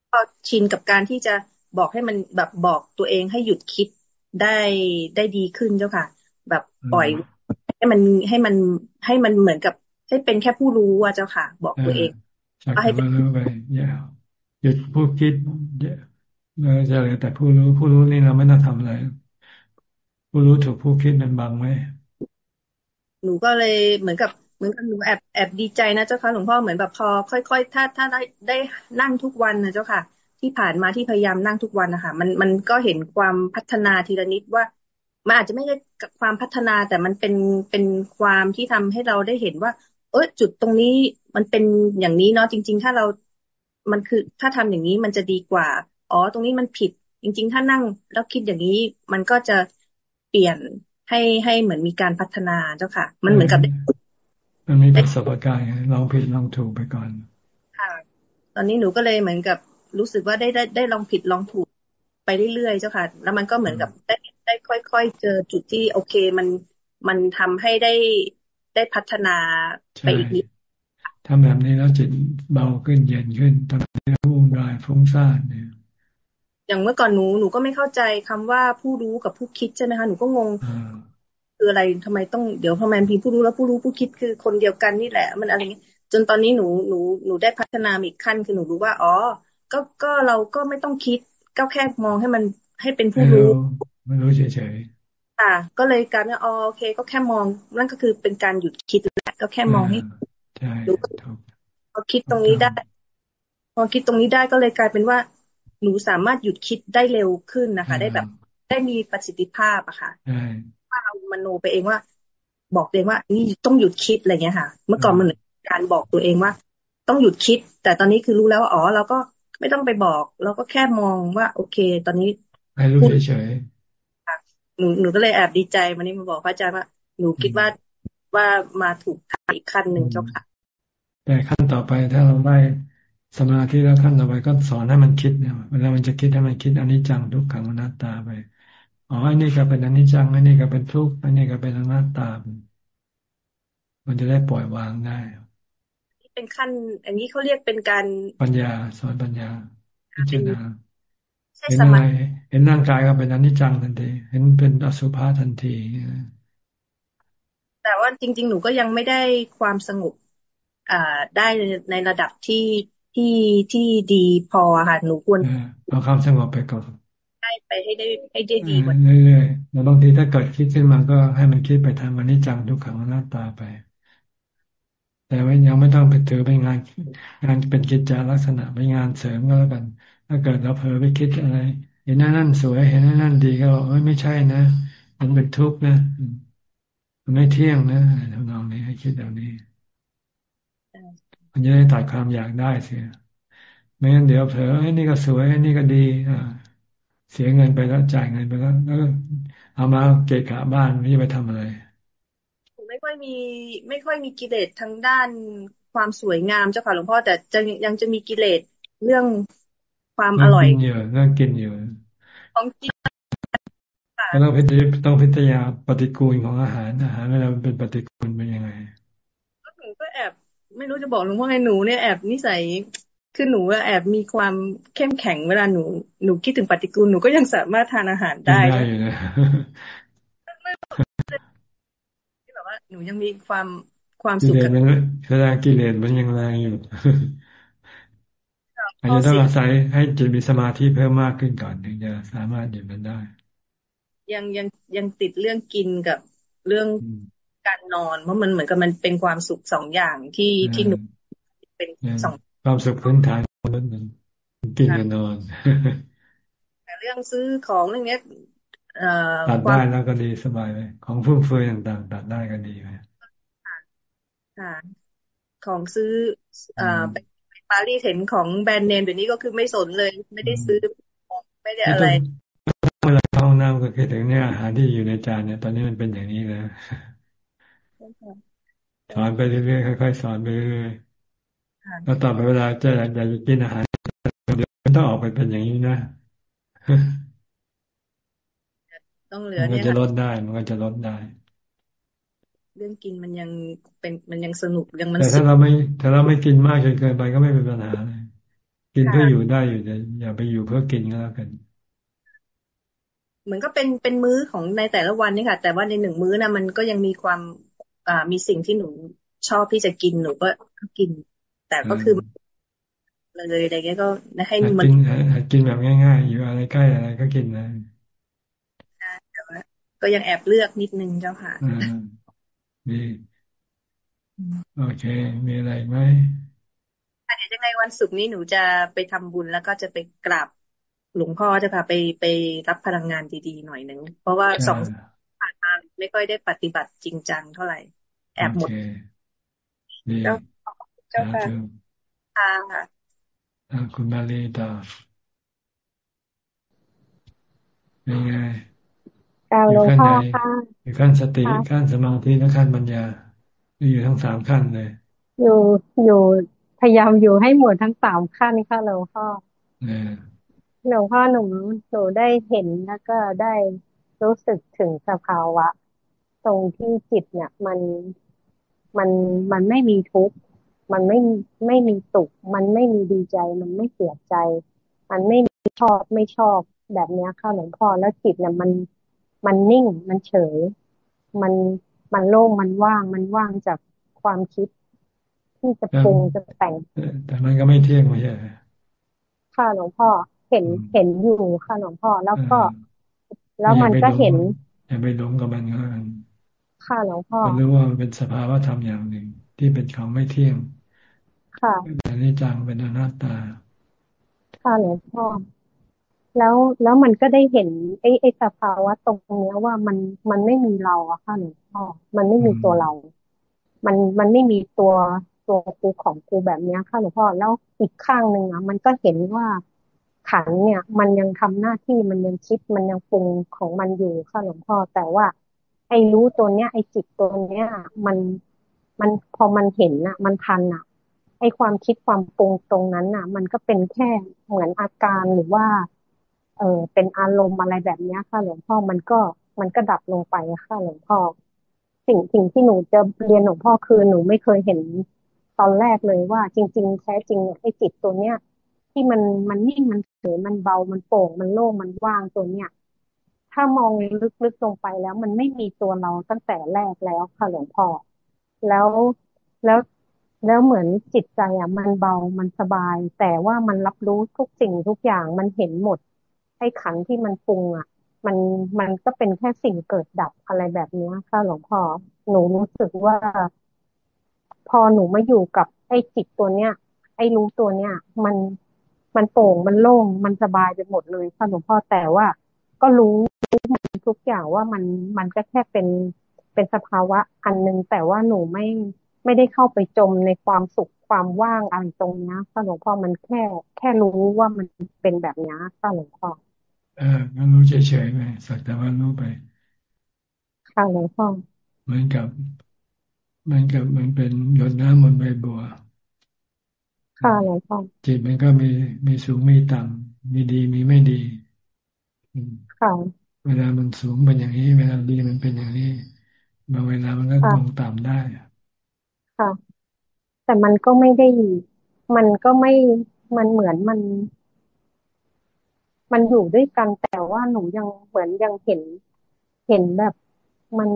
พอชินกับการที่จะบอกให้มันแบบบอกตัวเองให้หยุดคิดได้ได้ดีขึ้นเจ้าค่ะ แบบปล่อยให้มันให้มันให้มันเหมือนกับให้เป็นแค่ผู้รู้ว่าเจ้าค่ะ บอกตัวเองให้เป็นรู้ไปอย่าหยุดผู้คิด เราจะเลยแต่ผู้รู้ผู้รู้นี่เราไม่ต้องทำอะไร ผู้รู้ถูกผู้คิดมันบังไว้หนูก็เลยเหมือนกับเหมือนกับหนูแอบแอบดีใจนะเจ้าค่ะหลวงพ่อเหมือนแบบพอ ค่อยๆ ถ้าถ้าได้ได้นั่งทุกวันนะเจ้าค่ะ ที่ผ่านมาที่พยายามนั่งทุกวันนะคะมันมันก็เห็นความพัฒนาทีละนิดว่ามันอาจจะไม่ใช่ความพัฒนาแต่มันเป็นเป็นความที่ทำให้เราได้เห็นว่า เออจุดตรงนี้มันเป็นอย่างนี้เนาะจริง ๆ ถ้าเรา มันคือถ้าทำอย่างนี้มันจะดีกว่า อ๋อ ตรงนี้มันผิด จริง ๆ ถ้านั่งแล้วคิดอย่างนี้ มันก็จะเปลี่ยนให้ให้เหมือนมีการพัฒนาเจ้าค่ะ มันเหมือนกับ มันมีประสบการณ์ลองผิดลองถูกไปก่อน ค่ะ ตอนนี้หนูก็เลยเหมือนกับรู้สึกว่าได้ได้ได้ลองผิดลองถูกไปเรื่อยๆเจ้าค่ะ แล้วมันก็เหมือนกับได้ได้ค่อย ๆ เจอจุดที่โอเคมันมันทำให้ได้ได้พัฒนาไปอีกนิดทำแบบนี้แล้วจิตเบาขึ้นเย็นขึ้นตอนนี้วุ่นวายฟุ้งซ่านเนี่ย อย่างเมื่อก่อนหนูหนูก็ไม่เข้าใจคำว่าผู้รู้กับผู้คิดใช่ไหมคะหนูก็งงคืออะไรทำไมต้องเดี๋ยวพอมันพีผู้รู้แล้วผู้รู้ผู้คิดคือคนเดียวกันนี่แหละ มันอะไรเงี้ยจนตอนนี้หนูหนูหนูได้พัฒนาอีกขั้นคือหนูรู้ว่าอ๋อก็ก็เราก็ไม่ต้องคิดก็แค่มองให้มันให้เป็นผู้รู้ไม่รู้เฉยๆค่ะ ก็เลยการว่าอ๋อโอเค ก็แค่มองนั่นก็คือเป็นการหยุดคิดแหละก็แค่มองให้รู้พอคิดตรงนี้ได้พอคิดตรงนี้ได้ก็เลยกลายเป็นว่า หนูสามารถหยุดคิดได้เร็วขึ้นนะคะ ได้แบบ ได้มีประสิทธิภาพอะค่ะถ้าเรามโนไปเองว่า บอกตัวเองว่า นี่ต้องหยุดคิดอะไรเงี้ยค่ะ เมื่อก่อนมันการบอกตัวเองว่า ต้องหยุดคิด แต่ตอนนี้คือรู้แล้วว่าอ๋อเราก็ไม่ต้องไปบอก เราก็แค่มองว่า โอเค ตอนนี้ให้รู้เฉยๆหนูหนูก็เลยแอบดีใจวันนี้มาบอกพระอาจารย์ว่า หนูคิดว่าว่ามาถูกทางอีกขั้นหนึ่งเจ้าค่ะ แต่ขั้นต่อไปถ้าเราได้ สมาธิแล้วขั้นต่อไปก็สอนให้มันคิดเนี่ยเวลามันจะคิดให้มันคิดอันนี้จังทุกขังอนัตตาไปพอ๋ออันนี้ก็เป็นอนิจจังอันนี้ก็เป็นทุกข์อันนี้ก็เป็นอนัตตา มันจะได้ปล่อยวางได้เป็นขั้น อันนี้เขาเรียกเป็นการปัญญาสอนปัญญาพิจารณาเห็นอะไรเห็นร่างกายก็เป็นอนิจจังทันทีเห็นเป็นอสุภะทันทีแต่ว่าจริง ๆ หนูก็ยังไม่ได้ความสงบอ่าได้ในระดับที่ ที่ที่ดีพอค่ะหนูควรเอาความสงบไปก่อนได้ไปให้ได้ให้ได้ดีกว่าเรื่อยๆแล้วบางทีถ้าเกิดคิดขึ้นมาก็ให้มันคิดไปทางอนิจจังทุกขังอนัตตาไป แต่ว่ายังไม่ต้องไปถือเป็นงาน งานเป็นกิจจลักษณะเป็นงานเสริมก็แล้วกัน ถ้าเกิดเราเผลอไปคิดอะไร เห็นนั่นนั่นสวย เห็นนั่นนั่นดีก็บอกเอ้ยไม่ใช่นะมันเป็นทุกข์นะมันไม่เที่ยงนะทำนองนี้ให้คิดแบบนี้ มันจะได้ตัดความอยากได้เสียไม่งั้นเดี๋ยวเผลอไอ้นี่ก็สวยไอ้นี่ก็ดีอ่าเสียเงินไปแล้วจ่ายเงินไปแล้วแล้วเอามาเกะกะบ้านไม่จะไปทำอะไรไม่ค่อยมี ไม่ค่อยมีกิเลสทางด้านความสวยงามเจ้าค่ะหลวงพ่อแต่จะยังจะมีกิเลสเรื่องความอร่อยเยอะเรื่องกินอยู่ของกินต้องพิจารต้องพิจารณาปฏิกูลของอาหารอาหารเวลาเป็นปฏิกูลเป็นยังไงก็หนูก็แอบ ไม่รู้จะบอกหลวงพ่อไงหนูเนี่ยแอบนิสัยคือหนูแอบมีความเข้มแข็งเวลาหนูหนูคิดถึงปฏิกูลหนูก็ยังสามารถทานอาหารได้ได้อยู่นะที่แบบว่าหนูยังมีความความสุขกับแสดงกิเลสมันยังแรงอยู่อาจจะต้องอาศัยให้จิตมีสมาธิเพิ่มมากขึ้นก่อนถึงจะสามารถหยุดมันได้ ยังยังยังติดเรื่องกินกับเรื่อง การนอน เพราะมันเหมือนกับมันเป็นความสุขสองอย่างที่ที่หนูเป็นสองความสุขพื้นฐานของนั้นกินกับนอนแต่เรื่องซื้อของเรื่องนี้ตัดได้แล้วก็ดีสบายเลยของฟุ่มเฟือยต่างๆตัดได้ก็ดีไหมค่ะของซื้ออ่าไปปารีสเห็นของแบรนด์เนมเดี๋ยวนี้ก็คือไม่สนเลย ไม่ได้ซื้อไม่ได้อะไรเวลาเข้าน้ำก็คือถึงเนี่ยอาหารที่อยู่ในจานเนี่ย ตอนนี้มันเป็นอย่างนี้แล้ว สอนไปเรื่อยๆค่อยๆสอนไปเรื่อยแล้วต่อไปเวลาจะอยากจะกินอาหารเดี๋ยวมันต้องออกไปเป็นอย่างนี้นะต้องเหลือเนี่ยมันจะลดได้ มันก็จะลดได้ เรื่องกินมันยังเป็นมันยังสนุกยังมันแต่ถ้าเราไม่ถ้าเราไม่กินมากจนเกินไปก็ไม่เป็นปัญหาเลยกินเพื่ออยู่ได้อยู่แต่อย่าไปอยู่เพื่อกินก็แล้วกัน เหมือนก็เป็นเป็นมื้อของในแต่ละวันนี่ค่ะ แต่ว่าในหนึ่งมื้อนะมันก็ยังมีความอ่า มีสิ่งที่หนูชอบที่จะกินหนูก็กิน แต่ก็คือเลยอะไรเงี้ยก็ให้มันกินกินแบบง่าย ๆ อยู่อะไรใกล้อะไรก็กินนะก็ยังแอบเลือกนิดนึงเจ้าค่ะดีโอเค มีอะไรไหมเดี๋ยวยังไงวันศุกร์นี้หนูจะไปทำบุญแล้วก็จะไปกราบหลวงพ่อจะพาไปไปรับพลังงานดีๆหน่อยหนึ่งเพราะว่าสอง ผ่านมาไม่ค่อยได้ปฏิบัติจริงจังเท่าไหร่ แอบหมดเจ้าเจ้าค่ะค่ะคุณมาลีต่อเป็นไงกาวหลวงพ่อค่ะอยู่ขั้นสติขั้นสมาธิและขั้นปัญญาอยู่ทั้งสามขั้นเลย อยู่อยู่พยายามอยู่ให้หมดทั้งสามขั้นค่ะหลวงพ่อหลวงพ่อหนูหนูได้เห็นแล้วก็ได้ รู้สึกถึงสภาวะ ตรงที่จิตเนี่ย มันมันมันไม่มีทุกข์มันไม่ไม่มีสุขมันไม่มีดีใจ มันไม่เสียใจ มันไม่มีชอบไม่ชอบแบบนี้ค่ะหลวงพ่อแล้วจิตเนี่ยมันมันนิ่งมันเฉย มันมันโล่งมันว่างมันว่างจากความคิด ที่จะปรุงจะแต่ง แต่มันก็ไม่เที่ยงไม่ใช่ค่ะหลวงพ่อเห็นเห็นอยู่ค่ะหลวงพ่อแล้วก็ แล้วมันก็เห็นอย่าไปหลงกับมันก็ค่ะหลวงพ่อมันรู้ว่ามันเป็นสภาวะธรรมอย่างหนึ่ง ที่เป็นของไม่เที่ยง ค่ะอันนี้จังเป็นอนัตตา ค่ะหลวงพ่อแล้วแล้วมันก็ได้เห็นไอ้ไอ้สภาวะตรงนี้ว่ามันมันไม่มีเราอะค่ะหลวงพ่อมันไม่มีตัวเรา มันมันไม่มีตัวตัวกูของกูแบบนี้ค่ะหลวงพ่อแล้วอีกข้างหนึ่งอะมันก็เห็นว่า ขันเนี่ย มันยังทำหน้าที่มันยังคิดมันยังปรุงของมันอยู่ค่ะหลวงพ่อแต่ว่า ไอ้รู้ตัวเนี้ย ไอ้จิตตัวเนี้ย มันมันพอมันเห็นอะมันทันอะไอ้ความคิดความปรุงตรงนั้นน่ะ มันก็เป็นแค่เหมือนอาการหรือว่า เออเป็นอารมณ์อะไรแบบนี้ค่ะหลวงพ่อมันก็มันก็ดับลงไปค่ะหลวงพ่อสิ่งสิ่งที่หนูจะเรียนหลวงพ่อคือหนูไม่เคยเห็นตอนแรกเลยว่า จริง ๆ แท้จริงเนี่ยไอ้จิตตัวเนี้ย ที่มันมันนิ่งมันเฉยมันเบามันโปร่งมันโล่งมันว่างตัวเนี้ยถ้ามองลึกๆลงไปแล้วมันไม่มีตัวเราตั้งแต่แรกแล้วค่ะหลวงพ่อแล้วแล้วแล้วเหมือนจิตใจอะ มันเบามันสบาย แต่ว่ามันรับรู้ทุกสิ่งทุกอย่างมันเห็นหมดไอ้ขันที่มันปรุงอะ มันมันก็เป็นแค่สิ่งเกิดดับอะไรแบบนี้ค่ะหลวงพ่อหนูรู้สึกว่า พอหนูมาอยู่กับไอ้จิตตัวเนี้ยไอ้รู้ตัวเนี้ยมัน มันโปร่งมันโล่งมันสบายไปหมดเลยค่ะหลวงพ่อแต่ว่า ก็รู้มันทุกอย่างว่ามันมันก็แค่เป็นเป็นสภาวะอันหนึ่งแต่ว่าหนูไม่ไม่ได้เข้าไปจมในความสุขความว่างอะไรตรงนี้ค่ะหลวงพ่อมันแค่แค่รู้ว่ามันเป็นแบบนี้ค่ะหลวงพ่อเออก็รู้เฉยๆไปสักแต่ว่ารู้ไปค่ะหลวงพ่อเหมือนกับเหมือนกับมันเป็นหยดน้ำบนใบบัว ค่ะหลวงพ่อจิตมันก็มีมีสูงมีต่ำมีดีมีไม่ดีค่ะเวลามันสูงเป็นอย่างนี้ เวลาดีมันเป็นอย่างนี้บางเวลามันก็ลงต่ำได้ค่ะ แต่มันก็ไม่ได้ มันก็ไม่มันเหมือนมัน มันอยู่ด้วยกันแต่ว่าหนูยังเหมือนยังเห็น เห็นแบบมัน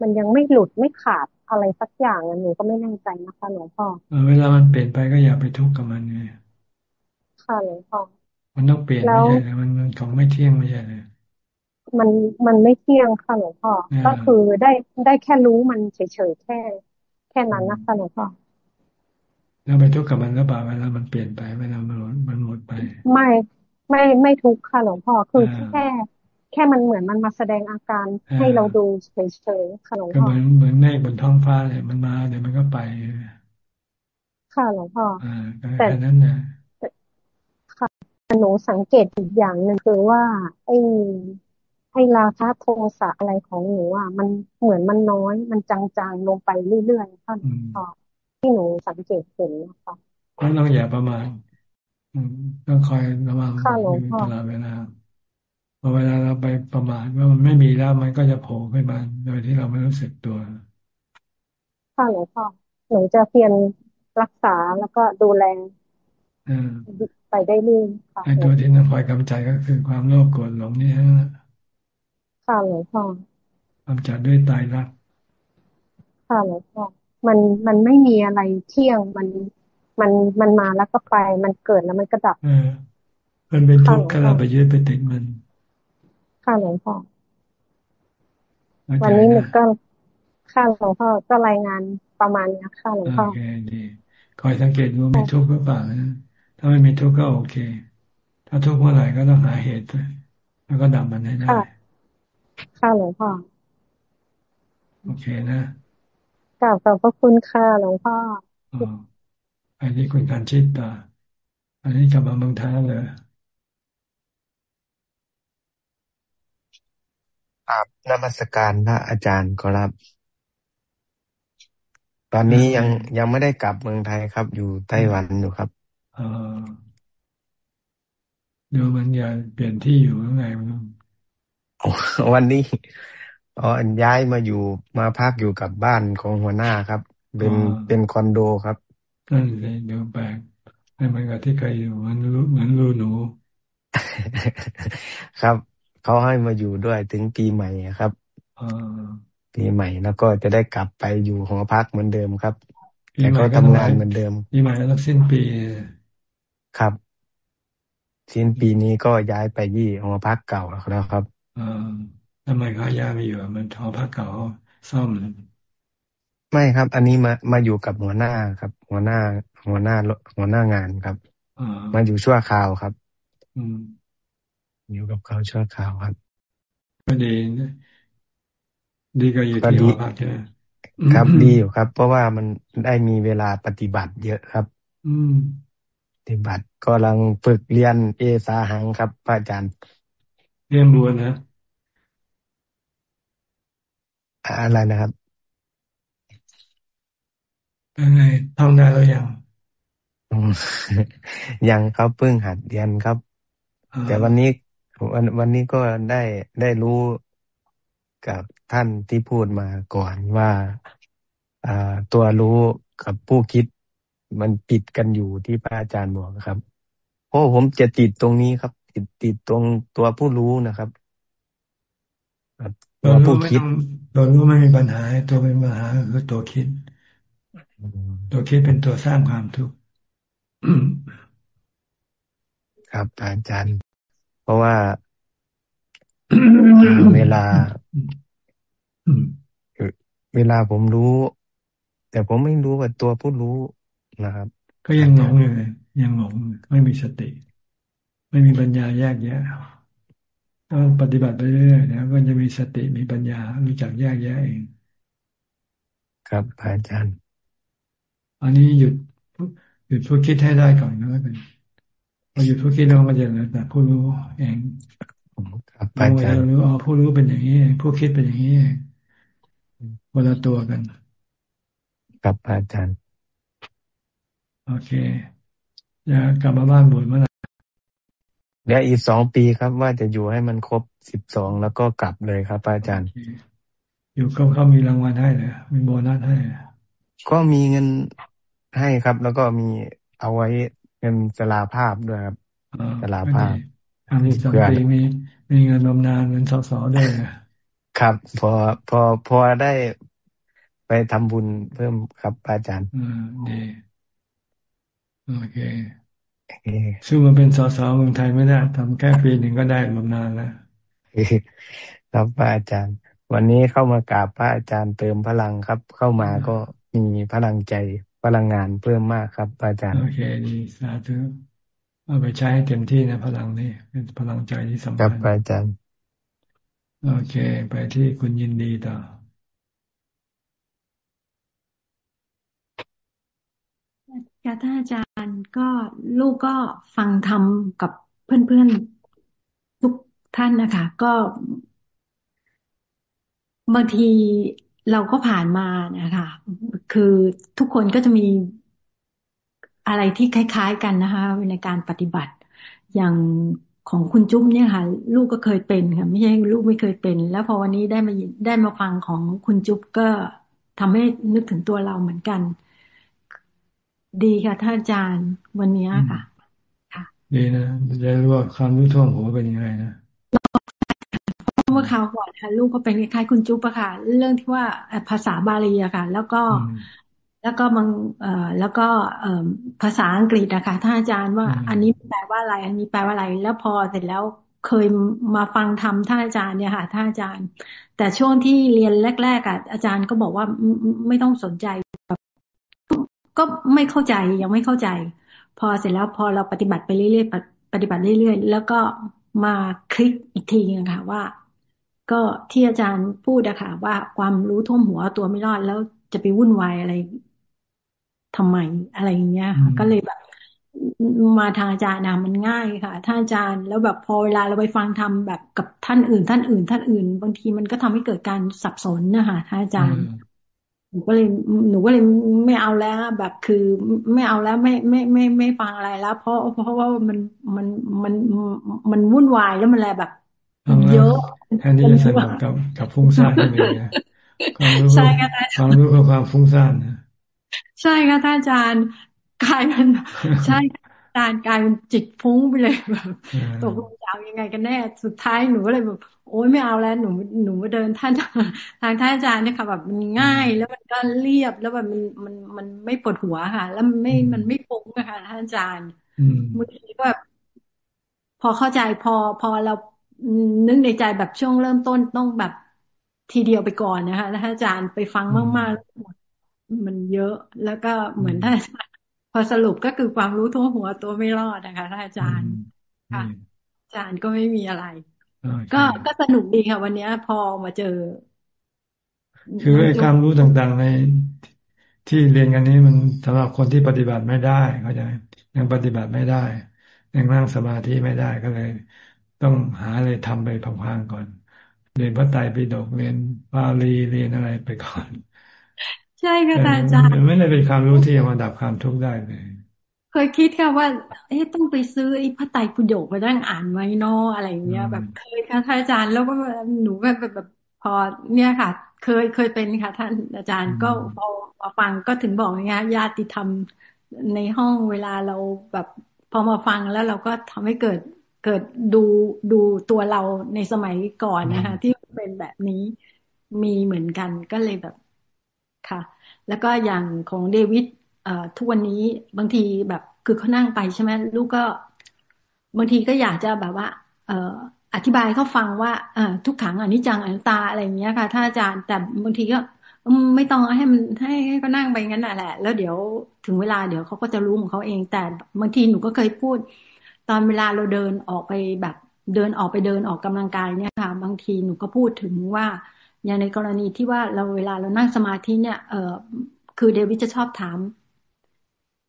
มันยังไม่หลุดไม่ขาด อะไรสักอย่างหนูก็ไม่แน่ใจนะคะหลวงพ่อเวลามันเปลี่ยนไปก็อย่าไปทุกข์กับมันเลยค่ะหลวงพ่อมันต้องเปลี่ยนไม่ใช่เลยมันมันของไม่เที่ยงไม่ใช่เลยมันมันไม่เที่ยงค่ะหลวงพ่อก็คือได้ได้แค่รู้มันเฉยๆแค่ แค่นั้นนะคะหลวงพ่อแล้วไปทุกข์กับมันก็บ่าเวลามันเปลี่ยนไปเวลามันหมดมันหมดไป ไม่ไม่ไม่ทุกข์ค่ะหลวงพ่อคือแค่ แค่มันเหมือนมันมาแสดงอาการให้เราดูเฉยๆค่ะหลวงพ่อก็เหมือนเหมือนเมฆบนท้องฟ้าเลยมันมาเดี๋ยวมันก็ไป ค่ะหลวงพ่อแต่นั้นนะค่ะหนูสังเกตอีกอย่างหนึ่งคือว่า ไอ้ไอ้ราคาโทสะอะไรของหนูอะมันเหมือนมันน้อย มันจางๆลงไปเรื่อยๆค่ะหลวงพ่อที่หนูสังเกตเห็นนะคะก็ต้องอย่าประมาณต้องคอยระวังอยู่ตลอดเวลา พอเวลาเราไปประมาทว่ามันไม่มีแล้วมันก็จะโผล่ขึ้นมาโดยที่เราไม่รู้สึกตัว ค่ะหลวงพ่อหนูจะเพียรรักษาแล้วก็ดูแลไปได้เรื่อยค่ะไอ้ตัวที่นังคอยกำจัดก็คือความโลภโกรธหลงนี่ฮะค่ะหลวงพ่อกำจัดด้วยตายรักค่ะหลวงพ่อมันมันไม่มีอะไรเที่ยงมันมันมันมาแล้วก็ไป มันเกิดแล้วมันก็ดับเออมันเป็นทุกข์ก็เราไปยึดไปติดมัน ค่ะหลวงพ่อ วันนี้หนูก็ค่ะหลวงพ่อก็รายงานประมาณนี้ค่ะหลวงพ่อโอเคดีคอยสังเกตดูมีทุกข์หรือเปล่านะถ้าไม่มีทุกข์ก็โอเค ถ้าทุกข์เมื่อไหร่ก็ต้องหาเหตุแล้วก็ดับมันให้ได้ค่ะหลวงพ่อโอเคนะกล่าวขอบพระคุณค่ะหลวงพ่ออันนี้คุณการชิดตาอันนี้กลับมาเมืองไทยเลย ครับนมัสการพระอาจารย์ครับ ตอนนี้ยังยังไม่ได้กลับเมืองไทยครับ อยู่ไต้หวันอยู่ครับอดูมันอยากเปลี่ยนที่อยู่ยังไงมันวันนี้อ๋อย้ายมาอยู่มาพักอยู่กับบ้านของหัวหน้าครับ เป็นเป็นคอนโดครับนั่นเลยเดี๋ยวแปลกไม่เหมือนกับที่เคยอยู่มันรู้เหมือนรูหนู ครับ เขาให้มาอยู่ด้วยถึงปีใหม่ครับปีใหม่แล้วก็จะได้กลับไปอยู่หอพักเหมือนเดิมครับแต่ก็ทำงานเหมือนเดิมปีใหม่แล้วสิ้นปีครับ สิ้นปีนี้ก็ย้ายไปยี่หอพักเก่าแล้วครับอทำไมเขาย้ายไปอยู่มันหอพักเก่าซ่อมเลยไม่ครับ อันนี้มามาอยู่กับหัวหน้าครับ หัวหน้า หัวหน้าหัวหน้างานครับมาอยู่ชั่วคราวครับ อืม อยู่กับเขาชั่วคราวครับก็ดีดีก็อยู่ที่หอพักใช่ไหมครับ ดีอยู่ครับ เพราะว่ามันได้มีเวลาปฏิบัติเยอะครับ อืมปฏิบัติก็กำลังฝึกเรียนเอสาหังครับพระอาจารย์ เรียนบัวนะอะไรนะครับเป็นไงท่องได้แล้วยังยังครับเพิ่งหัดเรียนครับ แต่วันนี้ วันวันนี้ก็ได้ได้รู้กับท่านที่พูดมาก่อนว่าอ่าตัวรู้กับผู้คิดมันติดกันอยู่ที่พระอาจารย์บอกครับเพราะผมจะติดตรงนี้ครับ ติดติดตรงตัวผู้รู้นะครับตัวผู้คิดตัวรู้ไม่มีปัญหา ตัวเป็นปัญหาคือตัวคิด ตัวคิดเป็นตัวสร้างความทุกข์ครับอาจารย์ เพราะว่าเวลาเวลาผมรู้ แต่ผมไม่รู้ว่าตัวผู้รู้นะครับ ก็ยังหลงอยู่ยังหลงไม่มีสติ ไม่มีปัญญาแยกแยะต้องปฏิบัติไปเรื่อยๆนะก็จะมีสติมีปัญญารู้จักแยกแยะเอง ครับอาจารย์ อันนี้หยุดหยุดพูดคิดให้ได้ก่อนนะแล้วกัน พอหยุดพูดคิดเราก็จะเหลือแต่ผู้รู้เองครับอาจารย์รู้อ๋อผู้รู้เป็นอย่างนี้ ผู้คิดเป็นอย่างนี้คนละตัวกันครับอาจารย์ โอเคจะกลับมาบ้านบุญเมื่อไหร่เดี๋ยวอีกสองปีครับ ว่าจะอยู่ให้มันครบสิบสองแล้วก็กลับเลยครับอาจารย์ อยู่ก็เขามีรางวัลให้เลยมีโบนัสให้ ก็มีเงินให้ครับ แล้วก็มีเอาไว้ เงินสลาภาพด้วยครับสลาภาพอันนี้สองปีมีมีเงินบำนาญเงินสสด้วยครับ พอพอพอได้ไปทำบุญเพิ่มครับอาจารย์อืมดีโอเคซึ่งมันเป็นสสเมืองไทยไม่ได้ทำแค่ปีหนึ่งก็ได้บำนาญแล้วครับพระอาจารย์ วันนี้เข้ามากราบพระอาจารย์เติมพลังครับ เข้ามาก็มีพลังใจ พลังงานเพิ่มมากครับอาจารย์โอเคดีสาธุเอาไปใช้ให้เต็มที่นะพลังนี่เป็นพลังใจที่สำคัญครับอาจารย์โอเค ไปที่คุณยินดีต่อค่ะท่านอาจารย์ก็ลูกก็ฟังธรรมกับเพื่อนๆทุกท่านนะคะ ก็บางทีเราก็ผ่านมานะคะ คือทุกคนก็จะมีอะไรที่คล้ายๆกันนะคะในการปฏิบัติอย่างของคุณจุ้มเนี่ยค่ะ ลูกก็เคยเป็นค่ะไม่ใช่ลูกไม่เคยเป็น แล้วพอวันนี้ได้มาได้มาฟังของคุณจุ๊บก็ทำให้นึกถึงตัวเราเหมือนกัน ดีค่ะท่านอาจารย์วันนี้ค่ะ ค่ะ ดีนะจะรู้ว่าความรู้ท่วงหัวเป็นยังไงนะ เมื่อคราวก่อนค่ะลูกก็เป็นคล้ายคุณจุ๊บอะค่ะ เรื่องที่ว่าภาษาบาลีอะค่ะ แล้วก็แล้วก็บางเอ่อแล้วก็เอ่อภาษาอังกฤษนะคะท่านอาจารย์ว่า อันนี้แปลว่าอะไร อันนี้แปลว่าอะไร แล้วพอเสร็จแล้วเคยมาฟังทำท่านอาจารย์เนี่ยค่ะท่านอาจารย์ แต่ช่วงที่เรียนแรกๆอะอาจารย์ก็บอกว่าไม่ต้องสนใจก็ไม่เข้าใจยังไม่เข้าใจ พอเสร็จแล้วพอเราปฏิบัติไปเรื่อยๆปฏิบัติเรื่อยๆ แล้วก็มาคลิกอีกทีนะคะว่า ก็ที่อาจารย์พูดอะค่ะ ว่าความรู้ท่วมหัวตัวไม่รอดแล้วจะไปวุ่นวายอะไรทำไมอะไรอย่างเงี้ยก็เลยแบบมาทางอาจารย์นะมันง่ายค่ะท่านอาจารย์แล้วแบบพอเวลาเราไปฟังทำแบบกับท่านอื่น ท่านอื่น ท่านอื่น บางทีมันก็ทำให้เกิดการสับสนนะคะท่านอาจารย์หนูก็เลยหนูก็เลยไม่เอาแล้ว แบบคือไม่เอาแล้วไม่ไม่ไม่ไม่ฟังอะไรแล้ว เพราะเพราะว่ามันมันมันมันวุ่นวายแล้วมันอะไรแบบ เยอะแทนที่จะสนุกกับกับฟุ้งซ่านไปเลยความรู้ความรู้กับความฟุ้งซ่านนะใช่ค่ะท่านอาจารย์กลายเป็นใช่การกลายเป็นจิตฟุ้งไปเลยแบบตกลงจะเอายังไงกันแน่ สุดท้ายหนูก็เลยแบบโอ๊ยไม่เอาแล้วหนูหนูมาเดินท่านทางท่านอาจารย์เนี่ยค่ะแบบมันง่ายแล้วมันก็เรียบแล้วแบบมันมันมันไม่ปวดหัวค่ะ แล้วมันไม่มันไม่ฟุ้งนะคะท่านอาจารย์บางทีก็แบบพอเข้าใจพอพอเรา นึกในใจแบบช่วงเริ่มต้นต้องแบบทีเดียวไปก่อนนะคะแล้วท่านอาจารย์ไปฟังมากๆมันเยอะ แล้วก็เหมือนท่านพอสรุปก็คือความรู้ทั่วหัวตัวไม่รอดนะคะท่านอาจารย์ค่ะ อาจารย์ก็ไม่มีอะไร ก็ก็สนุกดีค่ะวันนี้พอมาเจอ คือไอ้ความรู้ต่างๆในที่เรียนกันนี้มันสำหรับคนที่ปฏิบัติไม่ได้เขาใจยังปฏิบัติไม่ได้ยังนั่งสมาธิไม่ได้ก็เลย ต้องหาอะไรทำไปพังๆก่อน เรียนพระไตรปิฎกเรียนบาลีเรียนอะไรไปก่อน ใช่ค่ะอาจารย์ไม่ได้เป็นความรู้ที่จะมาดับความทุกข์ได้เลยเคยคิดค่ะว่า เอ๊ะต้องไปซื้อไอ้พระไตรปิฎกไปนั่งอ่านไว้นออะไรอย่างเงี้ย แบบเคยค่ะท่านอาจารย์แล้วก็หนูแบบแบบพอเนี่ยค่ะ เคยเคยเป็นค่ะ ท่านอาจารย์ก็พอมาฟังก็ถึงบอกไงญาติธรรมในห้องเวลาเราแบบพอมาฟังแล้วเราก็ทำให้เกิด เกิดดูดูตัวเราในสมัยก่อนนะคะที่เป็นแบบนี้มีเหมือนกันก็เลยแบบค่ะ แล้วก็อย่างของเดวิดเอ่อทุกวันนี้บางทีแบบคือเขานั่งไปใช่ไหมลูกก็บางทีก็อยากจะแบบว่า เอ่ออธิบายเขาฟังว่าเอ่อทุกขังอนิจจังอนัตตาอะไรอย่างเงี้ยค่ะท่านอาจารย์แต่บางทีก็ไม่ต้องให้มันให้ให้เขานั่งไปงั้นแหละ แล้วเดี๋ยวถึงเวลาเดี๋ยวเขาก็จะรู้ของเขาเอง แต่บางทีหนูก็เคยพูด ตอนเวลาเราเดินออกไปแบบเดินออกไปเดินออกกำลังกายเนี่ยค่ะ บางทีหนูก็พูดถึงว่า อย่างในกรณีที่ว่าเราเวลาเรานั่งสมาธิเนี่ย เออคือเดวิดจะชอบถาม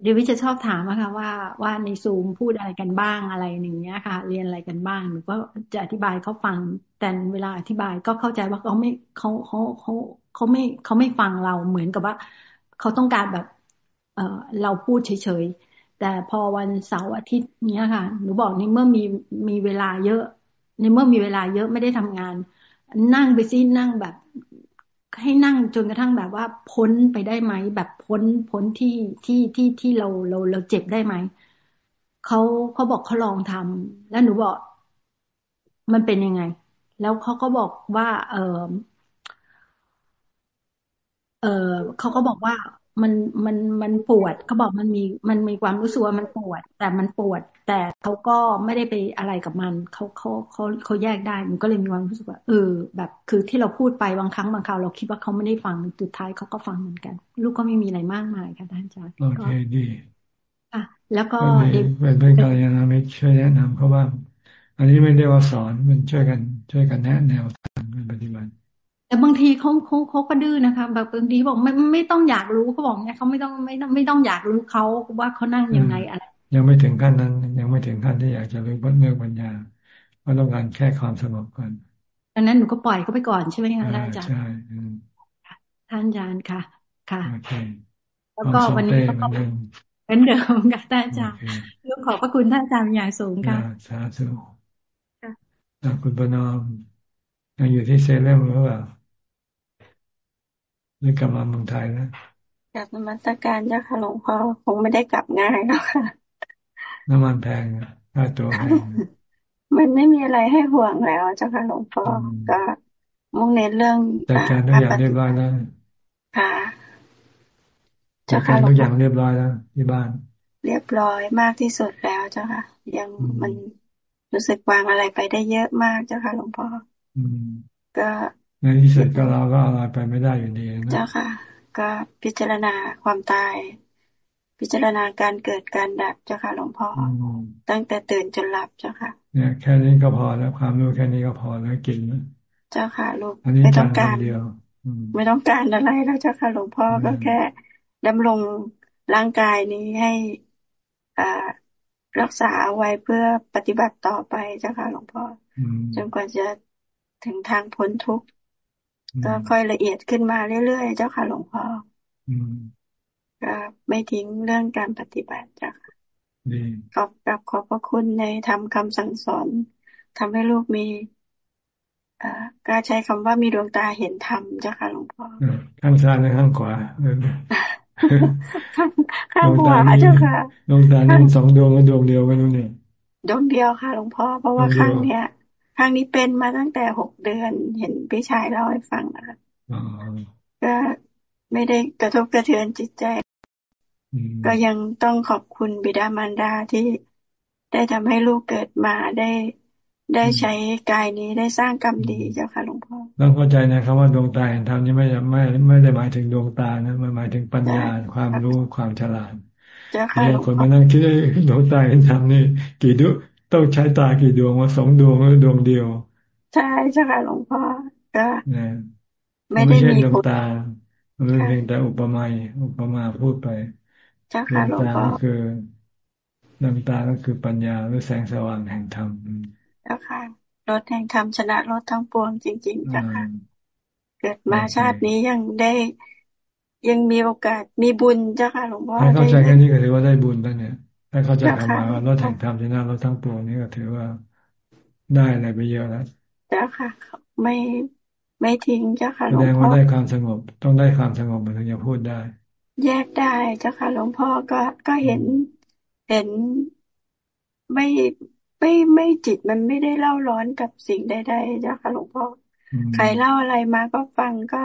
เดวิดจะชอบถามอะค่ะว่าว่าในซูมพูดอะไรกันบ้างอะไรอย่างเงี้ยค่ะ เรียนอะไรกันบ้างหนูก็จะอธิบายเขาฟัง แต่เวลาอธิบายก็เข้าใจว่าเขาไม่เขาเขาเขาเขาไม่เขาไม่ฟังเราเหมือนกับว่า เขาต้องการแบบ เออเราพูดเฉยๆ แต่พอวันเสาร์อาทิตย์เนี้ยค่ะ หนูบอกในเมื่อมีมีเวลาเยอะ ในเมื่อมีเวลาเยอะไม่ได้ทำงาน นั่งไปซินั่งแบบ ให้นั่งจนกระทั่งแบบว่าพ้นไปได้ไหมแบบพ้นพ้นที่ที่ที่ที่เราเราเราเจ็บได้ไหมเขาเขาบอกเขาลองทำแล้วหนูบอกมันเป็นยังไง แล้วเขาก็บอกว่า เออเออเขาก็บอกว่า มันมันมันปวดเขาบอกมันมีมันมีความรู้สึกว่ามันปวด แต่มันปวด แต่เขาก็ไม่ได้ไปอะไรกับมันเขาเขาเขาเขาแยกได้มันก็เลยมีความรู้สึกว่าเออแบบคือที่เราพูดไปบางครั้งบางคราวเราคิดว่าเขาไม่ได้ฟังสุดท้ายเขาก็ฟังเหมือนกัน ลูกก็ไม่มีอะไรมากมายค่ะท่านอาจารย์โอเคดีอะแล้วก็เป็นเป็นการยามิช่วยแนะนำเขาว่า อันนี้ไม่ได้ว่าสอนมันช่วยกันช่วยกันแนะแนวทางปฏิบัติ แต่บางทีเขาเขาเขาก็ดื้อนะคะแบบบางทีบอกไม่ไม่ต้องอยากรู้เขาบอกเนี่ยเขาไม่ต้องไม่ต้องไม่ต้องอยากรู้เขาว่าเขานั่งยังไงอะไรยังไม่ถึงขั้นนั้น ยังไม่ถึงขั้นที่อยากจะรู้เรื่องปัญญาเพราะต้องการแค่ความสงบก่อนดังนั้นหนูก็ปล่อยเขาไปก่อนใช่ไหมคะอาจารย์ใช่ท่านอาจารย์ค่ะ ค่ะโอเคแล้วก็วันนี้ก็เป็นเดิมค่ะท่านอาจารย์ลูกขอบพระคุณท่านอาจารย์อย่างสูงค่ะสาธุคุณปนอมยังอยู่ที่เซเลมหรือเปล่า หรือกลับมาเมืองไทยนะกลับนมัสการเจ้าค่ะหลวงพ่อคงไม่ได้กลับง่ายแล้วค่ะ น้ำมันแพงค่าตัวแพงมันไม่มีอะไรให้ห่วงแล้วเจ้าค่ะหลวงพ่อก็มุ่งเน้นเรื่องจัดการทุกอย่างเรียบร้อยแล้วค่ะจัดการทุกอย่างเรียบร้อยแล้วที่บ้าน เรียบร้อยมากที่สุดแล้วเจ้าค่ะ ยังมันรู้สึกวางอะไรไปได้เยอะมากเจ้าค่ะหลวงพ่อก็ ในที่สุดก็เราก็อะไรไปไม่ได้อยู่ดีนะเจ้าค่ะ ก็พิจารณาความตาย พิจารณาการเกิดการดับเจ้าค่ะหลวงพ่อตั้งแต่ตื่นจนหลับเจ้าค่ะ เนี่ยแค่นี้ก็พอแล้วความรู้แค่นี้ก็พอแล้วกินแล้วเจ้าค่ะลูกไม่ต้องการเดียวไม่ต้องการอะไรแล้วเจ้าค่ะหลวงพ่อก็แค่ดำรงร่างกายนี้ให้อ่ารักษาไว้เพื่อปฏิบัติต่อไปเจ้าค่ะหลวงพ่อจนกว่าจะถึงทางพ้นทุกข์ ก็ค่อยละเอียดขึ้นมาเรื่อยๆเจ้าค่ะหลวงพ่อก็ไม่ทิ้งเรื่องการปฏิบัติจ้ะค่ะขอบกับขอบพระคุณในทำคำสั่งสอนทำให้ลูกมีกล้าใช้คำว่ามีดวงตาเห็นธรรมเจ้าค่ะหลวงพ่อข้างซ้ายและข้างขวาข้างขวาเจ้าค่ะดวงตานี่สองดวงกับดวงเดียวกันนู่นเนี่ยดวงเดียวค่ะหลวงพ่อเพราะว่าข้างเนี้ย ครั้งนี้เป็นมาตั้งแต่หกเดือนเห็นพี่ชายเล่าให้ฟังนะคะก็ไม่ได้กระทบกระเทือนจิตใจ ก็ยังต้องขอบคุณบิดามารดาที่ได้ทำให้ลูกเกิดมาได้ได้ใช้กายนี้ได้สร้างกรรมดีเจ้าค่ะหลวงพ่อต้องเข้าใจนะครับว่าดวงตาเห็นธรรมนี้ไม่ไม่ไม่ได้หมายถึงดวงตานะมันหมายถึงปัญญาความรู้ความฉลาดเจ้าค่ะคนมานั่งคิดดวงตาเห็นธรรมนี่กี่ดุ ต้องใช้ตากี่ดวงว่าสองดวงหรือดวงเดียว ใช่ใช่ค่ะหลวงพ่อก็ไม่ได้มีดวงตามันเป็นเพียงแต่อุปมาอุปมาพูดไปดวงตาก็คือดวงตาก็คือปัญญาหรือแสงสว่างแห่งธรรมเจ้าค่ะรถแห่งธรรมชนะรถทั้งปวงจริงๆจ้ะค่ะเกิดมาชาตินี้ยังได้ยังมีโอกาสมีบุญเจ้าค่ะหลวงพ่อเข้าใจแค่นี้ก็ถือว่าได้บุญแล้วเนี่ย ถ้าเข้าใจคำว่ารถแห่งธรรมที่น่ารถทั้งปวงนี้ก็ถือว่าได้อะไรไปเยอะแล้วเจ้าค่ะ ไม่ไม่ทิ้งเจ้าค่ะหลวงพ่อแสดงว่าได้ความสงบ ต้องได้ความสงบมันถึงจะพูดได้ แยกได้เจ้าค่ะหลวงพ่อก็ก็เห็นเห็นไม่ไม่ไม่จิตมันไม่ได้เล่าร้อนกับสิ่งใดๆเจ้าค่ะหลวงพ่อใครเล่าอะไรมาก็ฟังก็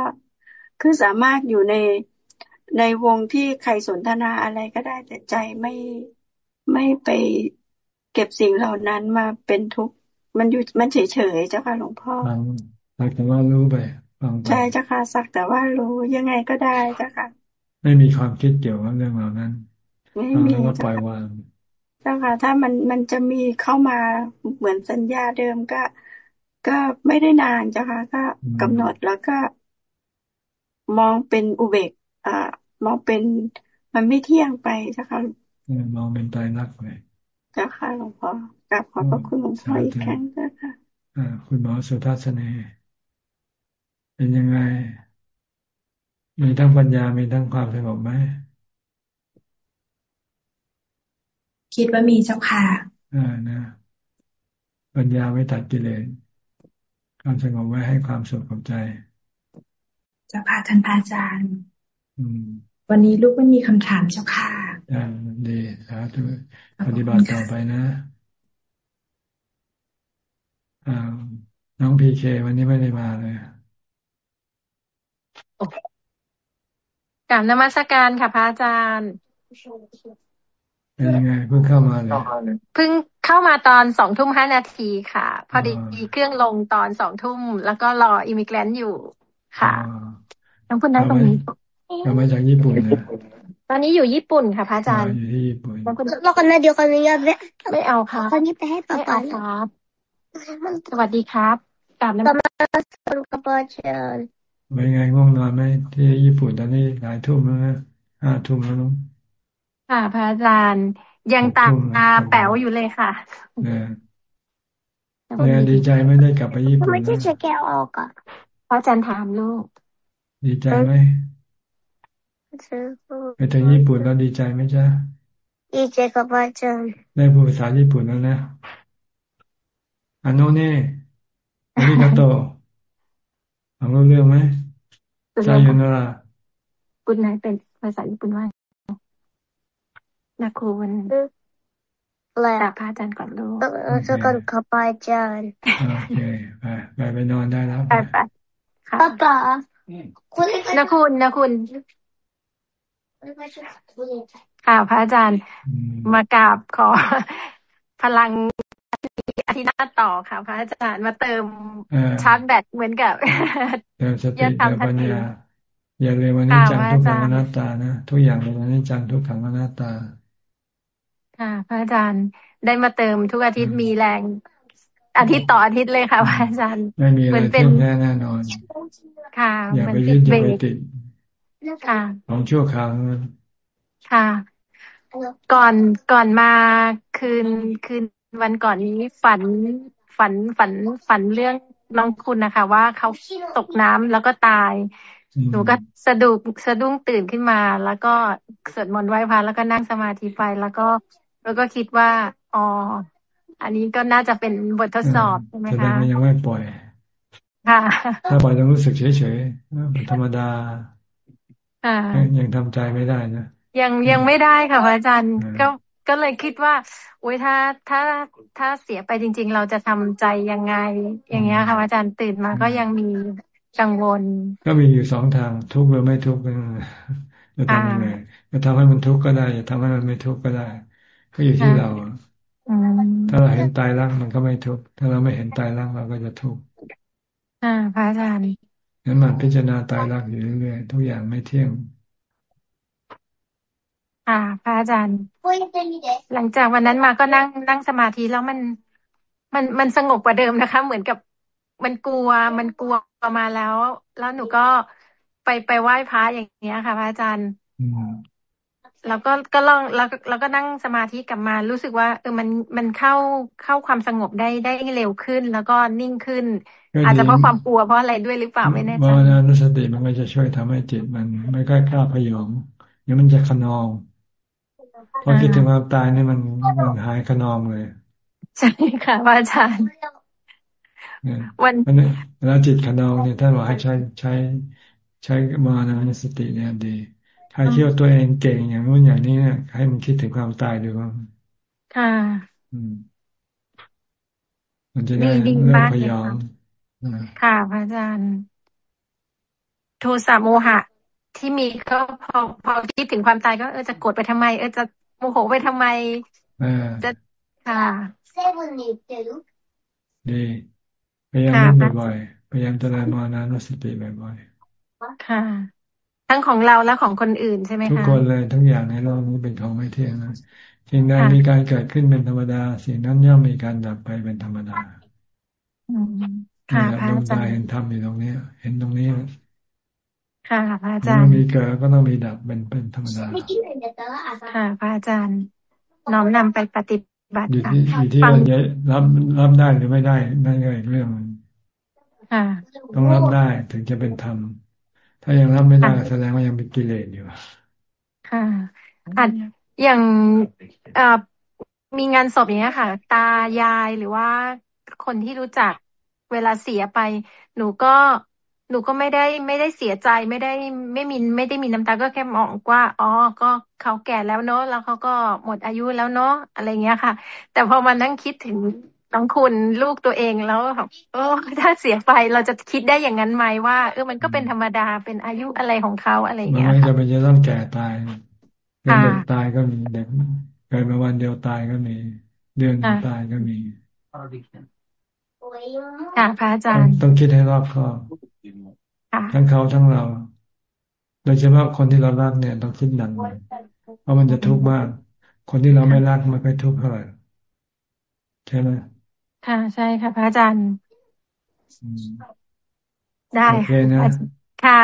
คือสามารถอยู่ในในวงที่ใครสนทนาอะไรก็ได้แต่ใจไม่ ไม่ไปเก็บสิ่งเหล่านั้นมาเป็นทุกข์มันอยู่มันเฉยๆเจ้าค่ะหลวงพ่อสักแต่ว่ารู้ไปใช่เจ้าค่ะสักแต่ว่ารู้ยังไงก็ได้เจ้าค่ะ ไม่มีความคิดเกี่ยวกับเรื่องเหล่านั้นไม่มีแล้วก็ปล่อยวางเจ้าค่ะ ถ้ามันมันจะมีเข้ามาเหมือนสัญญาเดิมก็ ก็ไม่ได้นานเจ้าค่ะ ก็กำหนดแล้วก็ มองเป็นอุเบกอ่ามองเป็นมันไม่เที่ยงไปเจ้าค่ะ มองเป็นตายรักไปเจ้าค่ะหลวงพ่อกราบขอบพระคุณหลวงพ่ออีกครั้งเจ้าค่ะอ่าคุณหมอสุทัศนีเป็นยังไง มีทั้งปัญญา มีทั้งความสงบไหม คิดว่ามีเจ้าค่ะอ่านะ ปัญญาไว้ตัดกิเลสความสงบไว้ให้ความสุขกับใจ เจ้าค่ะท่านพระอาจารย์ วันนี้ลูกไม่มีคำถามเจ้าค่ะ ดีสาธุปฏิบัติต่อไปนะน้องพีเควันนี้ไม่ได้มาเลยกราบนมัสการค่ะพระอาจารย์เป็นยังไงเพิ่งเข้ามาเลยเพิ่งเข้ามาตอนสองทุ่มห้านาทีค่ะ พอดีเครื่องลงตอนสองทุ่มแล้วก็รอ immigrant อยู่ค่ะน้องคุณนั่งตรงนี้กลับมาจากญี่ปุ่นนะ ตอนนี้อยู่ญี่ปุ่นค่ะพระอาจารย์อยู่ที่ญี่ปุ่นเราคนเดียวกันนี้ไม่เอาค่ะคนนี้ไปให้ป๊าป๊าครับสวัสดีครับกลับมาสนกับเชิญเป็นไงง่วงนอนไหมที่ญี่ปุ่นตอนนี้หลายทุ่มแล้วนะห้าทุ่มแล้วน้องค่ะพระอาจารย์ยังตาตาแป๋วอยู่เลยค่ะเนี่ยดีใจไม่ได้กลับไปญี่ปุ่นไม่ใช่แก้วออกอะพระอาจารย์ถามลูก ดีใจไหม ไปถึงญี่ปุ่นแล้วดีใจไหมจ๊ะดีใจกับพระอาจารย์ได้พูดภาษาญี่ปุ่นแล้วนะอันโนเน่อันนี้ก็โตฟังรู้เรื่องไหมใจยูนรากุณนายเป็นภาษาญี่ปุ่นว่านาคูวันกราบพระอาจารย์ก่อนลูกจะก่อนขอไปอาจารย์โอเคไปไปไปนอนได้แล้วไปไปค่ะป้านาคุณนาคุณ ค่ะ พระอาจารย์มากราบขอพลังอาทิตย์หน้าต่อค่ะ พระอาจารย์มาเติมชาร์จแบตเหมือนกับเติมสติเติมปัญญาอย่าเลยวันนี้จังทุกขังอนัตตานะทุกอย่างเป็นวันนี้จังทุกขังอนัตตา ค่ะ พระอาจารย์ได้มาเติมทุกอาทิตย์มีแรง อาทิตย์ต่ออาทิตย์เลยค่ะ พระอาจารย์ไม่มีอะไรเที่ยงแน่แน่นอน ค่ะ อย่าไปยึดอย่าไปติด ค่ะของชั่วคราวค่ะ ก่อนก่อนมาคืนคืนวันก่อนนี้ฝันฝันฝันฝันเรื่องน้องคุณนะคะ ว่าเขาตกน้ำแล้วก็ตาย หนูก็สะดุกสะดุ้งตื่นขึ้นมา แล้วก็สวดมนต์ไหว้พระแล้วก็นั่งสมาธิไปแล้วก็ แล้วก็คิดว่าอ๋ออันนี้ก็น่าจะเป็นบททดสอบใช่ไหมคะแสดงว่ายังไม่ปล่อย ค่ะ ถ้าปล่อยต้องรู้สึกเฉยๆธรรมดา ยังทำใจไม่ได้นะยังยังไม่ได้ค่ะพระอาจารย์ก็ก็เลยคิดว่าอุ้ยถ้าถ้าถ้าเสียไปจริง ๆ เราจะทำใจยังไง อย่างเงี้ยค่ะอาจารย์ตื่นมาก็ยังมีกังวล ก็มีอยู่สองทางทุกข์หรือไม่ทุกข์จะทำยังไงจะทำให้มันทุกข์ก็ได้จะทำให้มันไม่ทุกข์ก็ได้ ก็อยู่ที่เราถ้าเราเห็นตายรักมันก็ไม่ทุกข์ถ้าเราไม่เห็นตายรักเราก็จะทุกข์อ่าพระอาจารย์ นั้นมันพิจารณาตายรักอยู่เรื่อยๆทุกอย่างไม่เที่ยงค่ะพระอาจารย์ หลังจากวันนั้นมาก็นั่งนั่งสมาธิแล้วมัน มันมันสงบกว่าเดิมนะคะ เหมือนกับมันกลัว มันกลัวมาแล้ว แล้วหนูก็ไปไปไหว้พระอย่างเงี้ยค่ะพระอาจารย์แล้วก็ก็ลองแล้วแล้วก็นั่งสมาธิกลับมา รู้สึกว่าเออมันมันเข้าเข้าความสงบได้ได้เร็วขึ้น แล้วก็นิ่งขึ้น อาจจะเพราะความกลัวเพราะอะไรด้วยหรือเปล่าไม่แน่ใจว่านุสติมันก็จะช่วยทำให้จิตมันไม่ค่อยกล้าพยองเดี๋ยวมันจะขนองพอคิดถึงความตายนี่มันมันหายขนองเลย ใช่ค่ะอาจารย์วันแล้วจิตขนองเนี่ยท่านบอกให้ใช้ใช้ใช้มานะสติเนี่ยดีใครคิดว่าตัวเองเก่งอย่างนู้นอย่างนี้เนี่ยให้มันคิดถึงความตายดูว่าค่ะมันจะได้เริ่มพยายาม ค่ะพระอาจารย์โทสะโมหะ ที่มีก็พอพอคิดถึงความตายก็เออจะโกรธไปทำไม เออจะโมโหไปทำไมจะค่ะดีพยายามบ่อยๆพยายามเจริญมานานุสติบ่อยๆค่ะ ทั้งของเราและของคนอื่นใช่ไหมคะทุกคนเลยทั้งอย่างในโลกนี้เป็นของไม่เที่ยงนะสิ่งใดมีการเกิดขึ้นเป็นธรรมดาสิ่งนั้นย่อมมีการดับไปเป็นธรรมดา ค่ะพระอาจารย์เห็นธรรมอยู่ตรงนี้ เห็นตรงนี้ ค่ะพระอาจารย์มีเกิดก็ต้องมีดับเป็นเป็นธรรมดาค่ะพระอาจารย์น้อมนำไปปฏิบัติอยู่ที่อยู่ที่เราจะรับรับได้หรือไม่ได้นั่นก็อีกเรื่องนึงต้องรับได้ถึงจะเป็นธรรมถ้ายังรับไม่ได้แสดงว่ายังเป็นกิเลสอยู่ค่ะอาจอย่างเอ่อมีงานศพอย่างนี้ค่ะ ตายายหรือว่าคนที่รู้จัก เวลาเสียไป หนูก็หนูก็ไม่ได้ไม่ได้เสียใจไม่ได้ไม่มีไม่ได้มีน้ำตาก็แค่มองว่าอ๋อก็เขาแก่แล้วเนาะแล้วเขาก็หมดอายุแล้วเนาะอะไรเงี้ยค่ะ แต่พอมานั่งคิดถึงน้องคุณลูกตัวเองแล้วแบบโอ้ถ้าเสียไปเราจะคิดได้อย่างนั้นไหมว่าเออมันก็เป็นธรรมดาเป็นอายุอะไรของเขาอะไรเงี้ยค่ะมันจะเป็นจะต้องแก่ตายเด็กตายก็มีเด็กเกิดมาวันเดียวตายก็มี เดือนตายก็มี ค่ะพระอาจารย์ ต้องคิดให้รอบคอบทั้งเขาทั้งเรา โดยเฉพาะคนที่เรารักเนี่ยต้องคิดหนักเลยเพราะมันจะทุกข์มาก คนที่เราไม่รักมันก็ทุกข์เท่าไหร่ใช่ไหมค่ะ ใช่ค่ะ พระอาจารย์ ได้ค่ะ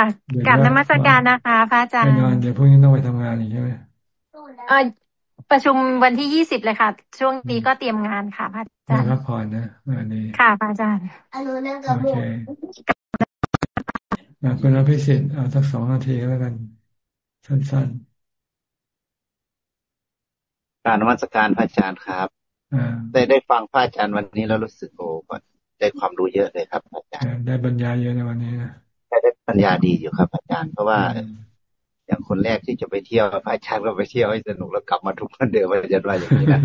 กลับนมัสการนะคะ พระอาจารย์นอนเดี๋ยวพรุ่งนี้ต้องไปทำงานอีกใช่ไหมเออ ประชุมวันที่ยี่สิบเลยค่ะ ช่วงนี้ก็เตรียมงานค่ะพระอาจารย์พักผ่อนนะอันนี้ค่ะพระอาจารย์โอเคคุณอภิสิทธิ์เอาสักสองนาทีแล้วกันสั้นๆ การนมัสการพระอาจารย์ครับได้ได้ฟังพระอาจารย์วันนี้แล้วรู้สึกโอ้ได้ความรู้เยอะเลยครับอาจารย์ ได้บรรยายเยอะในวันนี้นะได้ได้บรรยายดีอยู่ครับอาจารย์ เพราะว่า อย่างคนแรกที่จะไปเที่ยวพระอาจารย์ก็ไปเที่ยวให้สนุกแล้วกลับมาทุกคนเดิมอาจารย์ว่าอย่างนี้นะ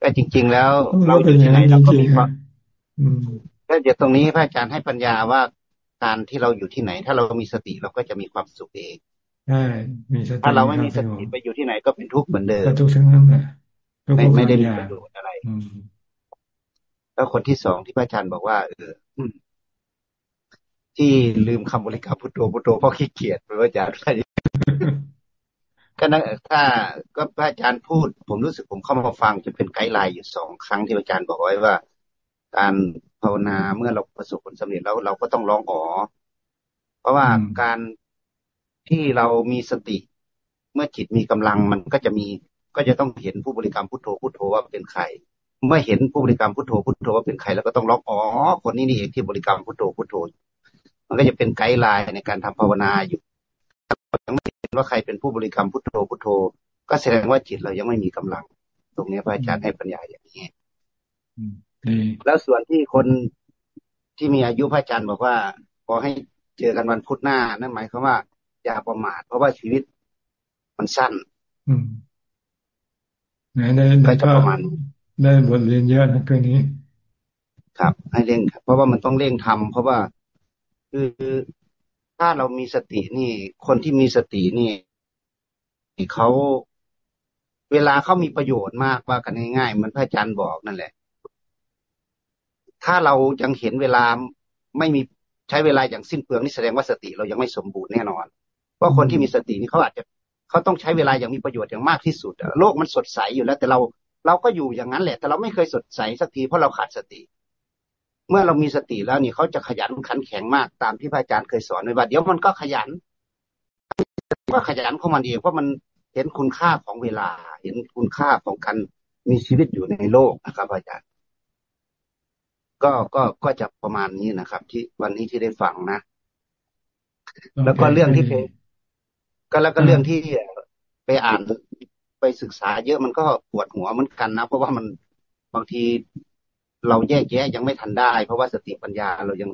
แต่จริง ๆ แล้ว เราอยู่ที่ไหนเราก็มีความก็เดี๋ยวตรงนี้พระอาจารย์ให้ปัญญาว่าการที่เราอยู่ที่ไหน ถ้าเรามีสติเราก็จะมีความสุขเองใช่มีสติถ้าเราไม่มีสติไปอยู่ที่ไหนก็เป็นทุกข์เหมือนเดิมทุกข์ทั้งนั้นแหละไม่ไม่ได้มีประโยชน์อะไร แล้วคนที่สองที่พระอาจารย์บอกว่า เออ ที่ลืมคำบริกรรมพุทโธพุทโธเพราะขี้เกียจพระอาจารย์ก็นั่นถ้าก็พระอาจารย์พูด ผมรู้สึกผมเข้ามาฟังจะเป็นไกด์ไลน์อยู่สองครั้งที่อาจารย์บอกไว้ว่า การภาวนาเมื่อเราประสบผลสำเร็จแล้วเราก็ต้องร้องอ๋อเพราะว่าการที่เรามีสติ เมื่อจิตมีกำลังมันก็จะมีก็จะต้องเห็นผู้บริกรรมพุทโธพุทโธว่าเป็นใครเมื่อเห็นผู้บริกรรมพุทโธพุทโธว่าเป็นใครแล้วก็ต้องร้องอ๋อคนนี้นี่เองที่บริกรรมพุทโธพุทโธ มันก็จะเป็นไกด์ไลน์ในการทำภาวนาอยู่ยังไม่เห็นว่าใครเป็นผู้บริกรรมพุทโธพุทโธ ก็แสดงว่าจิตเรายังไม่มีกำลัง ตรงนี้พระอาจารย์ให้ปัญญาอย่างนี้แล้วส่วนที่คนที่มีอายุพระอาจารย์บอกว่าขอให้เจอกันวันพุธหน้า นั่นหมายความว่า อย่าประมาทเพราะว่าชีวิตมันสั้น อืมได้ได้ก็ได้บทเรียนเยอะนะคืนนี้ ครับ ให้เร่งครับเพราะว่ามันต้องเร่งทำเพราะว่า คือถ้าเรามีสตินี่ คนที่มีสตินี่เขาเวลาเขามีประโยชน์มากว่ากันง่ายๆเหมือนพระอาจารย์บอกนั่นแหละ ถ้าเรายังเห็นเวลาไม่มีใช้เวลาอย่างสิ้นเปลืองนี่แสดงว่าสติเรายังไม่สมบูรณ์แน่นอนเพราะคนที่มีสตินี่เขาอาจจะเขาต้องใช้เวลาอย่างมีประโยชน์อย่างมากที่สุดโลกมันสดใสอยู่แล้ว แต่เราเราก็อยู่อย่างนั้นแหละ แต่เราไม่เคยสดใสสักทีเพราะเราขาดสติ เมื่อเรามีสติแล้วนี่เขาจะขยันขันแข็งมากตามที่พระอาจารย์เคยสอนไว้ว่าเดี๋ยวมันก็ขยันก็ขยันของมันเองเพราะมันเห็นคุณค่าของเวลา เห็นคุณค่าของการมีชีวิตอยู่ในโลกนะครับอาจารย์ ก็ก็ก็จะประมาณนี้นะครับ ที่วันนี้ที่ได้ฟังนะ แล้วก็เรื่องที่เป็นก็แล้วก็เรื่องที่ไปไปอ่านไปศึกษาเยอะมันก็ปวดหัวเหมือนกันนะ เพราะว่ามันบางที เราแยกแยะยังไม่ทันได้ เพราะว่าสติปัญญาเรายัง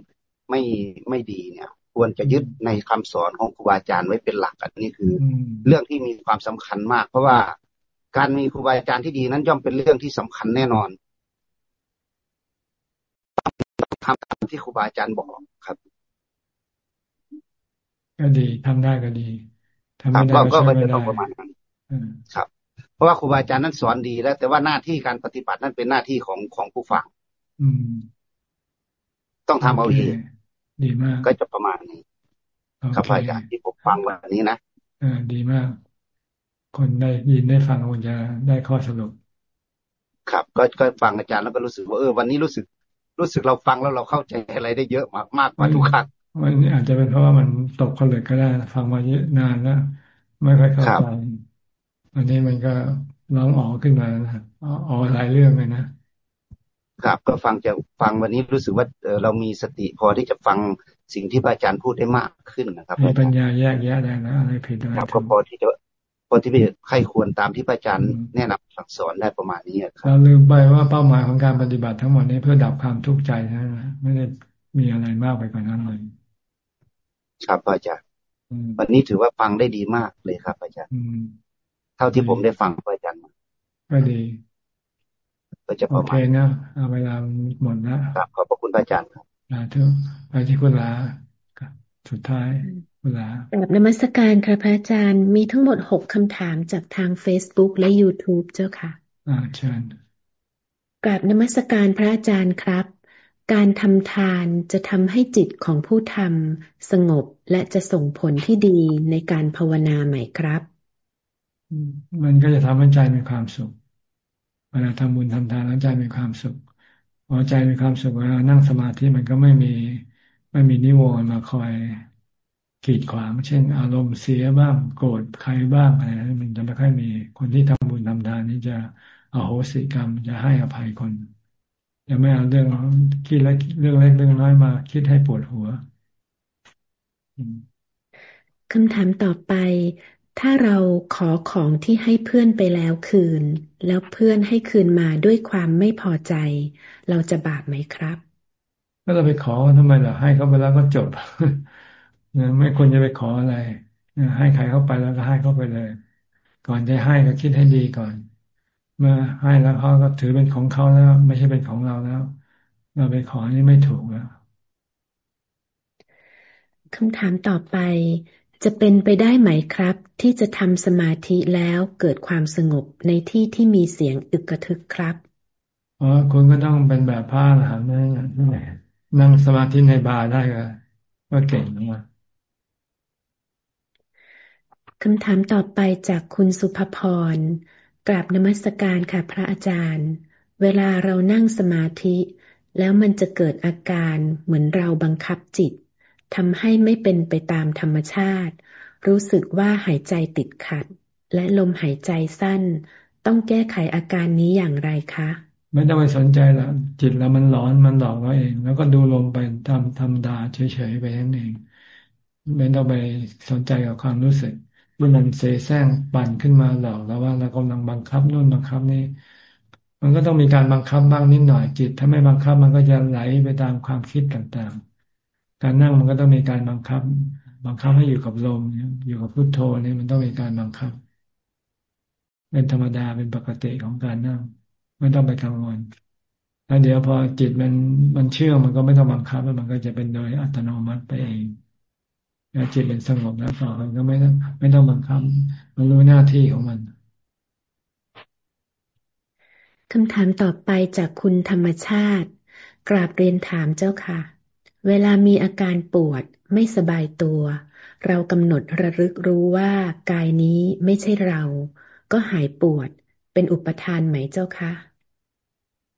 ไม่ไม่ดีเนี่ย ควรจะยึดในคำสอนของครูบาอาจารย์ไว้เป็นหลักอันนี้คือ เรื่องที่มีความสำคัญมาก เพราะว่าการมีครูบาอาจารย์ที่ดีนั้นย่อมเป็นเรื่องที่สำคัญแน่นอนทำตามที่ครูบาอาจารย์บอกครับ ก็ดีทำได้ก็ดีทำไม่ได้ก็ไม่ได้ประมาณนั้นครับ เพราะว่าครูบาอาจารย์นั้นสอนดีแล้ว แต่ว่าหน้าที่การปฏิบัตินั้นเป็นหน้าที่ของของผู้ฟัง ต้องทำเอาเองดีมาก ก็จะประมาณนี้ครับอาจารย์ที่ผมฟังวันนี้นะอ่าดีมาก คนได้ยินได้ฟังคงจะได้ข้อสรุป ครับ ก็ก็ฟังอาจารย์แล้วก็รู้สึกว่าเออวันนี้รู้สึก รู้สึกเราฟังแล้วเราเข้าใจอะไรได้เยอะมากมากกว่าทุกครั้งมันอาจจะเป็นเพราะว่ามันตกผลึกก็ได้ฟังมาเยอะนานแล้วไม่ค่อยเข้าใจอันนี้มันก็ร้องอ๋อขึ้นมานะอ๋อหลายเรื่องเลยนะ ครับก็ฟังจะฟังวันนี้รู้สึกว่าเรามีสติพอที่จะฟังสิ่งที่พระอาจารย์พูดได้มากขึ้นนะครับมีปัญญาแยกแยะได้นะอะไรผิดอะไรถูกก็พอที่จะพอที่ไปใครควรตามที่พระอาจารย์แนะนำสั่งสอนได้ประมาณนี้ครับเราลืมไปว่าเป้าหมายของการปฏิบัติทั้งหมดนี้เพื่อดับความทุกข์ใจนะไม่ได้มีอะไรมากไปกว่านั้นเลยครับอาจารย์วันนี้ถือว่าฟังได้ดีมากเลยครับอาจารย์เท่าที่ผมได้ฟังอาจารย์ก็ดี ก็จะประมาณโอเคนะเอาเวลาหมดนะครับขอบพระคุณอาจารย์ครับลาทุกไปที่คุณลาสุดท้ายคุณลาแบบนมัสการค่ะพระอาจารย์ มีทั้งหมดหกคำถามจากทาง Facebook และ YouTube เจ้าค่ะอ่าเชิญกราบนมัสการพระอาจารย์ครับ การทำทานจะทำให้จิตของผู้ทำสงบและจะส่งผลที่ดีในการภาวนาไหมครับ มันก็จะทำให้ใจมีความสุขเวลาทำบุญทำทานแล้วใจมีความสุขพอใจมีความสุขเวลานั่งสมาธิมันก็ไม่มีไม่มีนิวรณ์มาคอยกีดขวางเช่น อารมณ์เสียบ้างโกรธใครบ้างอะไรนั้นมันจะไม่ค่อยมีคนที่ทำบุญทำทานนี้จะอโหสิกรรมจะให้อภัยคนอย่าไม่เอาเรื่องคิดเล็กเรื่องเล็กเรื่องน้อยมา คิดให้ปวดหัวคำถามต่อไป ถ้าเราขอของที่ให้เพื่อนไปแล้วคืน แล้วเพื่อนให้คืนมาด้วยความไม่พอใจ เราจะบาปไหมครับ ก็เราไปขอทำไมล่ะให้เขาไปแล้วก็จบนะไม่ควรจะไปขออะไรให้ใครเข้าไปแล้วก็ให้เข้าไปเลย ก่อนจะให้ก็คิดให้ดีก่อน เมื่อให้แล้วเขาก็ถือเป็นของเขาแล้ว ไม่ใช่เป็นของเราแล้ว เราไปขอนี่ไม่ถูกแล้วคำถามต่อไป จะเป็นไปได้ไหมครับ ที่จะทำสมาธิแล้วเกิดความสงบในที่ที่มีเสียงอึกกระทึกครับอ๋อคุณก็ต้องเป็นแบบผ้าหรือนั่งนั่งสมาธิในบาร์ได้ก็ก็เก่งมากคำถามต่อไปจากคุณสุภพรกราบนมัสการค่ะพระอาจารย์ เวลาเรานั่งสมาธิ แล้วมันจะเกิดอาการเหมือนเราบังคับจิต ทำให้ไม่เป็นไปตามธรรมชาติ รู้สึกว่าหายใจติดขัด และลมหายใจสั้น ต้องแก้ไขอาการนี้อย่างไรคะ ไม่ต้องไปสนใจแล้วจิตเรามันร้อนมันหลอกเราเอง แล้วก็ดูลมไปตามธรรมดาเฉยๆไปนั่นเอง ไม่ต้องไปสนใจกับความรู้สึกมันมันเสแสร้งปั่นขึ้นมาหลอกแล้วว่าเรากำลังบังคับนู่นบังคับนี่มันก็ต้องมีการบังคับบ้างนิดหน่อยจิต ถ้าไม่บังคับมันก็จะไหลไปตามความคิดต่างๆ การนั่งมันก็ต้องมีการบังคับ บังคับให้อยู่กับลมอยู่กับพุทโธเนี่ยมันต้องมีการบังคับ เป็นธรรมดาเป็นปกติของการนั่ง ไม่ต้องไปกังวลแล้วเดี๋ยวพอจิตมันมันเชื่อมันก็ไม่ต้องบังคับแล้วมันก็จะเป็นโดยอัตโนมัติไปเองแล้วจิตเป็นสงบแล้วต่อไปก็ไม่ต้องไม่ต้องบังคับ มันรู้หน้าที่ของมันคำถามต่อไปจากคุณธรรมชาติ กราบเรียนถามเจ้าค่ะ เวลามีอาการปวดไม่สบายตัว เรากำหนดระลึกรู้ว่ากายนี้ไม่ใช่เรา ก็หายปวดเป็นอุปทานไหมเจ้าคะ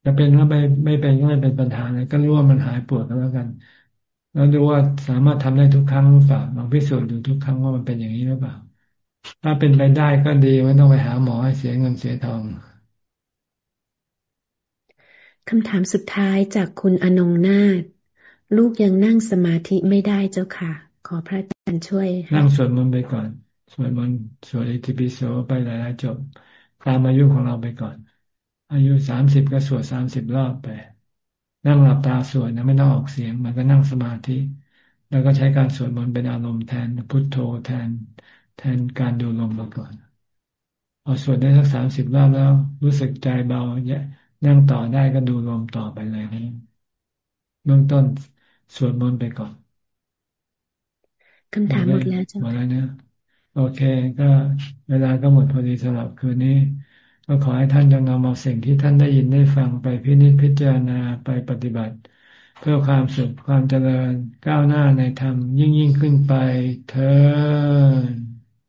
จะเป็นแล้วไม่ไม่เป็นก็ไม่เป็นปัญหาเลยก็รู้ว่ามันหายปวดก็แล้วกัน แล้วดูว่าสามารถทำได้ทุกครั้งหรือเปล่าลองพิสูจน์ดูทุกครั้งว่ามันเป็นอย่างนี้หรือเปล่า ถ้าเป็นไปได้ก็ดีไม่ต้องไปหาหมอให้เสียเงินเสียทองคำถามสุดท้ายจากคุณอนงนาฏ ลูกยังนั่งสมาธิไม่ได้เจ้าค่ะ ขอพระอาจารย์ช่วยนั่งสวดมนต์ไปก่อนสวดมนต์สวดอิติปิโสไปหลายๆจบ ตามอายุของเราไปก่อน อายุสามสิบก็สวดสามสิบรอบไป นั่งหลับตาสวดนะไม่ต้องออกเสียง มันก็นั่งสมาธิ แล้วก็ใช้การสวดมนต์เป็นอารมณ์แทนพุทโธแทน แทนการดูลมมาก่อนพอสวดได้สักสามสิบรอบแล้ว รู้สึกใจเบาเนี่ยนั่งต่อได้ก็ดูลมต่อไปเลยนี่เบื้องต้น สวดมนต์ไปก่อนคำถามหมดแล้วจ้ะหมดแล้วเนี่ยโอเค ก็เวลาก็หมดพอดีสำหรับคืนนี้ ก็ขอให้ท่านจงนำเอาสิ่งที่ท่านได้ยินได้ฟังไปพินิจพิจารณาไปปฏิบัติ เพื่อความสุขความเจริญก้าวหน้าในธรรมยิ่งยิ่งขึ้นไปเธอ